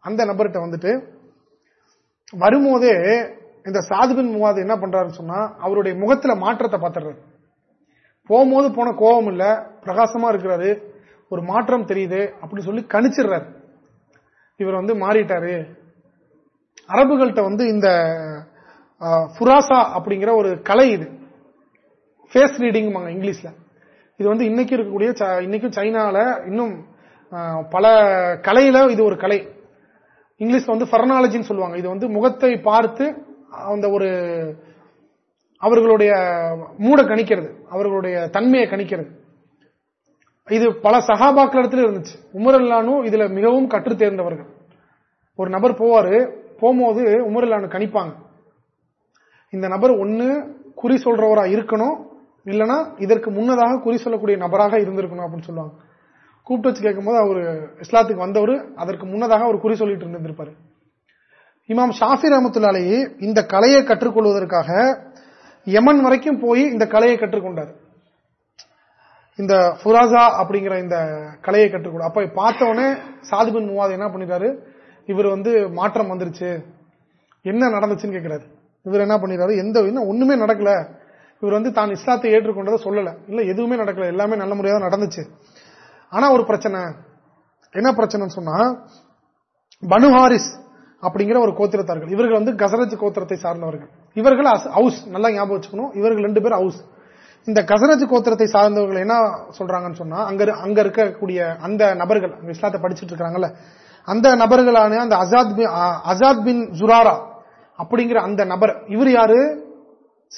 அந்த நபர்கிட்ட வந்துட்டு வரும்போதே இந்த சாதுபின் முவாது என்ன பண்றாருன்னு சொன்னா அவருடைய முகத்துல மாற்றத்தை பார்த்துறாரு போகும்போது போன கோபம் இல்ல பிரகாசமா இருக்கிறாரு ஒரு மாற்றம் தெரியுது அப்படின்னு சொல்லி கணிச்சிடுறாரு. இவர் வந்து மாறிட்டாரு. அரபுகள்கிட்ட வந்து இந்த புராசா அப்படிங்கிற ஒரு கலை இது. ஃபேஸ் ரீடிங் இங்கிலீஷ்ல. இது வந்து இன்னைக்கு இருக்கக்கூடிய இன்னைக்கும் சைனால இன்னும் பல கலையில இது ஒரு கலை. இங்கிலீஷ்ல வந்து ஃபர்னாலஜின்னு சொல்லுவாங்க. இது வந்து முகத்தை பார்த்து அந்த ஒரு அவர்களுடைய மூட கணிக்கிறது. அவர்களுடைய தன்மையை கணிக்கிறது. இது பல சகாபாக்கள் இடத்துல இருந்துச்சு. உமரல்லானும் இதுல மிகவும் கற்று தேர்ந்தவர்கள். ஒரு நபர் போவாரு. போகும்போது உமரல்லானு கணிப்பாங்க. இந்த நபர் ஒன்னு குறி சொல்றவரா இருக்கணும். இல்லனா இதற்கு முன்னதாக குறி சொல்லக்கூடிய நபராக இருந்திருக்கணும் அப்படின்னு சொல்லுவாங்க. கூப்பிட்டு வச்சு கேட்கும்போது அவர் இஸ்லாத்துக்கு வந்தவர் அதற்கு முன்னதாக அவர் குறி சொல்லிட்டு இருந்திருப்பாரு. இமாம் ஷாஃபி ரஹமத்துல்லாலேயே இந்த கலையை கற்றுக்கொள்வதற்காக யமன் வரைக்கும் போய் இந்த கலையை கற்றுக்கொண்டார். இந்த ஃபுராசா அப்படிங்கிற இந்த கலையை கற்றுக்கொண்டு அப்ப பார்த்தவொடனே சாதிபின் முவாத் என்ன பண்ணிட்டாரு? இவர் வந்து மாற்றம் வந்துருச்சு. என்ன நடந்துச்சுன்னு கேட்கிறாரு இவர் என்ன பண்ணிடுறாரு எந்த ஒண்ணுமே நடக்கல. இவர் வந்து தான் இஸ்லாத்தை ஏற்றுக்கொண்டதை சொல்லல. இல்ல எதுவுமே நடக்கல. எல்லாமே நல்ல முறையாக நடந்துச்சு. ஆனா ஒரு பிரச்சனை. என்ன பிரச்சனைன்னு சொன்னா பனுஹாரிஸ் அப்படிங்கிற ஒரு கோத்திரத்தார்கள். இவர்கள் வந்து கசரஜ் கோத்திரத்தை சார்ந்தவர்கள். இவர்கள் ஹவுஸ் நல்லா ஞாபகம் வச்சுக்கணும். இவர்கள் ரெண்டு பேர் ஹவுஸ் இந்த கசரஜ் கோத்திரத்தை சார்ந்தவர்கள் என்ன சொல்றாங்கன்னு சொன்னா அங்க அங்க இருக்கக்கூடிய அந்த நபர்கள் இஸ்லாத்தை படிச்சுட்டு இருக்காங்கல்ல அந்த நபர்களான அந்த அசாத் பின் அசாத் பின் ஜுராரா அப்படிங்கிற அந்த நபர் இவர் யாரு?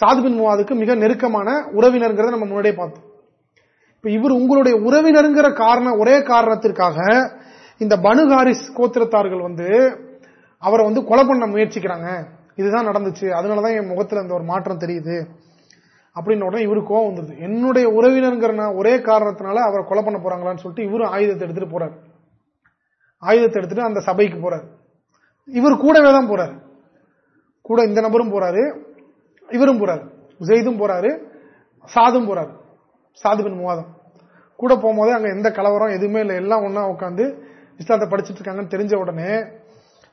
சாத் பின் முவாதுக்கு மிக நெருக்கமான உறவினர்கிறத நம்ம முன்னாடியே பார்த்தோம். இப்ப இவர் உங்களுடைய உறவினருங்கிற காரணம் ஒரே காரணத்திற்காக இந்த பனுகாரிஸ் கோத்திரத்தார்கள் வந்து அவரை வந்து கொலை பண்ண முயற்சிக்கிறாங்க. இதுதான் நடந்துச்சு. அதனாலதான் என் முகத்துல இந்த ஒரு மாற்றம் தெரியுது. அப்படின்னு உடனே இவரு கோவம் வந்துருது என்னுடைய உறவினருங்கிற ஒரே காரணத்தினால அவரை கொலை பண்ண போறாங்களான்னு சொல்லிட்டு இவரும் ஆயுதத்தை எடுத்துட்டு போறாரு. ஆயுதத்தை எடுத்துட்டு அந்த சபைக்கு போறாரு. இவர் கூடவே தான் போறாரு. கூட இந்த நபரும் போறாரு. இவரும் போறாரு. ஜெய்தும் போறாரு. சாதும் போறாரு. சாதுபின் முவாதம். கூட போகும்போது அங்க எந்த கலவரம் எதுவுமே இல்லை. எல்லாம் ஒன்னா உட்காந்து இஸ்லாத்தை படிச்சுட்டு இருக்காங்கன்னு தெரிஞ்ச உடனே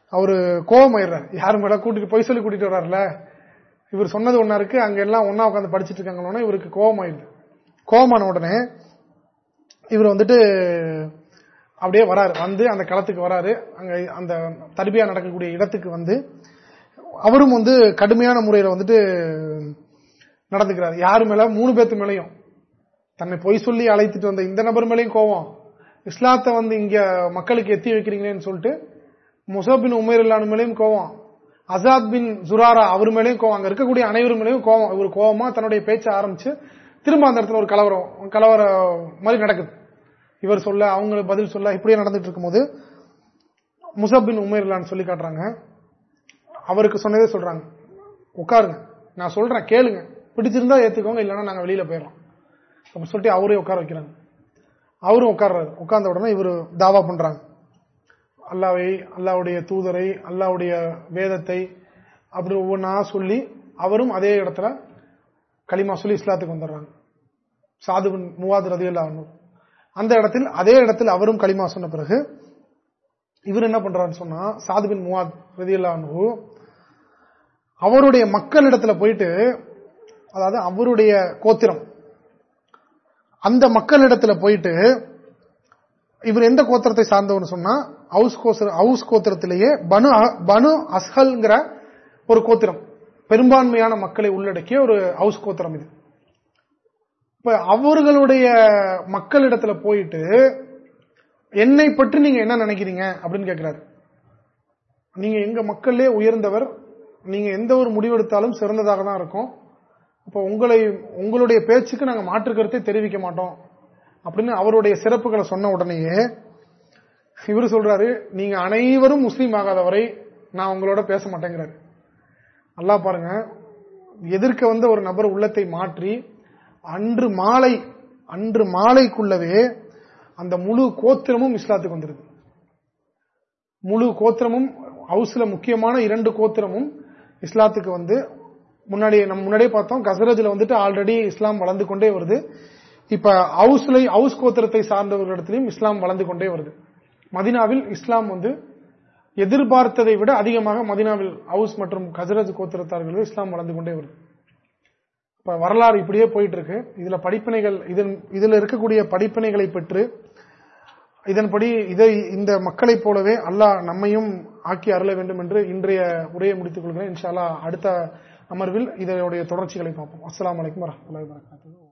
அவரு கோபம் ஆயிடுறாரு யாரும் மேல கூட்டிட்டு போய் சொல்லி கூட்டிட்டு வர்றாருல இவர் சொன்னது ஒன்னா இருக்கு. அங்க எல்லாம் ஒன்னா உட்காந்து படிச்சுட்டு இருக்காங்க இவருக்கு கோபம் ஆயிடுது கோபமான உடனே இவர் வந்துட்டு அப்படியே வராரு. வந்து அந்த களத்துக்கு வராரு. அங்க அந்த தர்பியா நடக்கக்கூடிய இடத்துக்கு வந்து அவரும் வந்து கடுமையான முறையில வந்துட்டு நடந்துக்கிறார். யாரு மேல? மூணு பேத்து மேலையும். தன்னை பொய் சொல்லி அழைத்துட்டு வந்த இந்த நபர் மேலேயும் கோவம் இஸ்லாத்தை வந்து இங்க மக்களுக்கு எத்தி வைக்கிறீங்களேன்னு சொல்லிட்டு முசபின் உமேர் இல்லான மேலேயும் கோவம் அசாத் பின் ஜுராரா அவர் மேலேயும் கோவம் அங்க இருக்கக்கூடிய அனைவரும் மேலேயும் கோவம் இவர் கோவமா தன்னுடைய பேச்சை ஆரம்பிச்சு திரும்ப அந்த இடத்துல ஒரு கலவரம் கலவர மாதிரி நடக்குது. இவர் சொல்ல அவங்களுக்கு பதில் சொல்ல இப்படியே நடந்துட்டு இருக்கும்போது முசப்பின் உமேர்லான்னு சொல்லி காட்டுறாங்க. அவருக்கு சொன்னதே சொல்றாங்க. உட்காருங்க. நான் சொல்றேன் கேளுங்க. பிடிச்சிருந்தா ஏத்துக்கோங்க இல்லைன்னா நாங்க வெளியில போயிடலாம். அப்படி சொல்லிட்டு அவரே உட்கார வைக்கிறாங்க. அவரும் உட்கார்றாரு. உட்கார்ந்த உடனே இவர் தாவா பண்றாங்க. அல்லாவை அல்லாவுடைய தூதரை அல்லாவுடைய வேதத்தை அப்படி ஒவ்வொன்றா சொல்லி அவரும் அதே இடத்துல களிமா சொல்லி இஸ்லாத்துக்கு வந்துடுறாங்க. சாதுபின் மூவாது ரதியல்லா அந்த இடத்தில் அதே இடத்தில் அவரும் களிமா சொன்ன பிறகு இவர் என்ன பண்றாருன்னு சொன்னா சாதுபின் மூவாத் ரதியல்லா அவருடைய மக்களிடத்துல போயிட்டு அதாவது அவருடைய கோத்திரம் அந்த மக்களிடத்துல போயிட்டு இவர் எந்த கோத்திரத்தை சார்ந்தவர் சொன்னா ஹவுஸ் கோத்திரத்திலேயே பனு பனு அஸ்ஹல்ங்கிற ஒரு கோத்திரம் பெரும்பான்மையான மக்களை உள்ளடக்கிய ஒரு ஹவுஸ் கோத்திரம் இது. இப்ப அவர்களுடைய மக்களிடத்துல போயிட்டு என்னை பற்றி நீங்க என்ன நினைக்கிறீங்க அப்படின்னு கேட்கிறாரு நீங்க எங்க மக்களே உயர்ந்தவர் நீங்க எந்த ஒரு முடிவெடுத்தாலும் சிறந்ததாக தான் இருக்கும். அப்ப உங்களை உங்களுடைய பேச்சுக்கு நாங்க மாற்றுக்கருத்தை தெரிவிக்க மாட்டோம். அப்படின்னு அவருடைய சிறப்புகளை சொன்ன உடனேயே இவர் சொல்றாரு நீங்க அனைவரும் முஸ்லீம் ஆகாதவரை நான் உங்களோட பேச மாட்டேங்கிறாரு. நல்லா பாருங்க எதிர்க்க வந்த ஒரு நபர் உள்ளத்தை மாற்றி அன்று மாலை அன்று மாலைக்குள்ளவே அந்த முழு கோத்திரமும் இஸ்லாத்துக்கு வந்துருது. முழு கோத்திரமும் ஹவுஸ்ல முக்கியமான இரண்டு கோத்திரமும் இஸ்லாத்துக்கு வந்து முன்னாடி நம்ம முன்னாடியே பார்த்தோம் கசரஜில் வந்துட்டு ஆல்ரெடி இஸ்லாம் வளர்ந்து கொண்டே வருது. இப்ப ஹவுஸ்ல ஹவுஸ் கோத்திரத்தை சார்ந்தவர்களிடத்திலையும் இஸ்லாம் வளர்ந்து கொண்டே வருது. மதினாவில் இஸ்லாம் வந்து எதிர்பார்த்ததை விட அதிகமாக மதினாவில் ஹவுஸ் மற்றும் கசரஜ் கோத்திரத்தார்கள் இஸ்லாம் வளர்ந்து கொண்டே வருது. இப்ப வரலாறு இப்படியே போயிட்டு இருக்கு இதுல படிப்பினைகள் இதுல இருக்கக்கூடிய படிப்பினைகளை பெற்று இதன்படி இதை இந்த மக்களைப் போலவே அல்லாஹ் நம்மையும் ஆக்கி அருள வேண்டும் என்று இன்றைய உரையை முடித்துக் கொள்கிறேன். இன்ஷால்லா அடுத்த அமர்வில் இதனுடைய தொடர்ச்சிகளை பார்ப்போம். அஸ்லாம் வலைக்கம் வரமத்துல வரகாத்து